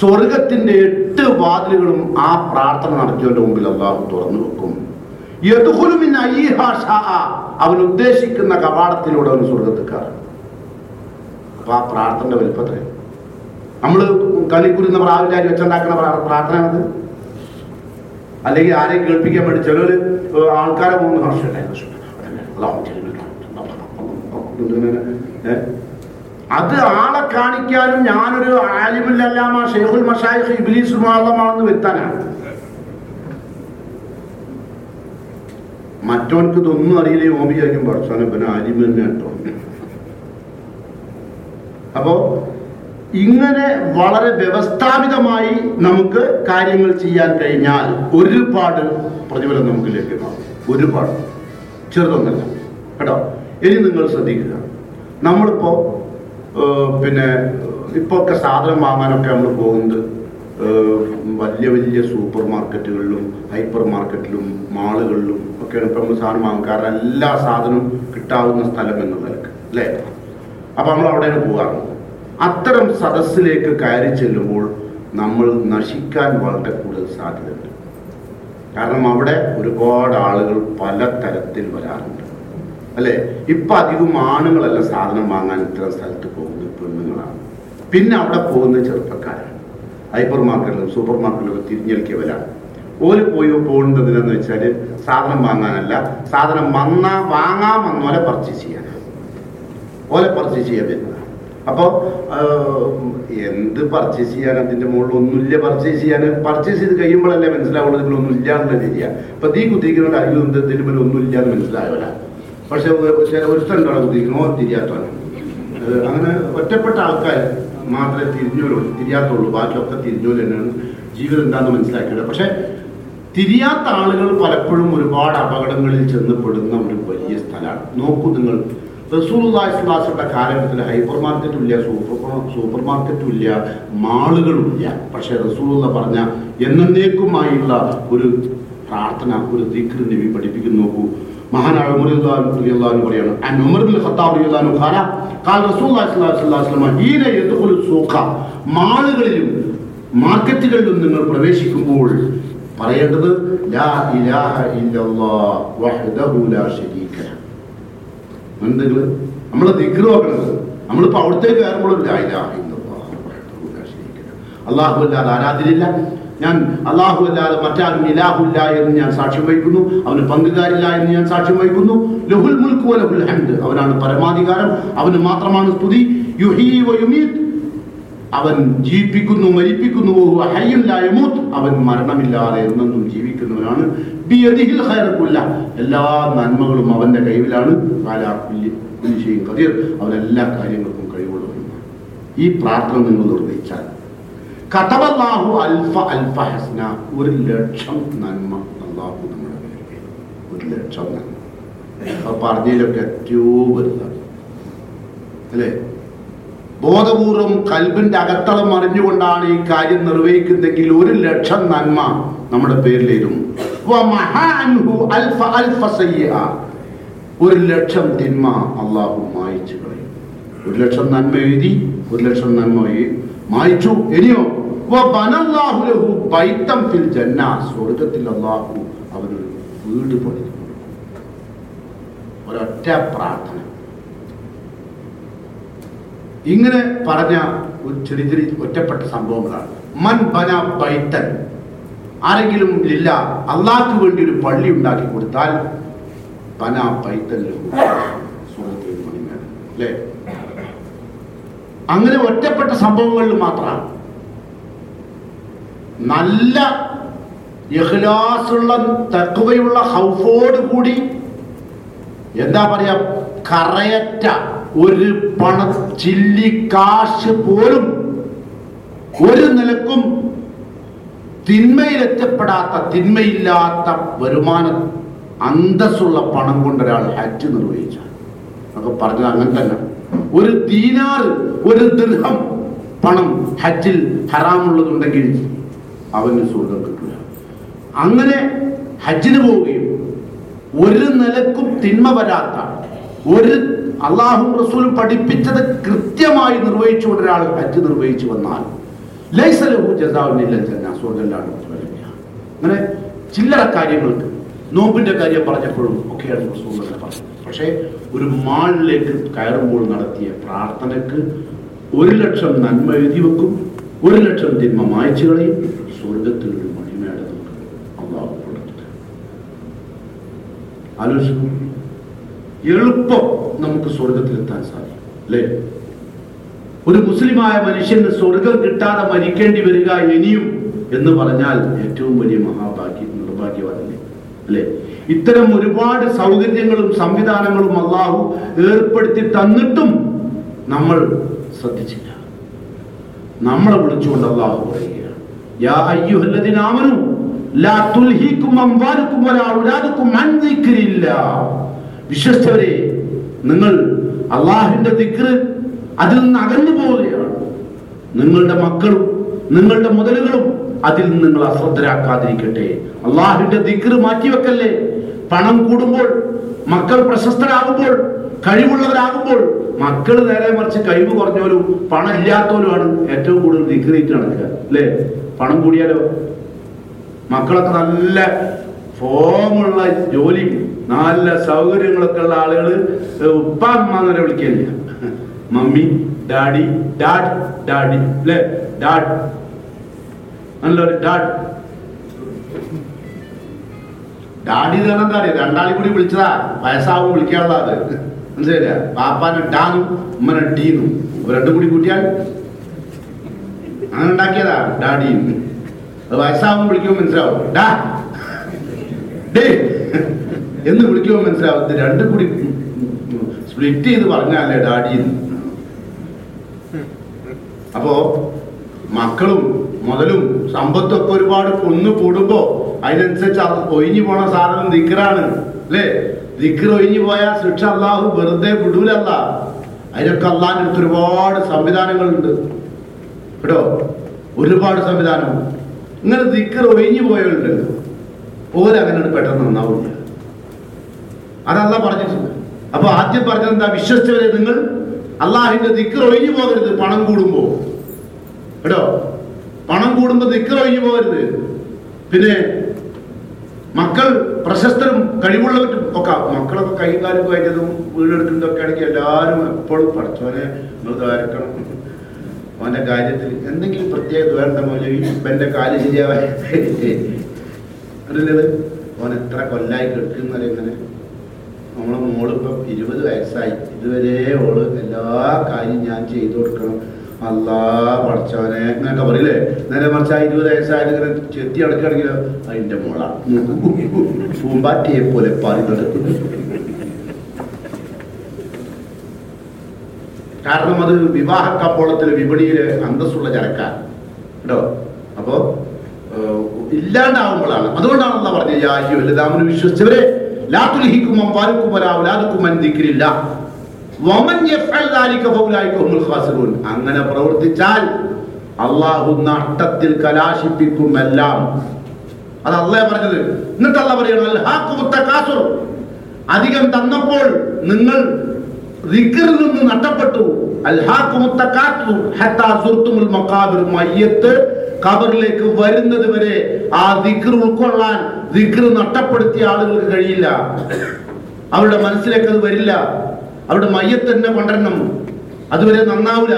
സ്വർഗത്തിന്റെ എട്ട് വാതിലുകളും ആ പ്രാർത്ഥന നടത്തിയവന്റെ മുമ്പിൽ അള്ളാഹു തുറന്നു വെക്കും. അവൻ ഉദ്ദേശിക്കുന്ന കവാടത്തിലൂടെ അവൻ സ്വർഗത്തിക്കാർ അപ്പൊ ആ പ്രാർത്ഥന വലുപ്പത്രേ. നമ്മൾ കളിക്കുരുന്ന പ്രാവിലാരി വെച്ചുണ്ടാക്കുന്ന പ്രാ- പ്രാർത്ഥനയാണത്. അല്ലെങ്കിൽ ആരെയും കേൾപ്പിക്കാൻ വേണ്ടി ചിലർ ആൾക്കാരെ പോകുന്ന കർഷകരായിരുന്നു? അത് ആളെ കാണിക്കാനും ഞാനൊരു ആലിമുല്ലല്ലാമ ഷെയ്ഖുൽ മഷായിഖ് ഇബ്ലീസ് മാളമാണെന്ന് വരുത്താനാണ്. മറ്റവർക്ക് ഇതൊന്നും അറിയില്ലേ ഓമിയായിരിക്കും പഠിച്ചാലും പിന്നെ ആലിമ തന്നെ കേട്ടോ. അപ്പോ ഇങ്ങനെ വളരെ വ്യവസ്ഥാപിതമായി നമുക്ക് കാര്യങ്ങൾ ചെയ്യാൻ കഴിഞ്ഞാൽ ഒരുപാട് പ്രതിഫലം നമുക്ക് ലഭ്യമാകും. ഒരുപാട്. ചെറുതൊന്നല്ല. കേട്ടോ? ഇനി നിങ്ങൾ ശ്രദ്ധിക്കുക. നമ്മളിപ്പോ പിന്നെ ഇപ്പൊ ഒക്കെ സാധനം വാങ്ങാനൊക്കെ നമ്മൾ പോകുന്നത് വലിയ വലിയ സൂപ്പർ മാർക്കറ്റുകളിലും ഹൈപ്പർ മാർക്കറ്റിലും മാളുകളിലും ഒക്കെയാണ് ഇപ്പൊ നമ്മൾ സാധനം വാങ്ങും കാരണം എല്ലാ സാധനവും കിട്ടാവുന്ന സ്ഥലം എന്ന നിലയ്ക്ക് അല്ലേ? അപ്പൊ നമ്മൾ അവിടെയാണ് പോകാറുള്ളത്. അത്തരം സദസ്സിലേക്ക് കയറി ചെല്ലുമ്പോൾ നമ്മൾ നശിക്കാൻ വളരെ കൂടുതൽ സാധ്യതയുണ്ട്. കാരണം അവിടെ ഒരുപാട് ആളുകൾ പല തരത്തിൽ വരാറുണ്ട്. അല്ലേ? ഇപ്പൊ അധികം ആണുങ്ങളല്ല സാധനം വാങ്ങാൻ ഇത്തരം സ്ഥലത്ത് പോകുന്നത് പെണ്ണുങ്ങളാണ്. പിന്നെ അവിടെ പോകുന്ന ചെറുപ്പക്കാരാണ്. ഹൈപ്പർ മാർക്കറ്റിലും സൂപ്പർ മാർക്കറ്റിലും ഒക്കെ തിരിഞ്ഞെടുക്കിയവരാണ് ഓര് പോയി പോകുന്നതിനെന്ന് വെച്ചാൽ സാധനം വാങ്ങാനല്ല സാധനം വന്നാ വാങ്ങാൻ വന്നോലെ പർച്ചേസ് ചെയ്യാനാണ് ഓലെ പർച്ചേസ് ചെയ്യാൻ വരുന്നതാണ് അപ്പോൾ എന്ത് പർച്ചേസ് ചെയ്യാൻ അതിന്റെ മുകളിൽ ഒന്നുമില്ല പർച്ചേസ് ചെയ്യാൻ. പർച്ചേസ് ചെയ്ത് കഴിയുമ്പോഴല്ലേ മനസ്സിലാവുള്ളൂ ഇതിലൊന്നും ഒന്നുമില്ല എന്നുള്ള രീതിയ. ഇപ്പൊ തീ കുത്തിക്കുന്നവരുടെ അരി എന്ത് ഇതിന് മുകളിൽ ഒന്നും ഇല്ല എന്ന് മനസ്സിലാവില്ല പക്ഷെ ഒരുത്തണ്ടാണ് കുത്തിക്കണോ തിരിയാത്തവനാണ് അത് അങ്ങനെ ഒറ്റപ്പെട്ട ആൾക്കാർ മാത്രമേ തിരിഞ്ഞോലുള്ളൂ തിരിയാത്തുള്ളൂ. ബാക്കിയൊക്കെ തിരിഞ്ഞോൽ തന്നെയാണ് ജീവിതം എന്താണെന്ന് മനസ്സിലാക്കിയത്. പക്ഷെ തിരിയാത്ത ആളുകൾ പലപ്പോഴും ഒരുപാട് അപകടങ്ങളിൽ ചെന്നപ്പെടുന്ന ഒരു വലിയ സ്ഥലമാണ്. നോക്കൂ നിങ്ങൾ റസൂൽദാസിന്റെ കാലഘട്ടത്തിൽ ഹൈപ്പർ മാർക്കറ്റും ഇല്ല സൂപ്പർ സൂപ്പർ മാർക്കറ്റും ഇല്ല മാളുകളും ഇല്ല. പക്ഷെ റസൂലുള്ള പറഞ്ഞ എന്നേക്കുമായുള്ള ഒരു പ്രാർത്ഥന ഒരു ദിക്ർ നബി പഠിപ്പിക്കുന്നു നോക്കൂ. സൂഖ. മാളുകളിലും മാർക്കറ്റുകളിലും നിങ്ങൾ പ്രവേശിക്കുമ്പോൾ പറയേണ്ടത് ലാ ഇലാഹ ഇല്ലല്ലാഹ് വഹ്ദഹു ലാ ശരീക ലഹ് എന്തെങ്കിലും? നമ്മൾ ദിക്ർ നമ്മളിപ്പോൾ നമ്മളിപ്പോ അവിടത്തേക്ക് കയറുമ്പോഴും അള്ളാഹു അല്ലാതെ ആരാധനയില്ല. ഞാൻ അള്ളാഹു അല്ലാതെ മറ്റാരും ഇലാഹുല്ല എന്ന് ഞാൻ സാക്ഷ്യം വഹിക്കുന്നു. അവന് പങ്കുകാരില്ല എന്ന് ഞാൻ സാക്ഷ്യം വഹിക്കുന്നു. ലഹുൽ മുൽക്ക് വലഹുൽ ഹംദ്. അവനാണ് പരമാധികാരം. അവന് മാത്രമാണ് സ്തുതി. യുഹീ വയുമീത് അവൻ ജീവിപ്പിക്കുന്നു മരിപ്പിക്കുന്നു ഹയ്യുല്ലായമൂത്ത് അവൻ മരണമില്ലാതെ എന്നെന്നും ജീവിക്കുന്നവനാണ്. ബിയദിഹിൽ ഖൈറക്കുല്ല. എല്ലാ നന്മകളും അവന്റെ കൈവിലാണ് വാലാ കുല്ലി കുല്ലി ഷൈഇൻ ഖദീർ. അവൻ എല്ലാ കാര്യങ്ങൾക്കും കഴിവുള്ളവനുമാണ് ഈ പ്രാർത്ഥന നിങ്ങൾ നിർവഹിച്ചാൽ. കഥബല്ലാഹു അൽഫ അൽഫ ഹസ്ന. ഒരു ലക്ഷം നന്മ അള്ളാഹു നമ്മുടെ പേരിൽ ഒരു ലക്ഷം നന്മ. അപ്പൊ പറഞ്ഞതിലൊക്കെ ഏറ്റവും വലുതാണ്. അല്ലേ? ബോധപൂർവം കൽബിന്റെ അകത്തളം അറിഞ്ഞുകൊണ്ടാണ് ഈ കാര്യം നിർവഹിക്കുന്നതെങ്കിൽ ഒരു ലക്ഷം നന്മ നമ്മുടെ പേരിലേരും ഒരു ലക്ഷം തിന്മ അള്ളാഹു മായിച്ചു കളയും. ഒരു ലക്ഷം നന്മ എഴുതി ഒരു ലക്ഷം നന്മ മായിച്ചു. ഇനിയോ സ്വർഗത്തിൽ അള്ളാഹു അവനൊരു വീട് പണിതു ഒരൊറ്റ പ്രാർത്ഥന. ഇങ്ങനെ പറഞ്ഞ ഒരു ചെറിയ ചെറിയ ഒറ്റപ്പെട്ട സംഭവങ്ങളാണ്. മൻ ബന ബൈത്തൻ. ആരെങ്കിലും ഇല്ല അള്ളാഹ്ക്ക് വേണ്ടി ഒരു പള്ളി ഉണ്ടാക്കി കൊടുത്താൽ ബന ബൈത്തൻ അല്ലേ? അങ്ങനെ ഒറ്റപ്പെട്ട സംഭവങ്ങളിൽ മാത്രമാണ് നല്ല യഹ്ലാസുള്ള തക്കുവയുള്ള ഹൗഫോട് കൂടി എന്താ പറയാ കറയറ്റ ഒരു പണ ചില്ലി കാശ് പോലും ഒരു നിലക്കും തിന്മയിലെത്തപ്പെടാത്ത തിന്മയില്ലാത്ത വരുമാനം അന്തസ്സുള്ള പണം കൊണ്ട് ഒരാൾ ഹജ്ജ് നിർവഹിച്ചാൽ. ഒക്കെ പറഞ്ഞത് അങ്ങനെ തന്നെ. ഒരു ദീനാർ ഒരു ദൃഹം പണം ഹജ്ജിൽ ഹറാമുള്ളതുണ്ടെങ്കിൽ അവന് സ്വർഗം കിട്ടില്ല അങ്ങനെ ഹജ്ജിന് പോവുകയും ഒരു നിലക്കും തിന്മ വരാത്ത ഒരു അള്ളാഹു റസൂൽ പഠിപ്പിച്ചത് കൃത്യമായി നിർവഹിച്ചുകൊണ്ട് ഒരാൾ ഹജ്ജ് നിർവഹിച്ചു വന്നാൽ ലൈസലഹു ജസാവിനില്ല അങ്ങനെ ചില്ലറ കാര്യങ്ങൾക്ക് നോമ്പിന്റെ കാര്യം പറഞ്ഞപ്പോഴും ഒക്കെയാണ് റസൂൽ പറഞ്ഞത്. പക്ഷേ ഒരു മാളിലേക്ക് കയറുമ്പോൾ നടത്തിയ പ്രാർത്ഥനക്ക് ഒരു ലക്ഷം നന്മ എഴുതി വെക്കും ഒരു ലക്ഷം തിന്മ മായച്ചു കളയും. സ്വർഗത്തിൽ ഒരു മണിമേട നമുക്ക് അള്ളാഹു കൊടുത്തിട്ട് എളുപ്പം നമുക്ക് സ്വർഗത്തിലെത്താൻ സാധിക്കും അല്ലേ? ഒരു മുസ്ലിമായ മനുഷ്യന് സ്വർഗം കിട്ടാതെ മരിക്കേണ്ടി വരിക ഇനിയും എന്ന് പറഞ്ഞാൽ ഏറ്റവും വലിയ മഹാഭാഗ്യ നിർഭാഗ്യവാനല്ലേ അല്ലേ? ഇത്തരം ഒരുപാട് സൗകര്യങ്ങളും സംവിധാനങ്ങളും അള്ളാഹു ഏർപ്പെടുത്തി തന്നിട്ടും നമ്മൾ ശ്രദ്ധിച്ചില്ല. നമ്മളെ വിളിച്ചുകൊണ്ട് അള്ളാഹു പറയുകയാണ് യാ അയ്യുഹല്ലദീന ആമനു ലാ തുൽഹീകും അംവാലുക്കും വലാ അൻ വിശ്വസ്തവരെ നിങ്ങൾ അള്ളാഹിന്റെ ദിക്റ് അതിൽ നിന്ന് അകന്നു പോവുകയാണ്. നിങ്ങളുടെ മക്കളും നിങ്ങളുടെ മുതലുകളും അതിൽ നിന്ന് നിങ്ങൾ അശ്രദ്ധരാക്കാതിരിക്കട്ടെ. അള്ളാഹിന്റെ ദിക്റ് മാറ്റിവെക്കല്ലേ? പണം കൂടുമ്പോൾ മക്കൾ പ്രശസ്തരാകുമ്പോൾ കഴിവുള്ളവരാകുമ്പോൾ മക്കൾ നേരെ മറിച്ച് കഴിവ് കുറഞ്ഞവരും പണം ഇല്ലാത്തവരുമാണ് ഏറ്റവും കൂടുതൽ ദിക്റേറ്റ് നടക്കുക. അല്ലേ? പണം കൂടിയാലോ? മക്കളൊക്കെ നല്ല ഫോമുള്ള ജോലി. നല്ല സൗകര്യങ്ങളൊക്കെ ഉള്ള ആളുകൾ ഉപ്പ അമ്മ എന്നവരെ വിളിക്കില്ല മമ്മി ഡാഡി ഡാഡ് ഡാഡി അല്ലേ ഡാഡ്. നല്ലൊരു ഡാഡ്. ഡാഡി എന്ന് പറഞ്ഞാൽ എന്താ അറിയോ? രണ്ടാളി കൂടി വിളിച്ചതാ. വയസ്സാവും വിളിക്കാനുള്ള അത്. മനസ്സിലായില്ല? പാപ്പാനെ ഡാനും ഉമ്മനെ ഡീനും ഇവ രണ്ടും കൂടി കൂട്ടിയാൽ അങ്ങനെ ഉണ്ടാക്കിയതാ ഡാഡി അത് വയസ്സാവും വിളിക്കുമ്പോൾ മനസ്സിലാവും. ഡാ ഡേ. എന്ന് വിളിക്കുമ്പോൾ മനസ്സിലാവും ഇത് രണ്ടും കൂടി സ്പ്ലിറ്റ് ചെയ്ത് പറഞ്ഞാലേ ഡാഡി അപ്പോ മക്കളും മുതലും സമ്പത്തൊക്കെ ഒരുപാട് കൊന്നു കൂടുമ്പോ അതിനനുസരിച്ച് അത് ഒഴിഞ്ഞു പോണ സാധനം ദിക്കറാണ് അല്ലേ? ദിക്കർ ഒഴിഞ്ഞു പോയാൽ ശിക്ഷ അള്ളാഹു വെറുതെ വിടൂലല്ല. അതിനൊക്കെ അള്ളാഹിന്റെ അടുത്ത് ഒരുപാട് സംവിധാനങ്ങളുണ്ട്. കേട്ടോ? ഒരുപാട് സംവിധാനം ഇങ്ങനെ ദിക്കർ ഒഴിഞ്ഞു പോയുണ്ട് ഓരങ്ങനെ പെട്ടെന്ന് നന്നാവില്ല അതല്ല പറഞ്ഞിട്ടുണ്ട്. അപ്പൊ ആദ്യം പറഞ്ഞത് എന്താ വിശ്വസിച്ചവരെ നിങ്ങൾ അള്ളാഹിന്റെ ദിക്കർ ഒഴിഞ്ഞു പോകരുത് പണം കൂടുമ്പോ കേട്ടോ പണം കൂടുമ്പോ ദിക്കർ ഒഴിഞ്ഞു പോകരുത്. പിന്നെ മക്കൾ പ്രശസ്തരും കഴിവുള്ളവരും ഒക്കെ മക്കളൊക്കെ കൈയും കാലും കയറ്റതും വീടെടുക്കുന്നതൊക്കെ ആണെങ്കിൽ എല്ലാവരും എപ്പോഴും പഠിച്ചവനെ നിങ്ങൾ ദ്വാരക്കണം അവന്റെ കാര്യത്തിൽ എന്തെങ്കിലും പ്രത്യേക ദുരന്തമോ ഇപ്പൊ എന്റെ കാൽ ശരിയാവാൻ അറിയില്ലത് അവൻ എത്ര കൊല്ലായി കേൾക്കുന്നവരെ ഇങ്ങനെ നമ്മളെ മോളിപ്പം ഇരുപത് വയസ്സായി. ഇതുവരെ ഓൾ എല്ലാ കാര്യം ഞാൻ ചെയ്തു കൊടുക്കണം. അല്ലാ പഠിച്ചവനെ എന്നൊക്കെ പറയില്ലേ? നേരെ മറിച്ച് ആ ഇരുപത് വയസ്സായാലും ഇങ്ങനെ ചെത്തി അടക്കുകയാണെങ്കിലോ അതിന്റെ മോളാണ് പൂമ്പാറ്റിയെ പോലെ പാറി കാരണം അത് വിവാഹ കമ്പോളത്തിലെ വിപണിയിലെ അന്തസ്സുള്ള ചരക്കാണ് കേട്ടോ? അപ്പോ ഏഹ്, ഇല്ലാണ്ടാവുമ്പോഴാണ്. അതുകൊണ്ടാണ് അല്ല പറഞ്ഞത് യാഹി വലുതാമന് വിശ്വസിച്ചവരെ അങ്ങനെ പ്രവർത്തിച്ചാൽ അള്ളാഹു നഷ്ടത്തിൽ കലാശിപ്പിക്കും എല്ലാം അത് അല്ലേ പറഞ്ഞത്. എന്നിട്ടല്ല പറയണം അധികം തന്നപ്പോൾ നിങ്ങൾ നിന്ന് നഷ്ടപ്പെട്ടു. മയ്യത്ത് കബറിലേക്ക് വരുന്നത് വരെ ആ ദിക്ർ ഉൾക്കൊള്ളാൻ ദിക്ർ നഷ്ടപ്പെടുത്തിയ ആളുകൾക്ക് കഴിയില്ല. അവരുടെ മനസ്സിലേക്ക് അത് വരില്ല. അവരുടെ മയ്യത്ത് തന്നെ കൊണ്ടുവരണം അതുവരെ നന്നാവില്ല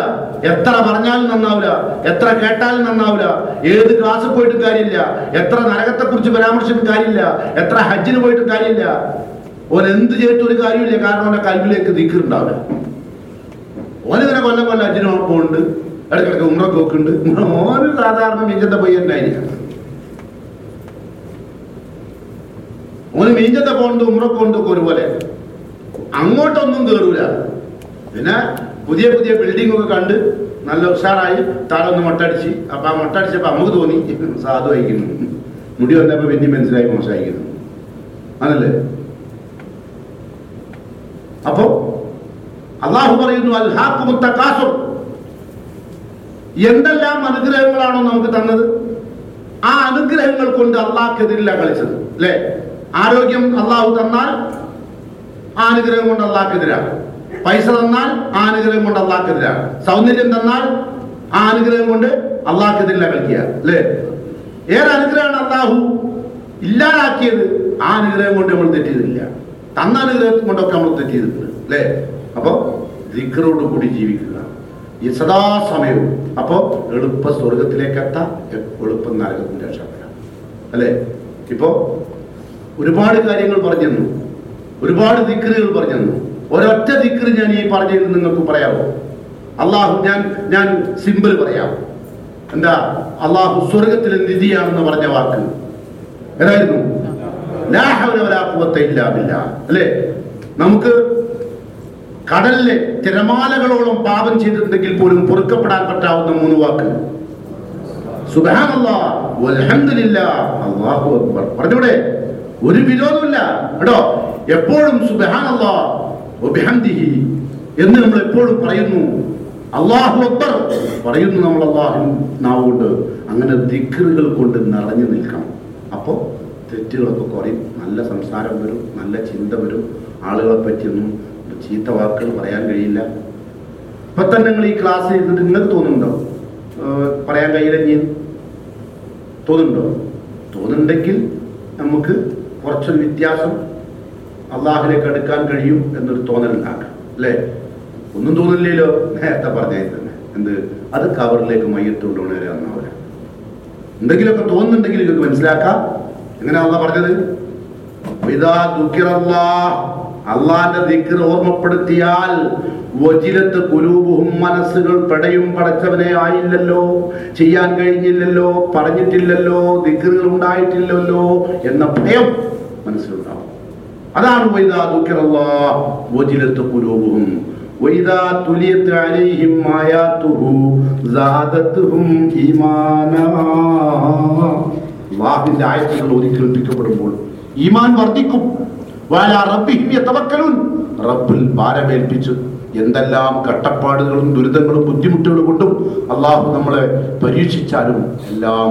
എത്ര പറഞ്ഞാലും നന്നാവില്ല എത്ര കേട്ടാലും നന്നാവില്ല ഏത് ക്ലാസ്സിൽ പോയിട്ട് കാര്യമില്ല. എത്ര നരകത്തെ കുറിച്ച് പരാമർശിച്ചിട്ട് കാര്യമില്ല. എത്ര ഹജ്ജിന് പോയിട്ട് കാര്യമില്ല. ഓൻ എന്ത് ചെയ്തിട്ട് ഒരു കാര്യമില്ല. കാരണം അവന്റെ കൽവിലേക്ക് ദിക്കറുണ്ടാവില്ല ഓനിങ്ങനെ കൊല്ലം കൊല്ലം അച്ഛനും ഉറപ്പുണ്ട് ഇടയ്ക്കിടയ്ക്ക് ഉമ്രക്ക് നോക്കുന്നുണ്ട് ഓന് സാധാരണ മീഞ്ചത്തെ പയ്യനായിരിക്കും ഓന് മീഞ്ചത്തെ പോണ്ട് ഉമ്രക്ക് പോകുന്നത് ഒരുപോലെ. അങ്ങോട്ടൊന്നും കയറൂല പിന്നെ പുതിയ പുതിയ ബിൽഡിംഗ് ഒക്കെ കണ്ട് നല്ല ഉഷാറായി താഴെ ഒന്ന് മൊട്ടടിച്ച്. അപ്പൊ ആ മൊട്ടടിച്ചപ്പോ നമുക്ക് തോന്നി സാധു അയക്കുന്നു മുടി വന്നപ്പോ പിന്നെ മനസ്സിലായി മോശമായിരിക്കുന്നു. ആണല്ലേ അപ്പോ അള്ളാഹു പറയുന്നു അൽഹാഖു മുത്തഖാസുർ എന്തെല്ലാം അനുഗ്രഹങ്ങളാണോ നമുക്ക് തന്നത്? ആ അനുഗ്രഹങ്ങൾ കൊണ്ട് അള്ളാഹ്ക്കെതിരില്ല കളിച്ചത് അല്ലേ? ആരോഗ്യം അള്ളാഹു തന്നാൽ ആ അനുഗ്രഹം കൊണ്ട് അള്ളാഹ്ക്കെതിരാണ് പൈസ തന്നാൽ ആ അനുഗ്രഹം കൊണ്ട് അള്ളാഹ്ക്കെതിരാണ് സൗന്ദര്യം തന്നാൽ ആ അനുഗ്രഹം കൊണ്ട് അള്ളാഹ്ക്കെതിരില്ല കളിക്കുക അല്ലേ? ഏത് അനുഗ്രഹമാണ് അള്ളാഹു ഇല്ലാതാക്കിയത്. ആ അനുഗ്രഹം കൊണ്ട് നമ്മൾ തെറ്റിയതില്ല തന്ന അനുഗ്രഹം കൊണ്ടൊക്കെ നമ്മൾ തെറ്റിയതുണ്ട് അല്ലേ? അപ്പോൾ കൂടി ജീവിക്കുക. ഈ സദാസമയവും. അപ്പോൾ എളുപ്പ സ്വർഗത്തിലേക്ക് എത്താം എളുപ്പം നരകത്തിന്റെ രക്ഷപ്പെടാം. അല്ലേ? ഇപ്പോ ഒരുപാട് കാര്യങ്ങൾ പറഞ്ഞു ഒരുപാട് ദിക്കറുകൾ പറഞ്ഞു ഒരൊറ്റ ദിക്കറ് ഞാൻ ഈ പറഞ്ഞതിൽ നിങ്ങൾക്ക് പറയാമോ അള്ളാഹു ഞാൻ ഞാൻ സിമ്പിൾ പറയാം. എന്താ? അള്ളാഹു സ്വർഗത്തിലെ നിധിയാണെന്ന് പറഞ്ഞ വാക്ക്. ഏതായിരുന്നു? അല്ലേ? നമുക്ക് കടലിലെ തിരമാലകളോളം പാപം ചെയ്തിട്ടുണ്ടെങ്കിൽ പോലും പൊറുക്കപ്പെടാൻ പറ്റാവുന്ന മൂന്ന് വാക്ക്. അക്ബർ. പറഞ്ഞൂടെ? ഒരു വിരോധമില്ല കേട്ടോ? എപ്പോഴും വബിഹംദിഹി എന്ന് നമ്മൾ എപ്പോഴും പറയുന്നു. അള്ളാഹു അക്ബർ പറയുന്നു നമ്മൾ അള്ളാഹു നാവുകൊണ്ട്. അങ്ങനെ ദിക്റുകൾ കൊണ്ട് നിറഞ്ഞു നിൽക്കണം. അപ്പോൾ തെറ്റുകളൊക്കെ കുറയും. നല്ല സംസാരം വരും നല്ല ചിന്ത വരും. ആളുകളെ പറ്റിയൊന്നും ചീത്ത വാക്കുകൾ പറയാൻ കഴിയില്ല. ഇപ്പൊ തന്നെ നിങ്ങൾ ഈ ക്ലാസ് ചെയ്തിട്ട് നിങ്ങൾക്ക് തോന്നുന്നുണ്ടോ? പറയാൻ കഴിയില്ല തോന്നുന്നുണ്ടോ? തോന്നുന്നുണ്ടെങ്കിൽ നമുക്ക് കുറച്ചൊരു വ്യത്യാസം അള്ളാഹിലേക്ക് അടുക്കാൻ കഴിയും എന്നൊരു തോന്നലുണ്ടാക്കാം അല്ലേ? ഒന്നും തോന്നില്ലല്ലോ. നേരത്തെ പറഞ്ഞത് തന്നെ. എന്ത്? അത് കവറിലേക്ക് മയ്യത്ത് കൊണ്ടുപോകണവരെ അന്നാവില്ല എന്തെങ്കിലുമൊക്കെ തോന്നുന്നുണ്ടെങ്കിൽ ഇതൊക്കെ മനസ്സിലാക്കാം. എങ്ങനെയാ അള്ളാഹ് പറഞ്ഞത് ഇതാ ദുഃഖിറല്ലാ അള്ളാന്റെ ദിക്കർ ഓർമ്മപ്പെടുത്തിയാൽ വജിലത്ത് കുലൂബുഹും മനസ്സുകൾ പെടയും പടച്ചവനെ ആയില്ലല്ലോ ചെയ്യാൻ കഴിഞ്ഞില്ലല്ലോ പറഞ്ഞിട്ടില്ലല്ലോ ദിക്കറുകൾ ഉണ്ടായിട്ടില്ലല്ലോ എന്ന ഭയം മനസ്സിലുണ്ടാവും അതാണ് വൈദാ ദുഃഖിറല്ലാ വജിലത്ത് കുലൂബുഹും وإذا تليت عليهم آياته زادتهم إيمانا അള്ളാഹുവിന്റെ ആയത്തുകൾ ഒരിക്കൽപ്പിക്കപ്പെടുമ്പോൾ ഈമാൻ വർദ്ധിക്കും. റബ്ബിൽ ഭാരമേൽപ്പിച്ച് എന്തെല്ലാം കട്ടപ്പാടുകളും ദുരിതങ്ങളും ബുദ്ധിമുട്ടുകളും കൊണ്ടും അള്ളാഹു നമ്മളെ പരീക്ഷിച്ചാലും എല്ലാം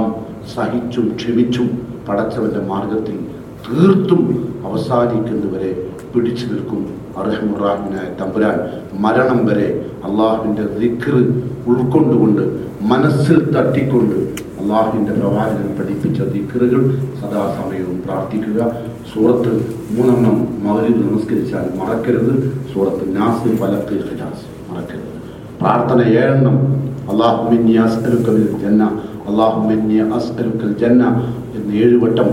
സഹിച്ചും ക്ഷമിച്ചും പടച്ചവന്റെ മാർഗത്തിൽ തീർത്തും അവസാനിക്കുന്നവരെ പിടിച്ചു നിൽക്കും. അർഹമുറാഹിനായ തമ്പുരാൻ മരണം വരെ അള്ളാഹുവിന്റെ ദിക്ർ ഉൾക്കൊണ്ടുകൊണ്ട് മനസ്സിൽ തട്ടിക്കൊണ്ട് അള്ളാഹുവിന്റെ പ്രവാചകൻ പഠിപ്പിച്ച ദിക്കറുകൾ സദാസമയവും പ്രാർത്ഥിക്കുക. സൂറത്ത് മൂന്നെണ്ണം മകരിൽ നമസ്കരിച്ചാൽ മറക്കരുത്. സൂറത്ത് നാസ് ഫലത്ത് ഖിലാസ് മറക്കരുത്. പ്രാർത്ഥന ഏഴെണ്ണം. അള്ളാഹുമിന്നി ജന്ന. അള്ളാഹുമിന്നി അസ്അലുക്കൽ ജന്ന എന്ന് ഏഴുവട്ടം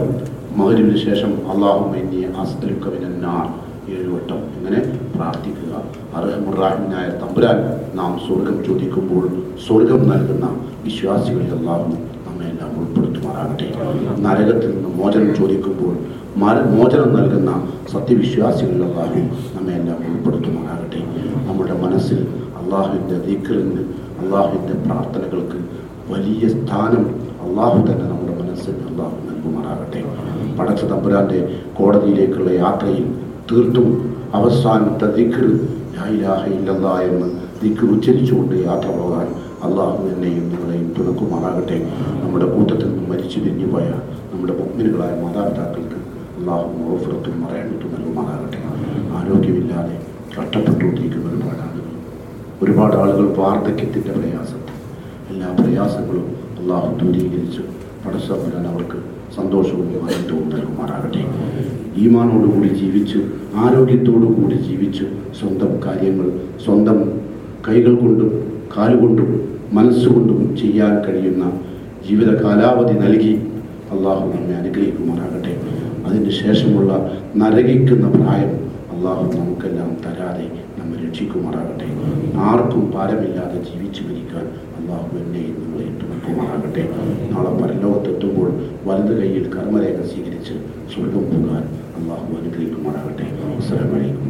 മകരിവിന് ശേഷം അള്ളാഹുമിന്നി അസ്അലുക്കവിനാർ ഏഴുവട്ടം ഇങ്ങനെ പ്രാർത്ഥിക്കുക. അർഹമുറാഹിനായ തമ്പുരാൻ നാം സ്വർഗം ചോദിക്കുമ്പോൾ സ്വർഗം നൽകുന്ന വിശ്വാസികളിൽ അള്ളാഹു ഉൾപ്പെടുത്തുമാറാകട്ടെ. നരകത്തിൽ നിന്ന് മോചനം ചോദിക്കുമ്പോൾ മോചനം നൽകുന്ന സത്യവിശ്വാസികളിൽ അള്ളാഹു നമ്മെ എല്ലാം ഉൾപ്പെടുത്തുമാറാകട്ടെ. നമ്മുടെ മനസ്സിൽ അള്ളാഹുവിന്റെ ദീക്കറിന് അള്ളാഹുവിന്റെ പ്രാർത്ഥനകൾക്ക് വലിയ സ്ഥാനം അള്ളാഹു തന്നെ നമ്മുടെ മനസ്സിൽ അള്ളാഹു നൽകുമാറാകട്ടെ. പടച്ച തമ്പുരാന്റെ കോടതിയിലേക്കുള്ള യാത്രയിൽ തീർത്തും അവസാനത്തെ ദിക്കർ ഇല്ലല്ലാ എന്ന് ദിക്കർ ഉച്ചരിച്ചുകൊണ്ട് യാത്ര പോകാൻ അള്ളാഹു എന്നെയും നിങ്ങളെയും തുടക്കുമാറാകട്ടെ നമ്മുടെ കൂട്ടത്തിൽ നിന്ന് മരിച്ചു പിരിഞ്ഞുപോയ നമ്മുടെ മുഗ്മിനുകളായ മാതാപിതാക്കൾക്ക് അള്ളാഹു ഓഫറത്തും മറയണത്തും നൽകുമാറാകട്ടെ. ആരോഗ്യമില്ലാതെ കഷ്ടപ്പെട്ടുകൊണ്ടിരിക്കുന്ന ഒരുപാട് ആളുകൾ. ഒരുപാട് ആളുകൾ വാർദ്ധക്യത്തിന്റെ പ്രയാസത്തിൽ എല്ലാ പ്രയാസങ്ങളും അള്ളാഹു ദൂരീകരിച്ച്. പടസ്സപ്പെടാൻ അവർക്ക് സന്തോഷവും ആനന്ദവും നൽകുമാറാകട്ടെ. ഈമാനോടുകൂടി ജീവിച്ച് ആരോഗ്യത്തോടുകൂടി ജീവിച്ച് സ്വന്തം കാര്യങ്ങൾ സ്വന്തം കൈകൾ കൊണ്ടും കാലുകൊണ്ടും മനസ്സുകൊണ്ടും ചെയ്യാൻ കഴിയുന്ന ജീവിത കാലാവധി നൽകി അള്ളാഹു നമ്മെ അനുഗ്രഹിക്കുമാറാകട്ടെ. അതിന് ശേഷമുള്ള നരകിക്കുന്ന പ്രായം അള്ളാഹു നമുക്കെല്ലാം തരാതെ നമ്മെ രക്ഷിക്കുമാറാകട്ടെ. ആർക്കും ഭാരമില്ലാതെ ജീവിച്ചു മരിക്കാൻ അള്ളാഹു എന്നെ നമ്മളെ തുണക്കുമാറാകട്ടെ നാളെ പരലോകത്തെത്തുമ്പോൾ വലത് കൈയിൽ കർമ്മരേഖ സ്വീകരിച്ച് സ്വർഗം പോകാൻ അള്ളാഹു അനുഗ്രഹിക്കുമാറാകട്ടെ. അസ്സലാമു അലൈക്കും. വറഹ്മത്തുള്ളാഹി